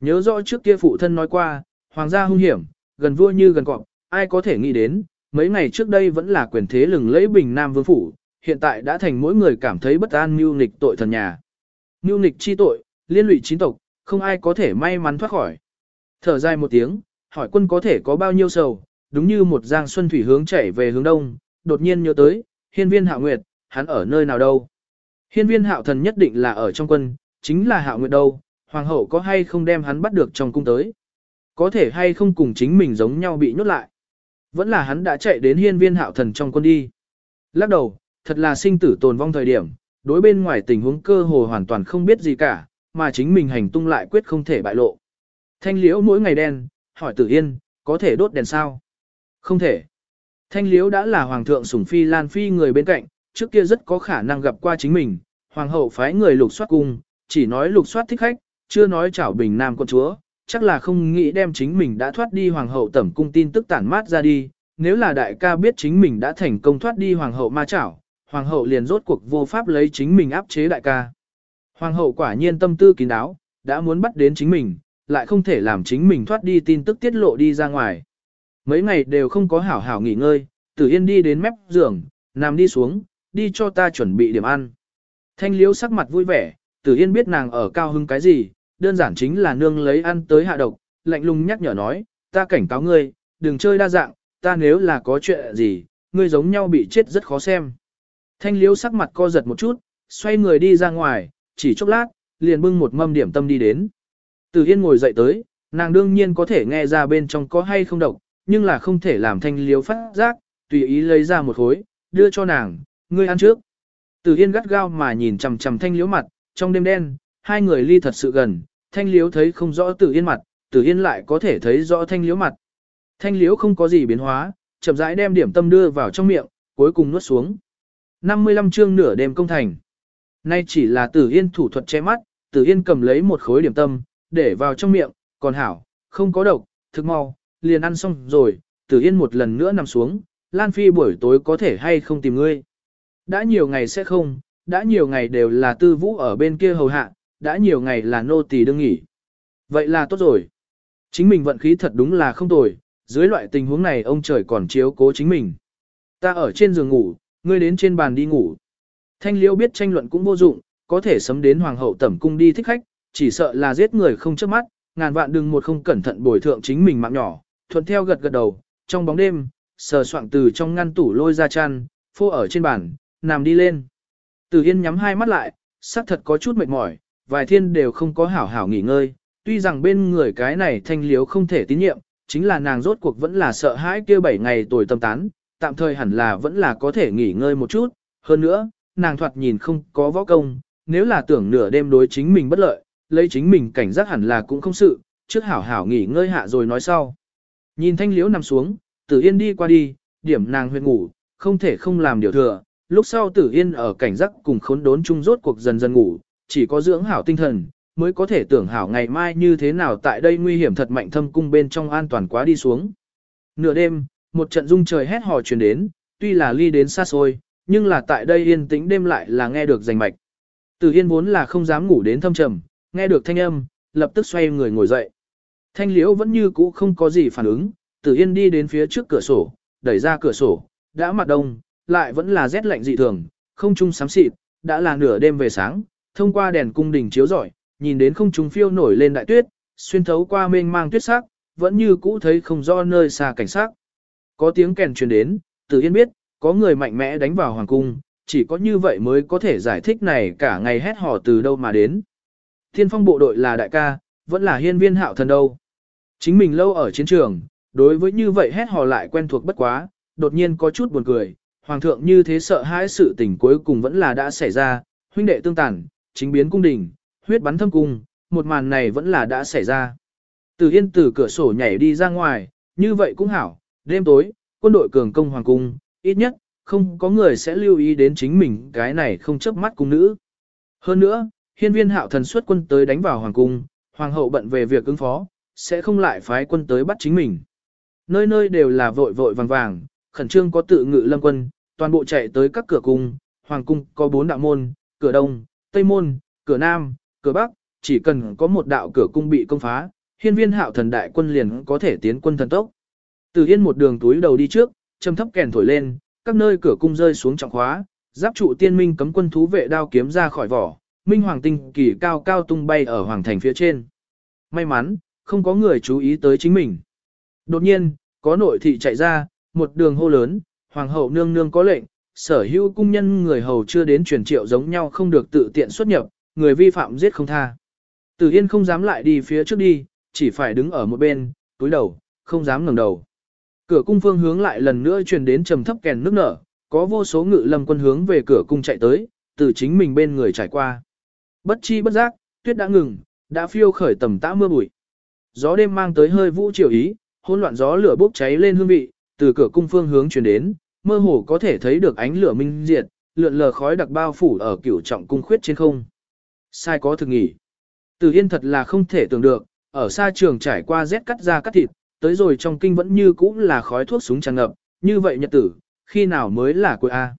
Nhớ rõ trước kia phụ thân nói qua, hoàng gia hung hiểm, gần vua như gần cọp, ai có thể nghĩ đến, mấy ngày trước đây vẫn là quyền thế lừng lẫy bình nam vương phủ, hiện tại đã thành mỗi người cảm thấy bất an mưu nghịch tội thần nhà. Mưu nghịch chi tội, liên lụy chín tộc, không ai có thể may mắn thoát khỏi. Thở dài một tiếng, hỏi quân có thể có bao nhiêu sầu, đúng như một giang xuân thủy hướng chảy về hướng đông, đột nhiên nhớ tới, hiên viên hạ nguyệt, hắn ở nơi nào đâu. Hiên viên hạo thần nhất định là ở trong quân, chính là hạo nguyệt đâu, hoàng hậu có hay không đem hắn bắt được trong cung tới. Có thể hay không cùng chính mình giống nhau bị nhốt lại. Vẫn là hắn đã chạy đến hiên viên hạo thần trong quân đi. Lắc đầu, thật là sinh tử tồn vong thời điểm, đối bên ngoài tình huống cơ hồ hoàn toàn không biết gì cả, mà chính mình hành tung lại quyết không thể bại lộ. Thanh liễu mỗi ngày đen, hỏi tử yên, có thể đốt đèn sao? Không thể. Thanh liễu đã là hoàng thượng sủng phi lan phi người bên cạnh, trước kia rất có khả năng gặp qua chính mình, hoàng hậu phái người lục soát cung, chỉ nói lục soát thích khách, chưa nói chảo bình nam con chúa, chắc là không nghĩ đem chính mình đã thoát đi hoàng hậu tẩm cung tin tức tản mát ra đi, nếu là đại ca biết chính mình đã thành công thoát đi hoàng hậu ma chảo, hoàng hậu liền rốt cuộc vô pháp lấy chính mình áp chế đại ca. Hoàng hậu quả nhiên tâm tư kín đáo, đã muốn bắt đến chính mình, lại không thể làm chính mình thoát đi tin tức tiết lộ đi ra ngoài. Mấy ngày đều không có hảo hảo nghỉ ngơi, Tử Yên đi đến mép giường, nằm đi xuống, đi cho ta chuẩn bị điểm ăn. Thanh liễu sắc mặt vui vẻ, Tử Yên biết nàng ở cao hưng cái gì, đơn giản chính là nương lấy ăn tới hạ độc, lạnh lùng nhắc nhở nói, ta cảnh cáo ngươi, đừng chơi đa dạng, ta nếu là có chuyện gì, ngươi giống nhau bị chết rất khó xem. Thanh liễu sắc mặt co giật một chút, xoay người đi ra ngoài, chỉ chốc lát, liền bưng một mâm điểm tâm đi đến. Từ Yên ngồi dậy tới, nàng đương nhiên có thể nghe ra bên trong có hay không độc, nhưng là không thể làm thanh liếu phát giác, tùy ý lấy ra một khối, đưa cho nàng, ngươi ăn trước. Từ Yên gắt gao mà nhìn chằm chằm thanh Liễu mặt, trong đêm đen, hai người ly thật sự gần, thanh Liễu thấy không rõ Từ Yên mặt, Từ Yên lại có thể thấy rõ thanh Liễu mặt. Thanh Liễu không có gì biến hóa, chậm rãi đem điểm tâm đưa vào trong miệng, cuối cùng nuốt xuống. 55 chương nửa đêm công thành. Nay chỉ là Tử Yên thủ thuật che mắt, Tử Yên cầm lấy một khối điểm tâm, để vào trong miệng, còn hảo, không có độc, thực mau, liền ăn xong rồi, Tử Yên một lần nữa nằm xuống, Lan Phi buổi tối có thể hay không tìm ngươi. Đã nhiều ngày sẽ không, đã nhiều ngày đều là tư vũ ở bên kia hầu hạ, đã nhiều ngày là nô tỳ đương nghỉ. Vậy là tốt rồi. Chính mình vận khí thật đúng là không tồi, dưới loại tình huống này ông trời còn chiếu cố chính mình. Ta ở trên giường ngủ, ngươi đến trên bàn đi ngủ. Thanh liễu biết tranh luận cũng vô dụng, có thể sấm đến hoàng hậu tẩm cung đi thích khách, chỉ sợ là giết người không chớp mắt, ngàn vạn đừng một không cẩn thận bồi thượng chính mình mạng nhỏ, thuận theo gật gật đầu, trong bóng đêm, sờ soạng từ trong ngăn tủ lôi ra chăn, phô ở trên bàn, nằm đi lên. Tử Yên nhắm hai mắt lại, xác thật có chút mệt mỏi, vài thiên đều không có hảo hảo nghỉ ngơi, tuy rằng bên người cái này thanh liếu không thể tín nhiệm, chính là nàng rốt cuộc vẫn là sợ hãi kia bảy ngày tuổi tâm tán, tạm thời hẳn là vẫn là có thể nghỉ ngơi một chút, hơn nữa, nàng thoạt nhìn không có võ công, nếu là tưởng nửa đêm đối chính mình bất lợi, lấy chính mình cảnh giác hẳn là cũng không sự, trước hảo hảo nghỉ ngơi hạ rồi nói sau. Nhìn thanh liễu nằm xuống, tử yên đi qua đi, điểm nàng huyệt ngủ, không thể không làm điều thừa, lúc sau tử yên ở cảnh giác cùng khốn đốn chung rốt cuộc dần dần ngủ, chỉ có dưỡng hảo tinh thần, mới có thể tưởng hảo ngày mai như thế nào tại đây nguy hiểm thật mạnh thâm cung bên trong an toàn quá đi xuống. Nửa đêm, một trận rung trời hét hò truyền đến, tuy là ly đến xa xôi, nhưng là tại đây yên tĩnh đêm lại là nghe được rành mạch. tử yên vốn là không dám ngủ đến thâm trầm, nghe được thanh âm, lập tức xoay người ngồi dậy. Thanh liễu vẫn như cũ không có gì phản ứng, tử yên đi đến phía trước cửa sổ, đẩy ra cửa sổ, đã mặt đông, lại vẫn là rét lạnh dị thường, không trung sám xịt, đã là nửa đêm về sáng, thông qua đèn cung đình chiếu rọi, nhìn đến không trung phiêu nổi lên đại tuyết, xuyên thấu qua mênh mang tuyết sắc, vẫn như cũ thấy không rõ nơi xa cảnh sắc. Có tiếng kèn truyền đến, Tử Yên biết, có người mạnh mẽ đánh vào hoàng cung, chỉ có như vậy mới có thể giải thích này cả ngày hét hò từ đâu mà đến. Thiên phong bộ đội là đại ca, vẫn là hiên viên hạo thần đâu. Chính mình lâu ở chiến trường, đối với như vậy hét hò lại quen thuộc bất quá, đột nhiên có chút buồn cười, hoàng thượng như thế sợ hãi sự tình cuối cùng vẫn là đã xảy ra, huynh đệ tương tàn, chính biến cung đình, huyết bắn thâm cung, một màn này vẫn là đã xảy ra. Từ Yên từ cửa sổ nhảy đi ra ngoài, như vậy cũng hảo, đêm tối, quân đội cường công hoàng cung, ít nhất, không có người sẽ lưu ý đến chính mình cái này không chớp mắt cung nữ. Hơn nữa, hiên viên hạo thần xuất quân tới đánh vào hoàng cung, hoàng hậu bận về việc ứng phó, sẽ không lại phái quân tới bắt chính mình. Nơi nơi đều là vội vội vàng vàng, khẩn trương có tự ngự lâm quân, toàn bộ chạy tới các cửa cung, hoàng cung có bốn đạo môn, cửa đông, tây môn, cửa nam, cửa bắc, chỉ cần có một đạo cửa cung bị công phá, hiên viên hạo thần đại quân liền có thể tiến quân thần tốc. Từ Yên một đường túi đầu đi trước, châm thấp kèn thổi lên, các nơi cửa cung rơi xuống trọng khóa, giáp trụ tiên minh cấm quân thú vệ đao kiếm ra khỏi vỏ, minh hoàng tinh kỳ cao cao tung bay ở hoàng thành phía trên. May mắn, không có người chú ý tới chính mình. Đột nhiên, có nội thị chạy ra, một đường hô lớn, hoàng hậu nương nương có lệnh, sở hữu cung nhân người hầu chưa đến truyền triệu giống nhau không được tự tiện xuất nhập, người vi phạm giết không tha. Tử Yên không dám lại đi phía trước đi, chỉ phải đứng ở một bên, túi đầu, không dám ngẩng đầu. Cửa cung phương hướng lại lần nữa truyền đến trầm thấp kèn nước nở, có vô số ngự lâm quân hướng về cửa cung chạy tới, từ chính mình bên người trải qua. Bất chi bất giác, tuyết đã ngừng, đã phiêu khởi tầm tã mưa bụi. Gió đêm mang tới hơi vũ chiều ý, hỗn loạn gió lửa bốc cháy lên hương vị, từ cửa cung phương hướng truyền đến, mơ hồ có thể thấy được ánh lửa minh diệt, lượn lờ khói đặc bao phủ ở cửu trọng cung khuyết trên không. Sai có thực nghỉ. Từ Yên thật là không thể tưởng được, ở xa trường trải qua rét cắt da cắt thịt, tới rồi trong kinh vẫn như cũ là khói thuốc súng tràn ngập, như vậy nhật tử, khi nào mới là cuối A.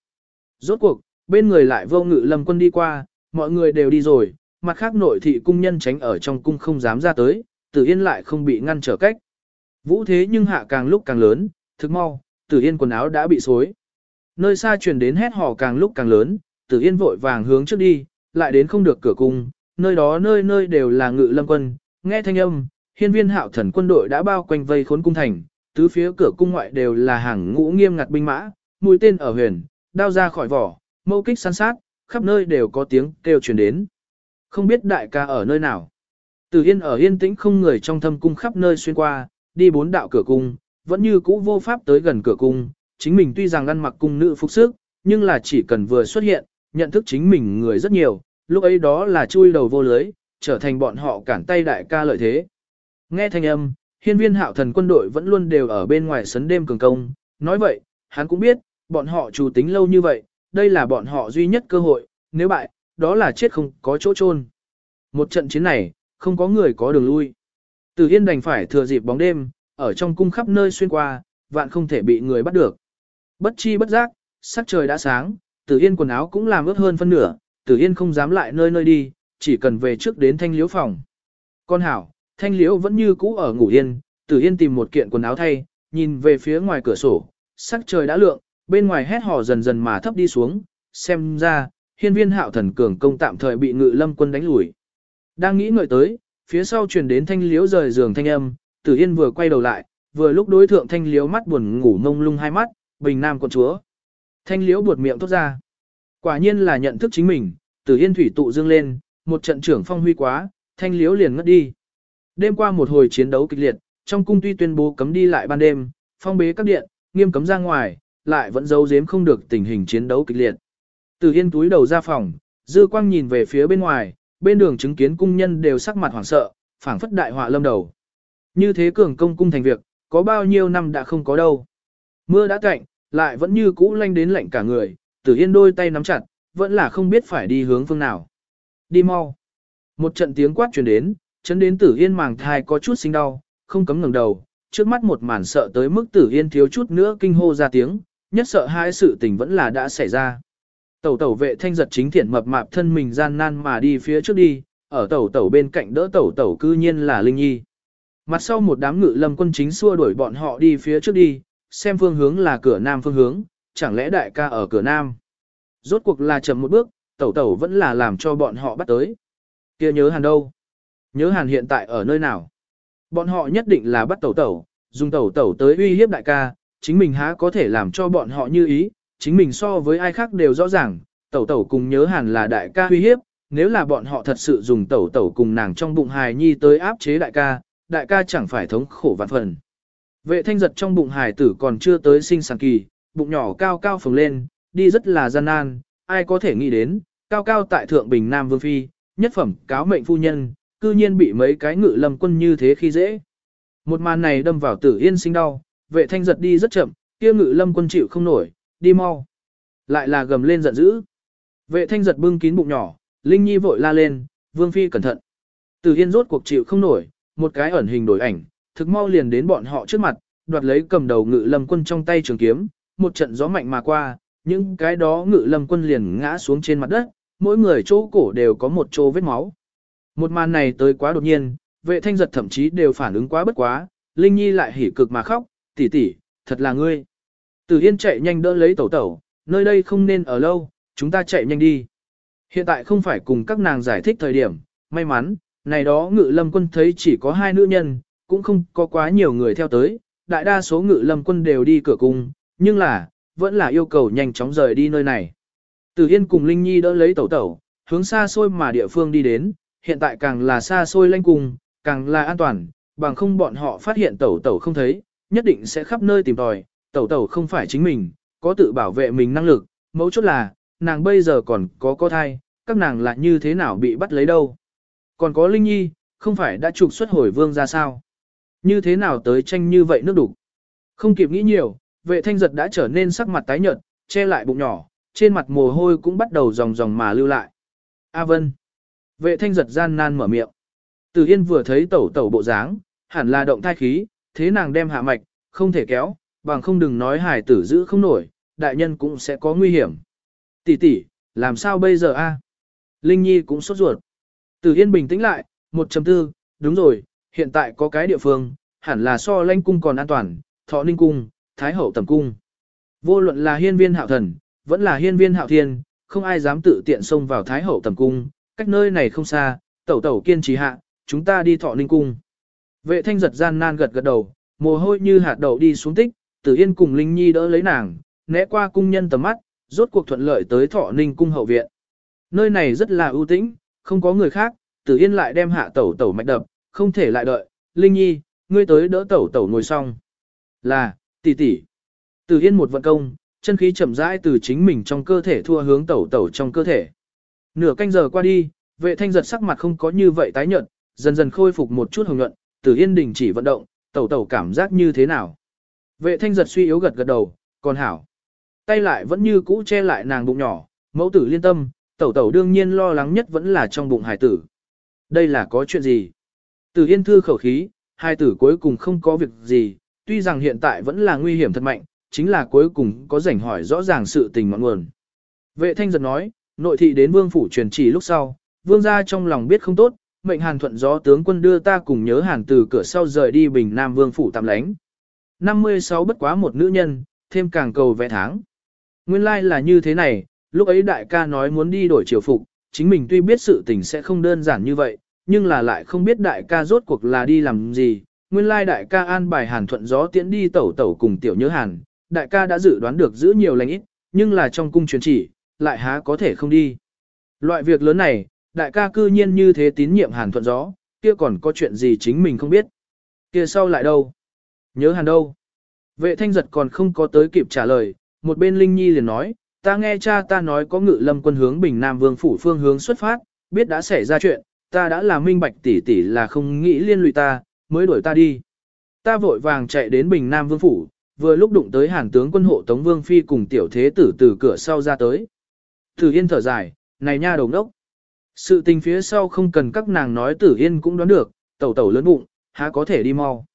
Rốt cuộc, bên người lại vô ngự lâm quân đi qua, mọi người đều đi rồi, mặt khác nội thị cung nhân tránh ở trong cung không dám ra tới, tử yên lại không bị ngăn trở cách. Vũ thế nhưng hạ càng lúc càng lớn, thức mau, tử yên quần áo đã bị xối. Nơi xa truyền đến hét hò càng lúc càng lớn, tử yên vội vàng hướng trước đi, lại đến không được cửa cung, nơi đó nơi nơi đều là ngự lâm quân, nghe thanh âm, hiên viên hạo thần quân đội đã bao quanh vây khốn cung thành, tứ phía cửa cung ngoại đều là hàng ngũ nghiêm ngặt binh mã, mũi tên ở huyền, đao ra khỏi vỏ, mâu kích săn sát, khắp nơi đều có tiếng kêu truyền đến. Không biết đại ca ở nơi nào. Từ yên ở yên tĩnh không người trong thâm cung khắp nơi xuyên qua, đi bốn đạo cửa cung, vẫn như cũ vô pháp tới gần cửa cung, chính mình tuy rằng ăn mặc cung nữ phục sức, nhưng là chỉ cần vừa xuất hiện, nhận thức chính mình người rất nhiều, lúc ấy đó là chui đầu vô lưới, trở thành bọn họ cản tay đại ca lợi thế. Nghe thanh âm, hiên viên hạo thần quân đội vẫn luôn đều ở bên ngoài sấn đêm cường công, nói vậy, hắn cũng biết, bọn họ chủ tính lâu như vậy, đây là bọn họ duy nhất cơ hội, nếu bại, đó là chết không có chỗ chôn. Một trận chiến này, không có người có đường lui. Từ Yên đành phải thừa dịp bóng đêm, ở trong cung khắp nơi xuyên qua, vạn không thể bị người bắt được. Bất chi bất giác, sắc trời đã sáng, Tử Yên quần áo cũng làm ướt hơn phân nửa, Tử Yên không dám lại nơi nơi đi, chỉ cần về trước đến thanh liễu phòng. Con hảo, thanh liễu vẫn như cũ ở ngủ yên, Tử Yên tìm một kiện quần áo thay, nhìn về phía ngoài cửa sổ, sắc trời đã lượng, bên ngoài hét hò dần dần mà thấp đi xuống, xem ra, hiên viên hạo thần cường công tạm thời bị ngự lâm quân đánh lùi. Đang nghĩ ngợi tới, phía sau truyền đến thanh liễu rời giường thanh âm, Tử Yên vừa quay đầu lại, vừa lúc đối thượng thanh liễu mắt buồn ngủ ngông lung hai mắt, bình nam con chúa. Thanh liễu buột miệng thốt ra. Quả nhiên là nhận thức chính mình, Tử Yên thủy tụ dương lên, một trận trưởng phong huy quá, thanh liễu liền ngất đi. Đêm qua một hồi chiến đấu kịch liệt, trong cung tuy tuyên bố cấm đi lại ban đêm, phong bế các điện, nghiêm cấm ra ngoài, lại vẫn giấu giếm không được tình hình chiến đấu kịch liệt. Từ Yên túi đầu ra phòng, dư quang nhìn về phía bên ngoài, bên đường chứng kiến cung nhân đều sắc mặt hoảng sợ, phảng phất đại họa lâm đầu. Như thế cường công cung thành việc, có bao nhiêu năm đã không có đâu. Mưa đã cạnh, lại vẫn như cũ lanh đến lạnh cả người, Tử Yên đôi tay nắm chặt, vẫn là không biết phải đi hướng phương nào. Đi mau. Một trận tiếng quát truyền đến, chấn đến Tử Yên màng thai có chút sinh đau, không cấm ngẩng đầu, trước mắt một màn sợ tới mức Tử Yên thiếu chút nữa kinh hô ra tiếng, nhất sợ hai sự tình vẫn là đã xảy ra. Tẩu tẩu vệ thanh giật chính thiện mập mạp thân mình gian nan mà đi phía trước đi, ở tẩu tẩu bên cạnh đỡ tẩu tẩu cư nhiên là Linh Nhi. Mặt sau một đám ngự lâm quân chính xua đuổi bọn họ đi phía trước đi, xem phương hướng là cửa nam phương hướng, chẳng lẽ đại ca ở cửa nam. Rốt cuộc là chậm một bước, tẩu tẩu vẫn là làm cho bọn họ bắt tới. kia nhớ hàn đâu? Nhớ hàn hiện tại ở nơi nào? Bọn họ nhất định là bắt tẩu tẩu, dùng tẩu tẩu tới uy hiếp đại ca, chính mình há có thể làm cho bọn họ như ý, chính mình so với ai khác đều rõ ràng, tẩu tẩu cùng nhớ hàn là đại ca uy hiếp, nếu là bọn họ thật sự dùng tẩu tẩu cùng nàng trong bụng hài nhi tới áp chế đại ca, đại ca chẳng phải thống khổ vạn phần. Vệ thanh giật trong bụng hài tử còn chưa tới sinh sản kỳ, bụng nhỏ cao cao phồng lên, đi rất là gian nan, ai có thể nghĩ đến, cao cao tại thượng bình Nam Vương Phi, nhất phẩm cáo mệnh phu nhân, cư nhiên bị mấy cái ngự lâm quân như thế khi dễ. Một màn này đâm vào tử yên sinh đau, vệ thanh giật đi rất chậm, kia ngự lâm quân chịu không nổi, đi mau. Lại là gầm lên giận dữ. Vệ thanh giật bưng kín bụng nhỏ, Linh Nhi vội la lên, Vương Phi cẩn thận. Tử yên rốt cuộc chịu không nổi, một cái ẩn hình đổi ảnh, thực mau liền đến bọn họ trước mặt, đoạt lấy cầm đầu ngự lâm quân trong tay trường kiếm, một trận gió mạnh mà qua, những cái đó ngự lâm quân liền ngã xuống trên mặt đất, mỗi người chỗ cổ đều có một chỗ vết máu. Một màn này tới quá đột nhiên, vệ thanh giật thậm chí đều phản ứng quá bất quá, Linh Nhi lại hỉ cực mà khóc, tỷ tỷ, thật là ngươi. Tử Yên chạy nhanh đỡ lấy tẩu tẩu, nơi đây không nên ở lâu, chúng ta chạy nhanh đi. Hiện tại không phải cùng các nàng giải thích thời điểm, may mắn, này đó ngự lâm quân thấy chỉ có hai nữ nhân, cũng không có quá nhiều người theo tới, đại đa số ngự lâm quân đều đi cửa cung, nhưng là, vẫn là yêu cầu nhanh chóng rời đi nơi này. Tử Yên cùng Linh Nhi đỡ lấy tẩu tẩu, hướng xa xôi mà địa phương đi đến, hiện tại càng là xa xôi lanh cùng, càng là an toàn, bằng không bọn họ phát hiện tẩu tẩu không thấy, nhất định sẽ khắp nơi tìm tòi, tẩu tẩu không phải chính mình, có tự bảo vệ mình năng lực, mấu chốt là, nàng bây giờ còn có có thai, các nàng là như thế nào bị bắt lấy đâu. Còn có Linh Nhi, không phải đã trục xuất hồi vương ra sao? Như thế nào tới tranh như vậy nước đủ? Không kịp nghĩ nhiều, vệ thanh giật đã trở nên sắc mặt tái nhợt, che lại bụng nhỏ, trên mặt mồ hôi cũng bắt đầu dòng dòng mà lưu lại. A Vân. Vệ thanh giật gian nan mở miệng. Từ Yên vừa thấy tẩu tẩu bộ dáng, hẳn là động thai khí, thế nàng đem hạ mạch, không thể kéo, bằng không đừng nói hài tử giữ không nổi, đại nhân cũng sẽ có nguy hiểm. Tỷ tỷ, làm sao bây giờ a? Linh Nhi cũng sốt ruột. Từ Yên bình tĩnh lại, 1.4, đúng rồi, hiện tại có cái địa phương, hẳn là so lanh cung còn an toàn, thọ ninh cung, thái hậu tầm cung. Vô luận là hiên viên hạo thần, vẫn là hiên viên hạo thiên, không ai dám tự tiện xông vào thái hậu tầm cung, cách nơi này không xa, tẩu tẩu kiên trì hạ, chúng ta đi thọ ninh cung. Vệ thanh giật gian nan gật gật đầu, mồ hôi như hạt đậu đi xuống tích, tử yên cùng Linh Nhi đỡ lấy nàng, né qua cung nhân tầm mắt, rốt cuộc thuận lợi tới thọ ninh cung hậu viện. Nơi này rất là ưu tĩnh, không có người khác, tử yên lại đem hạ tẩu tẩu mạch đập, không thể lại đợi, Linh Nhi, ngươi tới đỡ tẩu tẩu ngồi xong. Là, tỷ tỷ. Tử yên một vận công, chân khí chậm rãi từ chính mình trong cơ thể thua hướng tẩu tẩu trong cơ thể. Nửa canh giờ qua đi, vệ thanh giật sắc mặt không có như vậy tái nhợt, dần dần khôi phục một chút hồng nhuận, tử yên đình chỉ vận động, tẩu tẩu cảm giác như thế nào. Vệ thanh giật suy yếu gật gật đầu, còn hảo. Tay lại vẫn như cũ che lại nàng bụng nhỏ, mẫu tử liên tâm, tẩu tẩu đương nhiên lo lắng nhất vẫn là trong bụng hải tử. Đây là có chuyện gì? Từ yên thư khẩu khí, hài tử cuối cùng không có việc gì, tuy rằng hiện tại vẫn là nguy hiểm thật mạnh, chính là cuối cùng có rảnh hỏi rõ ràng sự tình mọi nguồn. Vệ thanh giật nói, nội thị đến vương phủ truyền chỉ lúc sau, vương gia trong lòng biết không tốt, mệnh hàn thuận gió tướng quân đưa ta cùng nhớ hàn từ cửa sau rời đi bình nam vương phủ tạm lánh. 56 bất quá một nữ nhân, thêm càng cầu vẽ tháng. Nguyên lai like là như thế này, lúc ấy đại ca nói muốn đi đổi triều phục, chính mình tuy biết sự tình sẽ không đơn giản như vậy, nhưng là lại không biết đại ca rốt cuộc là đi làm gì. Nguyên lai đại ca an bài hàn thuận gió tiễn đi tẩu tẩu cùng tiểu nhớ hàn, đại ca đã dự đoán được giữ nhiều lành ít, nhưng là trong cung truyền chỉ, lại há có thể không đi. Loại việc lớn này, đại ca cư nhiên như thế tín nhiệm hàn thuận gió, kia còn có chuyện gì chính mình không biết. Kia sau lại đâu? Nhớ hàn đâu? Vệ thanh giật còn không có tới kịp trả lời, một bên Linh Nhi liền nói, ta nghe cha ta nói có ngự lâm quân hướng Bình Nam Vương phủ phương hướng xuất phát, biết đã xảy ra chuyện, ta đã là minh bạch tỷ tỷ là không nghĩ liên lụy ta, mới đuổi ta đi. Ta vội vàng chạy đến Bình Nam Vương phủ, vừa lúc đụng tới hàn tướng quân hộ Tống Vương Phi cùng tiểu thế tử từ cửa sau ra tới. Tử Yên thở dài, này nha đồng đốc. Sự tình phía sau không cần các nàng nói Tử Yên cũng đoán được, tẩu tẩu lớn bụng, há có thể đi mau.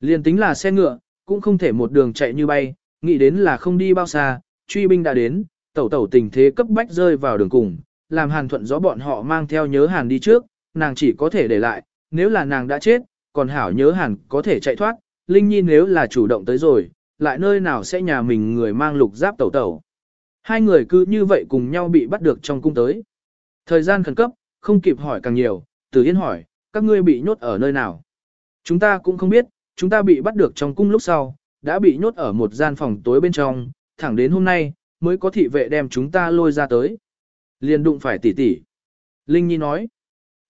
Liên tính là xe ngựa, cũng không thể một đường chạy như bay, nghĩ đến là không đi bao xa, truy binh đã đến, tẩu tẩu tình thế cấp bách rơi vào đường cùng, làm hàn thuận gió bọn họ mang theo nhớ hàn đi trước, nàng chỉ có thể để lại, nếu là nàng đã chết, còn hảo nhớ hàn có thể chạy thoát, Linh Nhi nếu là chủ động tới rồi, lại nơi nào sẽ nhà mình người mang lục giáp tẩu tẩu. Hai người cứ như vậy cùng nhau bị bắt được trong cung tới. Thời gian khẩn cấp, không kịp hỏi càng nhiều, Tử Yên hỏi, các ngươi bị nhốt ở nơi nào? Chúng ta cũng không biết, chúng ta bị bắt được trong cung lúc sau, đã bị nhốt ở một gian phòng tối bên trong, thẳng đến hôm nay, mới có thị vệ đem chúng ta lôi ra tới. Liền đụng phải tỷ tỷ. Linh Nhi nói,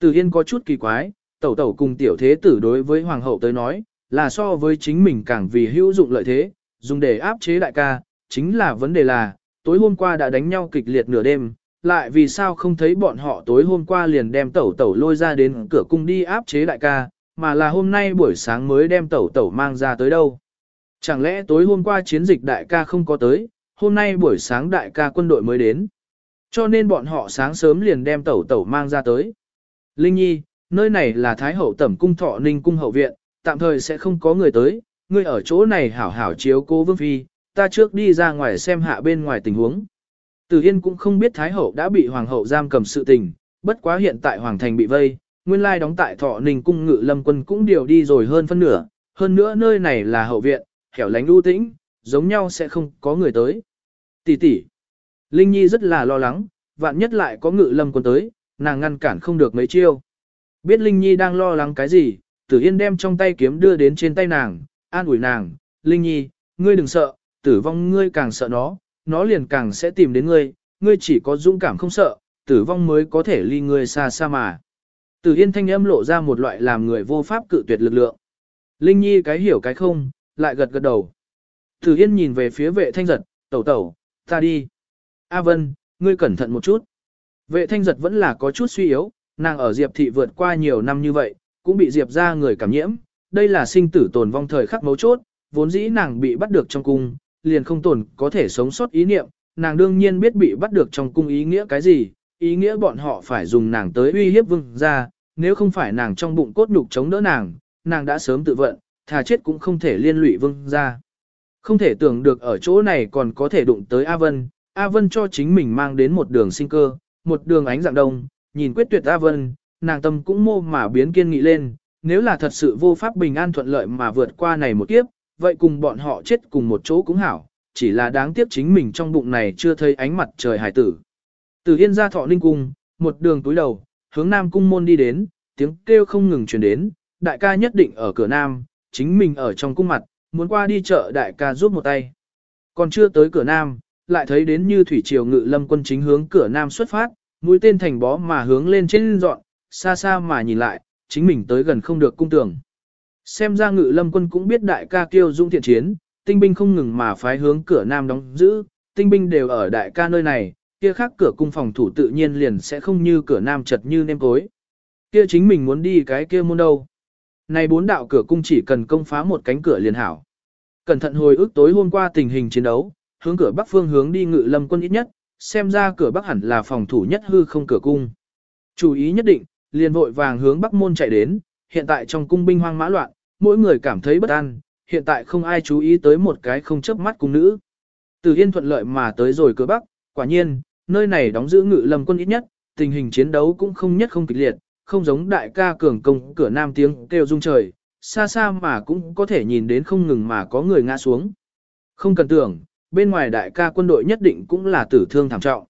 Tử Yên có chút kỳ quái, tẩu tẩu cùng tiểu thế tử đối với hoàng hậu tới nói, là so với chính mình càng vì hữu dụng lợi thế, dùng để áp chế đại ca, chính là vấn đề là, tối hôm qua đã đánh nhau kịch liệt nửa đêm, lại vì sao không thấy bọn họ tối hôm qua liền đem tẩu tẩu lôi ra đến cửa cung đi áp chế đại ca, mà là hôm nay buổi sáng mới đem tẩu tẩu mang ra tới đâu. Chẳng lẽ tối hôm qua chiến dịch đại ca không có tới, hôm nay buổi sáng đại ca quân đội mới đến. Cho nên bọn họ sáng sớm liền đem tẩu tẩu mang ra tới. Linh Nhi, nơi này là Thái Hậu Tẩm Cung Thọ Ninh Cung Hậu Viện, tạm thời sẽ không có người tới, ngươi ở chỗ này hảo hảo chiếu cô Vương Phi, ta trước đi ra ngoài xem hạ bên ngoài tình huống. Từ Yên cũng không biết Thái Hậu đã bị Hoàng Hậu giam cầm sự tình, bất quá hiện tại Hoàng Thành bị vây, nguyên lai đóng tại Thọ Ninh Cung Ngự Lâm Quân cũng điều đi rồi hơn phân nửa, hơn nữa nơi này là hậu viện, hẻo lánh u tĩnh, giống nhau sẽ không có người tới. Tỷ tỷ, Linh Nhi rất là lo lắng, vạn nhất lại có Ngự Lâm Quân tới, nàng ngăn cản không được mấy chiêu. Biết Linh Nhi đang lo lắng cái gì, Tử Yên đem trong tay kiếm đưa đến trên tay nàng, an ủi nàng, Linh Nhi, ngươi đừng sợ, tử vong ngươi càng sợ nó, nó liền càng sẽ tìm đến ngươi, ngươi chỉ có dũng cảm không sợ, tử vong mới có thể ly ngươi xa xa mà. Tử Yên thanh âm lộ ra một loại làm người vô pháp cự tuyệt lực lượng. Linh Nhi cái hiểu cái không, lại gật gật đầu. Thử Yên nhìn về phía vệ thanh giật, tẩu tẩu, ta đi. A Vân, ngươi cẩn thận một chút. Vệ thanh giật vẫn là có chút suy yếu, nàng ở Diệp thị vượt qua nhiều năm như vậy, cũng bị Diệp ra người cảm nhiễm, đây là sinh tử tồn vong thời khắc mấu chốt, vốn dĩ nàng bị bắt được trong cung, liền không tồn có thể sống sót ý niệm, nàng đương nhiên biết bị bắt được trong cung ý nghĩa cái gì, ý nghĩa bọn họ phải dùng nàng tới uy hiếp vương ra, nếu không phải nàng trong bụng cốt nhục chống đỡ nàng, nàng đã sớm tự vận, thà chết cũng không thể liên lụy vương ra. Không thể tưởng được ở chỗ này còn có thể đụng tới A Vân, A Vân cho chính mình mang đến một đường sinh cơ, một đường ánh dạng đông, nhìn quyết tuyệt A Vân, nàng tâm cũng mô mà biến kiên nghị lên, nếu là thật sự vô pháp bình an thuận lợi mà vượt qua này một kiếp, vậy cùng bọn họ chết cùng một chỗ cũng hảo, chỉ là đáng tiếc chính mình trong bụng này chưa thấy ánh mặt trời hải tử. Từ yên ra thọ ninh cung, một đường túi đầu, hướng nam cung môn đi đến, tiếng kêu không ngừng truyền đến, đại ca nhất định ở cửa nam, chính mình ở trong cung mặt, muốn qua đi chợ đại ca giúp một tay. Còn chưa tới cửa nam, lại thấy đến như thủy triều ngự lâm quân chính hướng cửa nam xuất phát, mũi tên thành bó mà hướng lên trên dọn, xa xa mà nhìn lại, chính mình tới gần không được cung tường. Xem ra ngự lâm quân cũng biết đại ca kiêu dung thiện chiến, tinh binh không ngừng mà phái hướng cửa nam đóng giữ, tinh binh đều ở đại ca nơi này, kia khác cửa cung phòng thủ tự nhiên liền sẽ không như cửa nam chật như nêm cối. Kia chính mình muốn đi cái kia môn đâu. Này bốn đạo cửa cung chỉ cần công phá một cánh cửa liền hảo. Cẩn thận hồi ức tối hôm qua tình hình chiến đấu, hướng cửa bắc phương hướng đi ngự lâm quân ít nhất, xem ra cửa bắc hẳn là phòng thủ nhất hư không cửa cung. Chú ý nhất định, liền vội vàng hướng bắc môn chạy đến, hiện tại trong cung binh hoang mã loạn, mỗi người cảm thấy bất an, hiện tại không ai chú ý tới một cái không chớp mắt cung nữ. Từ Yên thuận lợi mà tới rồi cửa bắc, quả nhiên, nơi này đóng giữ ngự lâm quân ít nhất, tình hình chiến đấu cũng không nhất không kịch liệt, không giống đại ca cường công cửa nam tiếng kêu rung trời, xa xa mà cũng có thể nhìn đến không ngừng mà có người ngã xuống. Không cần tưởng, bên ngoài đại ca quân đội nhất định cũng là tử thương thảm trọng.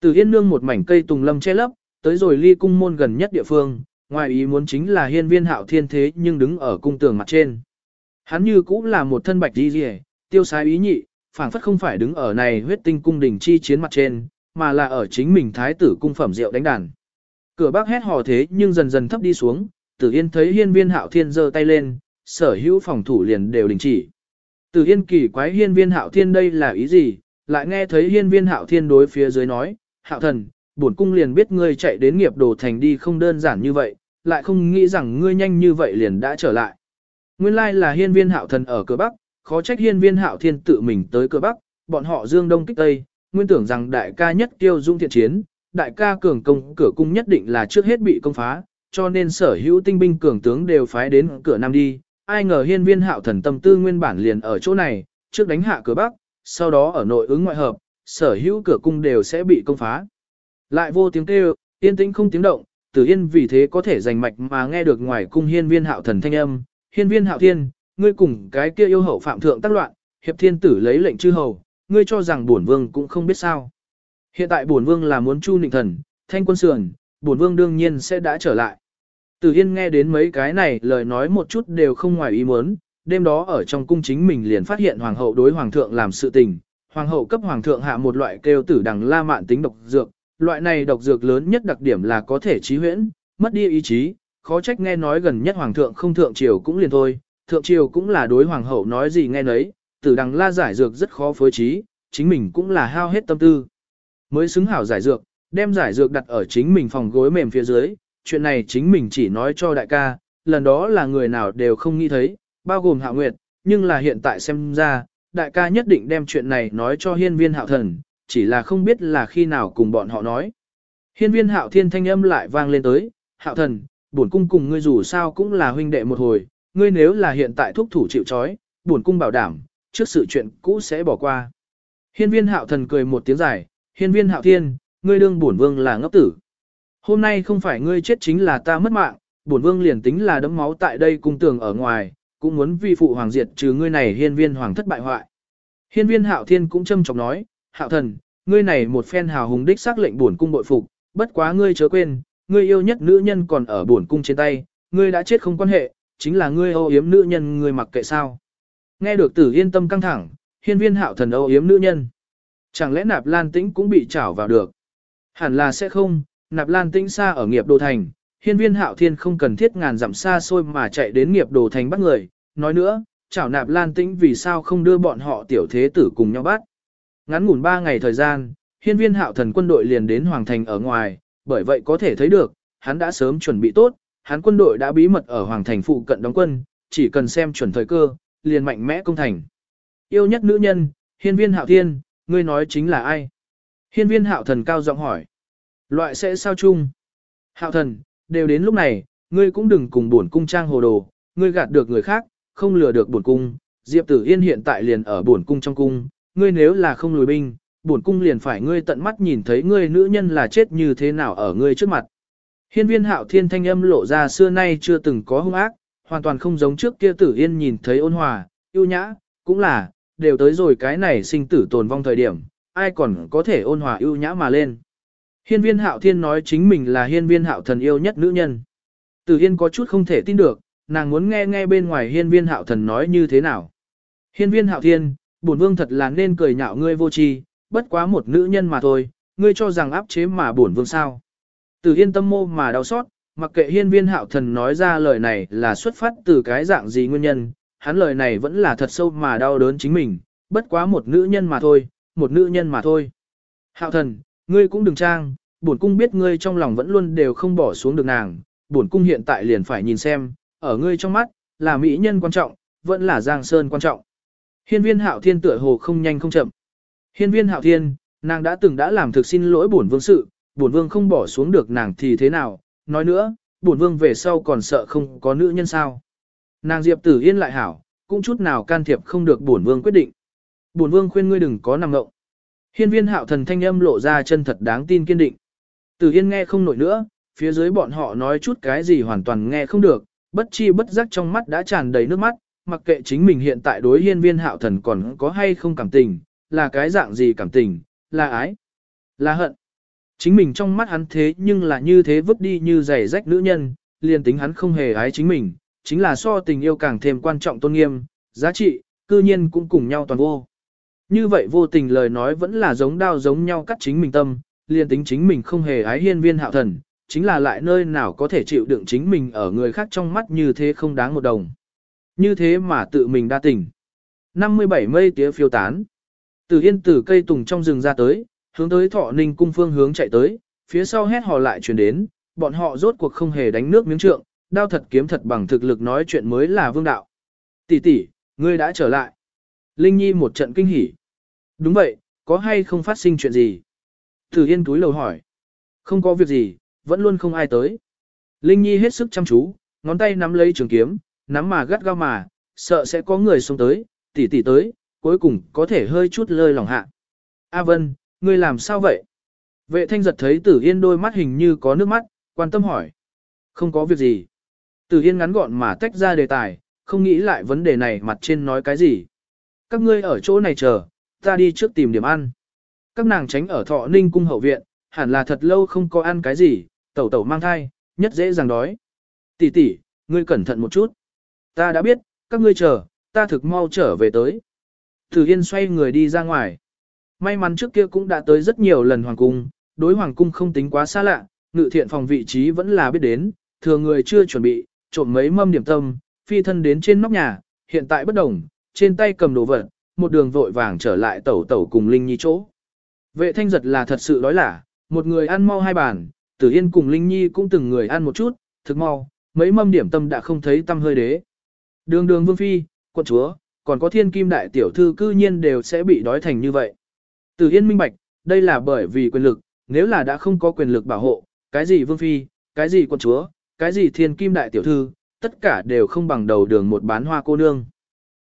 Từ Yên nương một mảnh cây tùng lâm che lấp, tới rồi ly cung môn gần nhất địa phương, ngoài ý muốn chính là hiên viên hạo thiên thế nhưng đứng ở cung tường mặt trên. Hắn như cũng là một thân bạch đi rìa, tiêu sái ý nhị, phảng phất không phải đứng ở này huyết tinh cung đỉnh chi chiến mặt trên, mà là ở chính mình thái tử cung phẩm rượu đánh đàn. Cửa bác hét hò thế nhưng dần dần thấp đi xuống, tử yên thấy hiên viên hạo thiên giơ tay lên, sở hữu phòng thủ liền đều đình chỉ. Tử yên kỳ quái hiên viên hạo thiên đây là ý gì, lại nghe thấy hiên viên hạo thiên đối phía dưới nói, hạo thần, bổn cung liền biết ngươi chạy đến nghiệp đồ thành đi không đơn giản như vậy, lại không nghĩ rằng ngươi nhanh như vậy liền đã trở lại. Nguyên lai là hiên viên hạo thần ở cửa Bắc, khó trách hiên viên hạo thiên tự mình tới cửa Bắc, bọn họ dương đông kích tây, nguyên tưởng rằng đại ca nhất tiêu dung thiện chiến, đại ca cường công cửa cung nhất định là trước hết bị công phá, cho nên sở hữu tinh binh cường tướng đều phái đến cửa Nam đi, ai ngờ hiên viên hạo thần tâm tư nguyên bản liền ở chỗ này, trước đánh hạ cửa Bắc, sau đó ở nội ứng ngoại hợp, sở hữu cửa cung đều sẽ bị công phá. Lại vô tiếng kêu, yên tĩnh không tiếng động, Tử Yên vì thế có thể giành mạch mà nghe được ngoài cung hiên viên hạo thần thanh âm, hiên viên hạo thiên, ngươi cùng cái kia yêu hậu phạm thượng tác loạn, hiệp thiên tử lấy lệnh chư hầu, ngươi cho rằng bổn vương cũng không biết sao. Hiện tại bổn vương là muốn chu nịnh thần, thanh quân sườn, bổn vương đương nhiên sẽ đã trở lại. Tử Yên nghe đến mấy cái này lời nói một chút đều không ngoài ý muốn, đêm đó ở trong cung chính mình liền phát hiện hoàng hậu đối hoàng thượng làm sự tình, hoàng hậu cấp hoàng thượng hạ một loại kêu tử đằng la mạn tính độc dược, loại này độc dược lớn nhất đặc điểm là có thể trí huyễn, mất đi ý chí, khó trách nghe nói gần nhất hoàng thượng không thượng triều cũng liền thôi, thượng triều cũng là đối hoàng hậu nói gì nghe nấy, tử đằng la giải dược rất khó phối trí, chính mình cũng là hao hết tâm tư. Mới xứng hảo giải dược, đem giải dược đặt ở chính mình phòng gối mềm phía dưới, chuyện này chính mình chỉ nói cho đại ca, lần đó là người nào đều không nghĩ thấy, bao gồm hạ nguyệt, nhưng là hiện tại xem ra, đại ca nhất định đem chuyện này nói cho hiên viên hạo thần, chỉ là không biết là khi nào cùng bọn họ nói. Hiên viên hạo thiên thanh âm lại vang lên tới, hạo thần, bổn cung cùng ngươi dù sao cũng là huynh đệ một hồi, ngươi nếu là hiện tại thúc thủ chịu trói, bổn cung bảo đảm, trước sự chuyện cũ sẽ bỏ qua. Hiên viên hạo thần cười một tiếng dài, hiên viên hạo thiên, ngươi đương bổn vương là ngốc tử. Hôm nay không phải ngươi chết chính là ta mất mạng, bổn vương liền tính là đấm máu tại đây cung tường ở ngoài, cũng muốn vi phụ hoàng diệt trừ ngươi này hiên viên hoàng thất bại hoại. Hiên viên hạo thiên cũng châm chọc nói, hạo thần, ngươi này một phen hào hùng đích xác lệnh bổn cung bội phục, bất quá ngươi chớ quên, ngươi yêu nhất nữ nhân còn ở bổn cung trên tay, ngươi đã chết không quan hệ, chính là ngươi âu yếm nữ nhân ngươi mặc kệ sao. Nghe được tử yên tâm căng thẳng, hiên viên hạo thần âu yếm nữ nhân. Chẳng lẽ nạp lan tĩnh cũng bị trảo vào được? Hẳn là sẽ không, nạp lan tĩnh xa ở nghiệp đồ thành, hiên viên hạo thiên không cần thiết ngàn dặm xa xôi mà chạy đến nghiệp đồ thành bắt người. Nói nữa, chảo nạp lan tĩnh vì sao không đưa bọn họ tiểu thế tử cùng nhau bắt. Ngắn ngủn ba ngày thời gian, hiên viên hạo thần quân đội liền đến Hoàng Thành ở ngoài, bởi vậy có thể thấy được, hắn đã sớm chuẩn bị tốt, hắn quân đội đã bí mật ở Hoàng Thành phụ cận đóng quân, chỉ cần xem chuẩn thời cơ, liền mạnh mẽ công thành. Yêu nhất nữ nhân, hiên viên hạo thiên, ngươi nói chính là ai? Hiên viên hạo thần cao giọng hỏi. Loại sẽ sao chung? Hạo thần, đều đến lúc này, ngươi cũng đừng cùng buồn cung trang hồ đồ, ngươi gạt được người khác, không lừa được buồn cung. Diệp tử yên hiện tại liền ở buồn cung trong cung, ngươi nếu là không lùi binh, buồn cung liền phải ngươi tận mắt nhìn thấy ngươi nữ nhân là chết như thế nào ở ngươi trước mặt. Hiên viên hạo thiên thanh âm lộ ra xưa nay chưa từng có hung ác, hoàn toàn không giống trước kia tử yên nhìn thấy ôn hòa, yêu nhã, cũng là, đều tới rồi cái này sinh tử tồn vong thời điểm, ai còn có thể ôn hòa yêu nhã mà lên. Hiên viên hạo thiên nói chính mình là hiên viên hạo thần yêu nhất nữ nhân. Tử yên có chút không thể tin được, nàng muốn nghe nghe bên ngoài hiên viên hạo thần nói như thế nào. Hiên viên hạo thiên, bổn vương thật là nên cười nhạo ngươi vô tri, bất quá một nữ nhân mà thôi, ngươi cho rằng áp chế mà bổn vương sao. Tử yên tâm mô mà đau xót, mặc kệ hiên viên hạo thần nói ra lời này là xuất phát từ cái dạng gì nguyên nhân, hắn lời này vẫn là thật sâu mà đau đớn chính mình, bất quá một nữ nhân mà thôi, một nữ nhân mà thôi. Hạo thần, ngươi cũng đừng trang, bổn cung biết ngươi trong lòng vẫn luôn đều không bỏ xuống được nàng, bổn cung hiện tại liền phải nhìn xem, ở ngươi trong mắt, là mỹ nhân quan trọng, vẫn là giang sơn quan trọng. Hiên viên hạo thiên tựa hồ không nhanh không chậm. Hiên viên hạo thiên, nàng đã từng đã làm thực xin lỗi bổn vương sự, bổn vương không bỏ xuống được nàng thì thế nào, nói nữa, bổn vương về sau còn sợ không có nữ nhân sao. Nàng diệp tử yên lại hảo, cũng chút nào can thiệp không được bổn vương quyết định. Bổn vương khuyên ngươi đừng có nằm ngộng. Hiên viên hạo thần thanh âm lộ ra chân thật đáng tin kiên định. Tử yên nghe không nổi nữa, phía dưới bọn họ nói chút cái gì hoàn toàn nghe không được, bất chi bất giác trong mắt đã tràn đầy nước mắt, mặc kệ chính mình hiện tại đối hiên viên hạo thần còn có hay không cảm tình, là cái dạng gì cảm tình, là ái, là hận. Chính mình trong mắt hắn thế nhưng là như thế vứt đi như giày rách nữ nhân, liền tính hắn không hề ái chính mình, chính là so tình yêu càng thêm quan trọng tôn nghiêm, giá trị, cư nhiên cũng cùng nhau toàn vô. Như vậy vô tình lời nói vẫn là giống đao giống nhau cắt chính mình tâm, liền tính chính mình không hề ái hiên viên hạo thần, chính là lại nơi nào có thể chịu đựng chính mình ở người khác trong mắt như thế không đáng một đồng. Như thế mà tự mình đa tình. 57 mây tía phiêu tán. Từ yên từ cây tùng trong rừng ra tới, hướng tới thọ ninh cung phương hướng chạy tới, phía sau hét hò lại chuyển đến, bọn họ rốt cuộc không hề đánh nước miếng trượng, đao thật kiếm thật bằng thực lực nói chuyện mới là vương đạo. Tỷ tỷ, ngươi đã trở lại. Linh Nhi một trận kinh hỉ. Đúng vậy, có hay không phát sinh chuyện gì? Thử yên túi lầu hỏi. Không có việc gì, vẫn luôn không ai tới. Linh Nhi hết sức chăm chú, ngón tay nắm lấy trường kiếm, nắm mà gắt gao mà, sợ sẽ có người xông tới, tỷ tỷ tới, cuối cùng có thể hơi chút lơi lòng hạ. A Vân, ngươi làm sao vậy? Vệ thanh giật thấy tử yên đôi mắt hình như có nước mắt, quan tâm hỏi. Không có việc gì. Từ Yên ngắn gọn mà tách ra đề tài, không nghĩ lại vấn đề này mặt trên nói cái gì. Các ngươi ở chỗ này chờ, ta đi trước tìm điểm ăn. Các nàng tránh ở thọ ninh cung hậu viện, hẳn là thật lâu không có ăn cái gì, tẩu tẩu mang thai, nhất dễ dàng đói. Tỷ tỷ, ngươi cẩn thận một chút. Ta đã biết, các ngươi chờ, ta thực mau trở về tới. Tử Yên xoay người đi ra ngoài. May mắn trước kia cũng đã tới rất nhiều lần hoàng cung, đối hoàng cung không tính quá xa lạ, ngự thiện phòng vị trí vẫn là biết đến, thừa người chưa chuẩn bị, trộm mấy mâm điểm tâm, phi thân đến trên nóc nhà, hiện tại bất đồng, trên tay cầm đồ vật, một đường vội vàng trở lại tẩu tẩu cùng Linh Nhi chỗ. Vệ thanh giật là thật sự đói lả, một người ăn mau hai bàn, Tử Yên cùng Linh Nhi cũng từng người ăn một chút, thực mau, mấy mâm điểm tâm đã không thấy tâm hơi đế. Đường đường vương phi, quận chúa, còn có thiên kim đại tiểu thư cư nhiên đều sẽ bị đói thành như vậy. Tử Yên minh bạch, đây là bởi vì quyền lực, nếu là đã không có quyền lực bảo hộ, cái gì vương phi, cái gì quận chúa, cái gì thiên kim đại tiểu thư, tất cả đều không bằng đầu đường một bán hoa cô nương.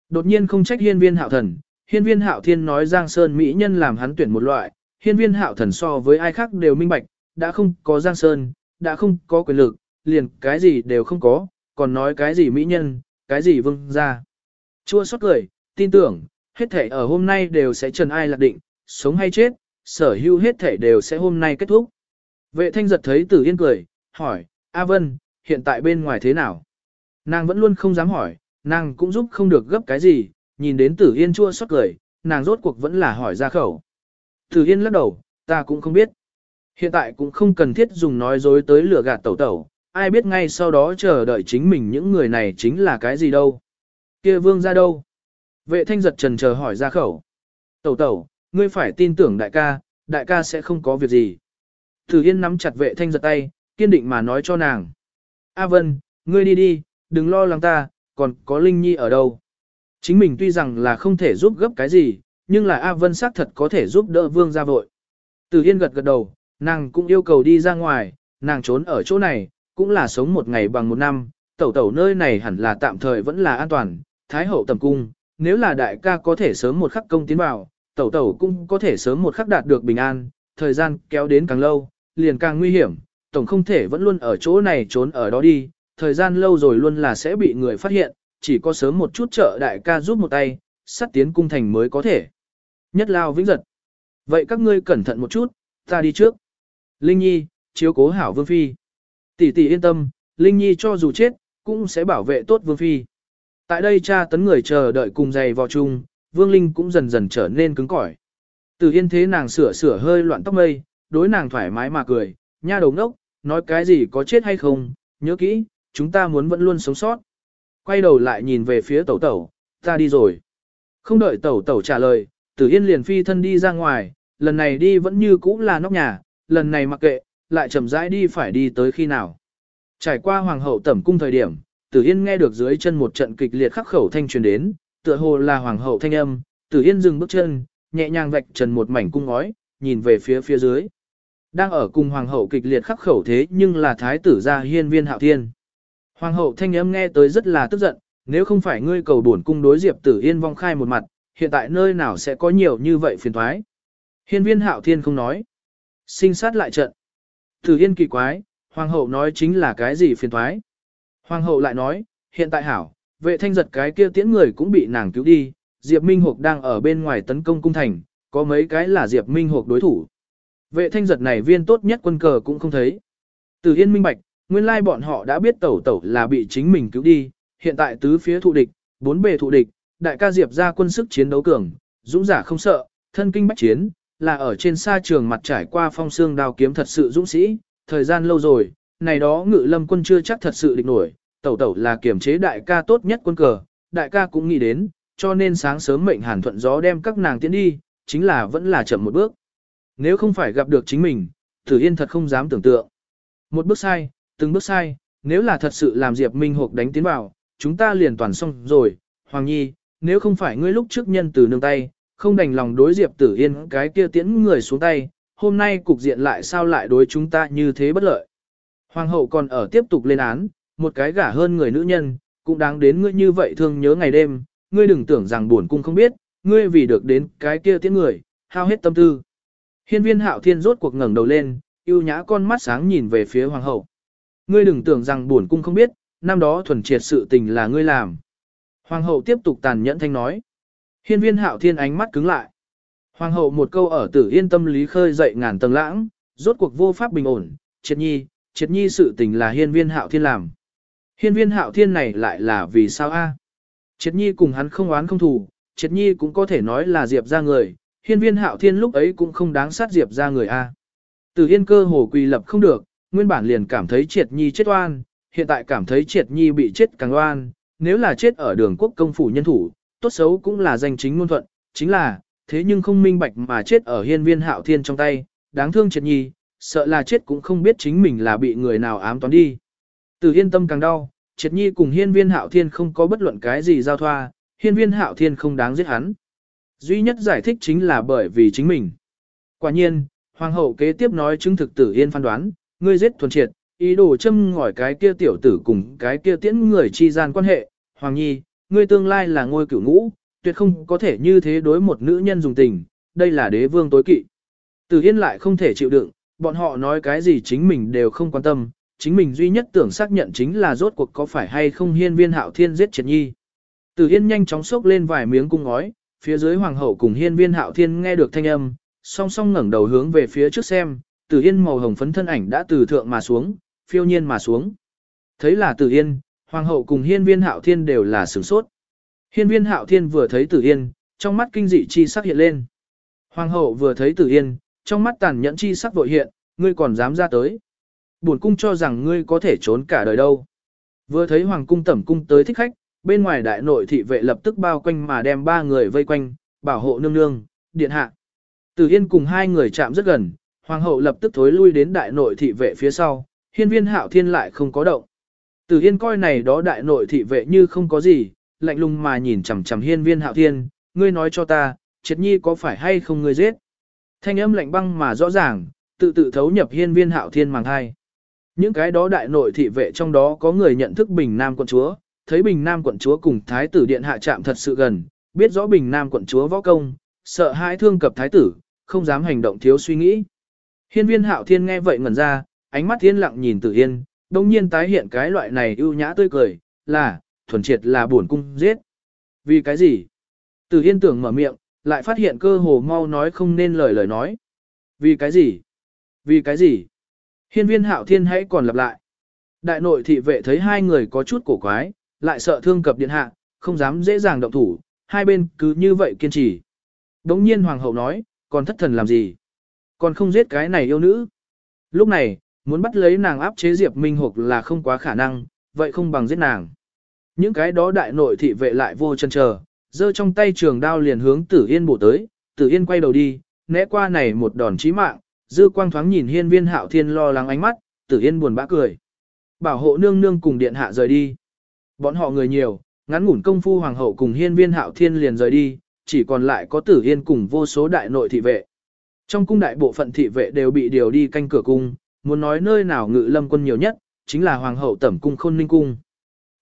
Đột nhiên không trách hiên viên hạo thần, hiên viên hạo thiên nói Giang Sơn Mỹ nhân làm hắn tuyển một loại, hiên viên hạo thần so với ai khác đều minh bạch, đã không có Giang Sơn, đã không có quyền lực, liền cái gì đều không có, còn nói cái gì Mỹ nhân, cái gì vương ra. Chua xót cười, tin tưởng, hết thể ở hôm nay đều sẽ trần ai lạc định, sống hay chết, sở hữu hết thể đều sẽ hôm nay kết thúc. Vệ thanh giật thấy tử yên cười, hỏi, A Vân, hiện tại bên ngoài thế nào? Nàng vẫn luôn không dám hỏi, nàng cũng giúp không được gấp cái gì, nhìn đến tử yên chua xót cười, nàng rốt cuộc vẫn là hỏi ra khẩu. Tử yên lắc đầu, ta cũng không biết. Hiện tại cũng không cần thiết dùng nói dối tới lừa gạt tẩu tẩu, ai biết ngay sau đó chờ đợi chính mình những người này chính là cái gì đâu. kia vương ra đâu? Vệ thanh giật trần chờ hỏi ra khẩu. Tẩu tẩu, ngươi phải tin tưởng đại ca, đại ca sẽ không có việc gì. Tử Yên nắm chặt vệ thanh giật tay, kiên định mà nói cho nàng. A Vân, ngươi đi đi, đừng lo lắng ta, còn có Linh Nhi ở đâu. Chính mình tuy rằng là không thể giúp gấp cái gì, nhưng là A Vân xác thật có thể giúp đỡ vương ra vội. Tử Yên gật gật đầu, nàng cũng yêu cầu đi ra ngoài, nàng trốn ở chỗ này, cũng là sống một ngày bằng một năm, tẩu tẩu nơi này hẳn là tạm thời vẫn là an toàn, thái hậu tầm cung, nếu là đại ca có thể sớm một khắc công tiến vào, tẩu tẩu cũng có thể sớm một khắc đạt được bình an, thời gian kéo đến càng lâu, liền càng nguy hiểm, tổng không thể vẫn luôn ở chỗ này trốn ở đó đi, thời gian lâu rồi luôn là sẽ bị người phát hiện, chỉ có sớm một chút trợ đại ca giúp một tay, sắt tiến cung thành mới có thể. Nhất lao vĩnh giật. Vậy các ngươi cẩn thận một chút, ta đi trước. Linh Nhi, chiếu cố hảo Vương Phi. Tỷ tỷ yên tâm, Linh Nhi cho dù chết, cũng sẽ bảo vệ tốt Vương Phi. Tại đây cha tấn người chờ đợi cùng giày vào chung, Vương Linh cũng dần dần trở nên cứng cỏi. Từ yên thế nàng sửa sửa hơi loạn tóc mây, đối nàng thoải mái mà cười, nha đầu ngốc, nói cái gì có chết hay không, nhớ kỹ, chúng ta muốn vẫn luôn sống sót. Quay đầu lại nhìn về phía tẩu tẩu, ta đi rồi. Không đợi tẩu tẩu trả lời, tử yên liền phi thân đi ra ngoài, lần này đi vẫn như cũ là nóc nhà, lần này mặc kệ, lại chậm rãi đi phải đi tới khi nào. Trải qua hoàng hậu tẩm cung thời điểm, tử yên nghe được dưới chân một trận kịch liệt khắc khẩu thanh truyền đến, tựa hồ là hoàng hậu thanh âm, tử yên dừng bước chân, nhẹ nhàng vạch trần một mảnh cung ngói, nhìn về phía phía dưới. Đang ở cùng hoàng hậu kịch liệt khắc khẩu thế nhưng là thái tử gia hiên viên hạo thiên. Hoàng hậu thanh âm nghe tới rất là tức giận, nếu không phải ngươi cầu bổn cung đối diệp tử yên vong khai một mặt, hiện tại nơi nào sẽ có nhiều như vậy phiền thoái. Hiên viên hạo thiên không nói. Sinh sát lại trận. Tử yên kỳ quái, hoàng hậu nói chính là cái gì phiền thoái. Hoàng hậu lại nói, hiện tại hảo, vệ thanh giật cái kia tiễn người cũng bị nàng cứu đi, Diệp Minh Hục đang ở bên ngoài tấn công cung thành, có mấy cái là Diệp Minh Hục đối thủ. Vệ thanh giật này viên tốt nhất quân cờ cũng không thấy. Từ Yên minh bạch, nguyên lai bọn họ đã biết tẩu tẩu là bị chính mình cứu đi, hiện tại tứ phía thụ địch, bốn bề thụ địch, đại ca Diệp ra quân sức chiến đấu cường, dũng giả không sợ, thân kinh bách chiến, là ở trên sa trường mặt trải qua phong xương đao kiếm thật sự dũng sĩ, thời gian lâu rồi, này đó ngự lâm quân chưa chắc thật sự địch nổi, tẩu tẩu là kiểm chế đại ca tốt nhất quân cờ, đại ca cũng nghĩ đến, cho nên sáng sớm mệnh hàn thuận gió đem các nàng tiến đi, chính là vẫn là chậm một bước. Nếu không phải gặp được chính mình, Tử Yên thật không dám tưởng tượng. Một bước sai, từng bước sai, nếu là thật sự làm Diệp Minh Hục đánh tiến vào, chúng ta liền toàn xong rồi. Hoàng Nhi, nếu không phải ngươi lúc trước nhân từ nương tay, không đành lòng đối Diệp Tử Yên cái kia tiễn người xuống tay, hôm nay cục diện lại sao lại đối chúng ta như thế bất lợi. Hoàng hậu còn ở tiếp tục lên án, một cái gả hơn người nữ nhân, cũng đáng đến ngươi như vậy thương nhớ ngày đêm, ngươi đừng tưởng rằng buồn cung không biết, ngươi vì được đến cái kia tiễn người, hao hết tâm tư. Hiên viên hạo thiên rốt cuộc ngẩng đầu lên, yêu nhã con mắt sáng nhìn về phía hoàng hậu, Ngươi đừng tưởng rằng buồn cung không biết, năm đó thuần triệt sự tình là ngươi làm. Hoàng hậu tiếp tục tàn nhẫn thanh nói. Hiên viên hạo thiên ánh mắt cứng lại. Hoàng hậu một câu ở tử yên tâm lý khơi dậy ngàn tầng lãng, rốt cuộc vô pháp bình ổn, triệt nhi, triệt nhi sự tình là hiên viên hạo thiên làm. Hiên viên hạo thiên này lại là vì sao a? Triệt nhi cùng hắn không oán không thù, triệt nhi cũng có thể nói là diệp ra người, hiên viên hạo thiên lúc ấy cũng không đáng sát diệp ra người a. Từ yên cơ hồ quỳ lập không được, nguyên bản liền cảm thấy triệt nhi chết oan, hiện tại cảm thấy triệt nhi bị chết càng oan, nếu là chết ở đường quốc công phủ nhân thủ, tốt xấu cũng là danh chính ngôn thuận, chính là, thế nhưng không minh bạch mà chết ở hiên viên hạo thiên trong tay, đáng thương triệt nhi, sợ là chết cũng không biết chính mình là bị người nào ám toán đi. Từ yên tâm càng đau, triệt nhi cùng hiên viên hạo thiên không có bất luận cái gì giao thoa, hiên viên hạo thiên không đáng giết hắn. Duy nhất giải thích chính là bởi vì chính mình. Quả nhiên, hoàng hậu kế tiếp nói chứng thực tử yên phán đoán, ngươi giết thuần triệt, ý đồ châm ngỏi cái kia tiểu tử cùng cái kia tiễn người chi gian quan hệ. Hoàng nhi, ngươi tương lai là ngôi cửu ngũ, tuyệt không có thể như thế đối một nữ nhân dùng tình, đây là đế vương tối kỵ. Tử Yên lại không thể chịu đựng, bọn họ nói cái gì chính mình đều không quan tâm, chính mình duy nhất tưởng xác nhận chính là rốt cuộc có phải hay không hiên viên hạo thiên giết triệt nhi. Tử Yên nhanh chóng xốc lên vài miếng cung ngói, phía dưới hoàng hậu cùng hiên viên hạo thiên nghe được thanh âm, song song ngẩng đầu hướng về phía trước xem, Tử Yên màu hồng phấn thân ảnh đã từ thượng mà xuống, phiêu nhiên mà xuống. Thấy là Tử Yên, hoàng hậu cùng hiên viên hạo thiên đều là sửng sốt. Hiên viên hạo thiên vừa thấy Tử Yên, trong mắt kinh dị chi sắc hiện lên. Hoàng hậu vừa thấy Tử Yên, trong mắt tàn nhẫn chi sắc vội hiện, ngươi còn dám ra tới. Buồn cung cho rằng ngươi có thể trốn cả đời đâu. Vừa thấy hoàng cung tẩm cung tới thích khách, bên ngoài đại nội thị vệ lập tức bao quanh mà đem ba người vây quanh, bảo hộ nương nương, điện hạ. từ Yên cùng hai người chạm rất gần, hoàng hậu lập tức thối lui đến đại nội thị vệ phía sau, hiên viên hạo thiên lại không có động. từ Yên coi này đó đại nội thị vệ như không có gì, lạnh lùng mà nhìn chằm chằm hiên viên hạo thiên, ngươi nói cho ta, triệt nhi có phải hay không ngươi giết? Thanh âm lạnh băng mà rõ ràng, tự tự thấu nhập hiên viên hạo thiên màng hai. Những cái đó đại nội thị vệ trong đó có người nhận thức Bình Nam quận chúa, thấy Bình Nam quận chúa cùng thái tử điện hạ chạm thật sự gần, biết rõ Bình Nam quận chúa võ công, sợ hãi thương cập thái tử, không dám hành động thiếu suy nghĩ. Hiên viên hạo thiên nghe vậy ngẩn ra, ánh mắt thiên lặng nhìn tử yên, đông nhiên tái hiện cái loại này ưu nhã tươi cười, là, thuần triệt là buồn cung giết. Vì cái gì? Tử Yên tưởng mở miệng, lại phát hiện cơ hồ mau nói không nên lời lời nói. Vì cái gì? Vì cái gì? Hiên viên hạo thiên hãy còn lặp lại. Đại nội thị vệ thấy hai người có chút cổ quái, lại sợ thương cập điện hạ, không dám dễ dàng động thủ, hai bên cứ như vậy kiên trì. Đống nhiên hoàng hậu nói, còn thất thần làm gì? Còn không giết cái này yêu nữ. Lúc này, muốn bắt lấy nàng áp chế Diệp Minh Hục là không quá khả năng, vậy không bằng giết nàng. Những cái đó đại nội thị vệ lại vô chân chờ, giơ trong tay trường đao liền hướng Tử Yên bổ tới, Tử Yên quay đầu đi, né qua này một đòn chí mạng, dư quang thoáng nhìn hiên viên hạo thiên lo lắng ánh mắt, Tử Yên buồn bã cười. Bảo hộ nương nương cùng điện hạ rời đi. Bọn họ người nhiều, ngắn ngủn công phu hoàng hậu cùng hiên viên hạo thiên liền rời đi, chỉ còn lại có Tử Yên cùng vô số đại nội thị vệ. Trong cung đại bộ phận thị vệ đều bị điều đi canh cửa cung, muốn nói nơi nào ngự lâm quân nhiều nhất, chính là hoàng hậu tẩm cung khôn ninh cung.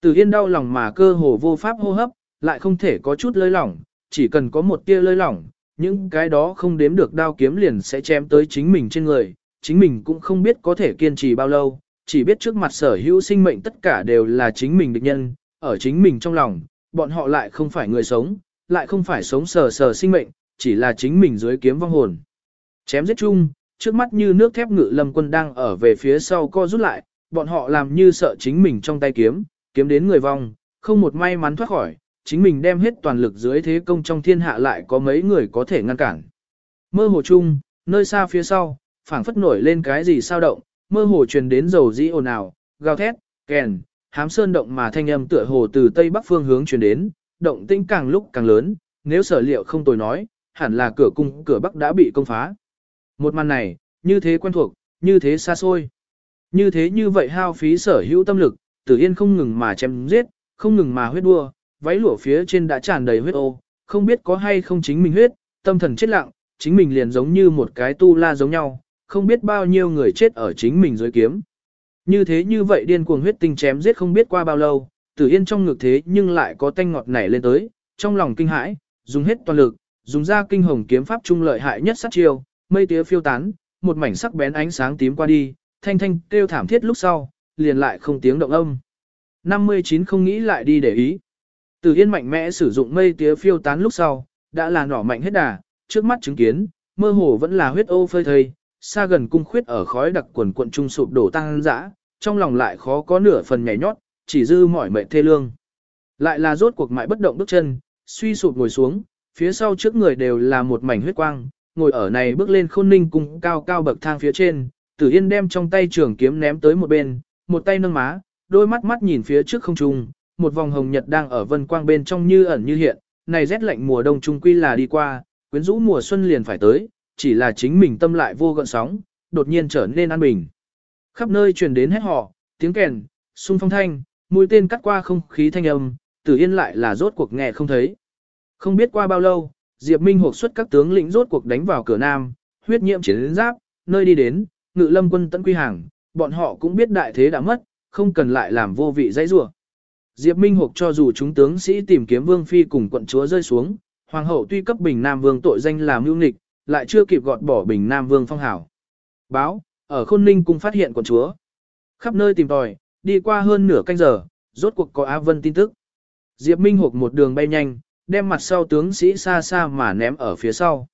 Tử Yên đau lòng mà cơ hồ vô pháp hô hấp, lại không thể có chút lơi lỏng, chỉ cần có một tia lơi lỏng, những cái đó không đếm được đao kiếm liền sẽ chém tới chính mình trên người, chính mình cũng không biết có thể kiên trì bao lâu, chỉ biết trước mặt sở hữu sinh mệnh tất cả đều là chính mình địch nhân, ở chính mình trong lòng, bọn họ lại không phải người sống, lại không phải sống sờ sờ sinh mệnh, chỉ là chính mình dưới kiếm vong hồn. Chém giết chung, trước mắt như nước thép ngự lâm quân đang ở về phía sau co rút lại, bọn họ làm như sợ chính mình trong tay kiếm, kiếm đến người vong, không một may mắn thoát khỏi, chính mình đem hết toàn lực dưới thế công trong thiên hạ lại có mấy người có thể ngăn cản. Mơ hồ chung, nơi xa phía sau, phảng phất nổi lên cái gì sao động, mơ hồ truyền đến dầu dĩ ồn ào, gào thét, kèn, hám sơn động mà thanh âm tựa hồ từ tây bắc phương hướng truyền đến, động tĩnh càng lúc càng lớn, nếu sở liệu không tồi nói, hẳn là cửa cung cửa bắc đã bị công phá. Một màn này, như thế quen thuộc, như thế xa xôi. Như thế như vậy hao phí sở hữu tâm lực, Tử Yên không ngừng mà chém giết, không ngừng mà huyết đua, váy lụa phía trên đã tràn đầy huyết ô, không biết có hay không chính mình huyết, tâm thần chết lặng, chính mình liền giống như một cái tu la giống nhau, không biết bao nhiêu người chết ở chính mình dưới kiếm. Như thế như vậy điên cuồng huyết tinh chém giết không biết qua bao lâu, Tử Yên trong ngực thế nhưng lại có tanh ngọt nảy lên tới, trong lòng kinh hãi, dùng hết toàn lực, dùng ra kinh hồng kiếm pháp trung lợi hại nhất sát chiêu, mây tía phiêu tán, một mảnh sắc bén ánh sáng tím qua đi, thanh thanh kêu thảm thiết lúc sau, liền lại không tiếng động âm. 59 không nghĩ lại đi để ý. Từ Yên mạnh mẽ sử dụng mây tía phiêu tán lúc sau, đã là nỏ mạnh hết đà, trước mắt chứng kiến, mơ hồ vẫn là huyết ô phơi thây, xa gần cung khuyết ở khói đặc quần quận trung sụp đổ tăng dã, trong lòng lại khó có nửa phần nhảy nhót, chỉ dư mỏi mệt thê lương. Lại là rốt cuộc mãi bất động bước chân, suy sụp ngồi xuống, phía sau trước người đều là một mảnh huyết quang, ngồi ở này bước lên khôn ninh cung cao cao bậc thang phía trên, Tử Yên đem trong tay trường kiếm ném tới một bên, một tay nâng má, đôi mắt mắt nhìn phía trước không trung, một vòng hồng nhật đang ở vân quang bên trong như ẩn như hiện, này rét lạnh mùa đông trung quy là đi qua, quyến rũ mùa xuân liền phải tới, chỉ là chính mình tâm lại vô gợn sóng, đột nhiên trở nên an bình. Khắp nơi truyền đến hét họ, tiếng kèn, xung phong thanh, mũi tên cắt qua không khí thanh âm, Tử Yên lại là rốt cuộc nghe không thấy. Không biết qua bao lâu, Diệp Minh hộp xuất các tướng lĩnh rốt cuộc đánh vào cửa nam, huyết nhiễm chiến giáp, nơi đi đến, ngự lâm quân tận quy hàng, bọn họ cũng biết đại thế đã mất, không cần lại làm vô vị dãy rủa. Diệp Minh Hục cho dù chúng tướng sĩ tìm kiếm vương phi cùng quận chúa rơi xuống, hoàng hậu tuy cấp bình nam vương tội danh làm mưu nghịch, lại chưa kịp gọt bỏ bình nam vương phong hảo. Báo, ở Khôn Ninh cung phát hiện quận chúa. Khắp nơi tìm tòi, đi qua hơn nửa canh giờ, rốt cuộc có Á Vân tin tức. Diệp Minh Hục một đường bay nhanh, đem mặt sau tướng sĩ xa xa mà ném ở phía sau.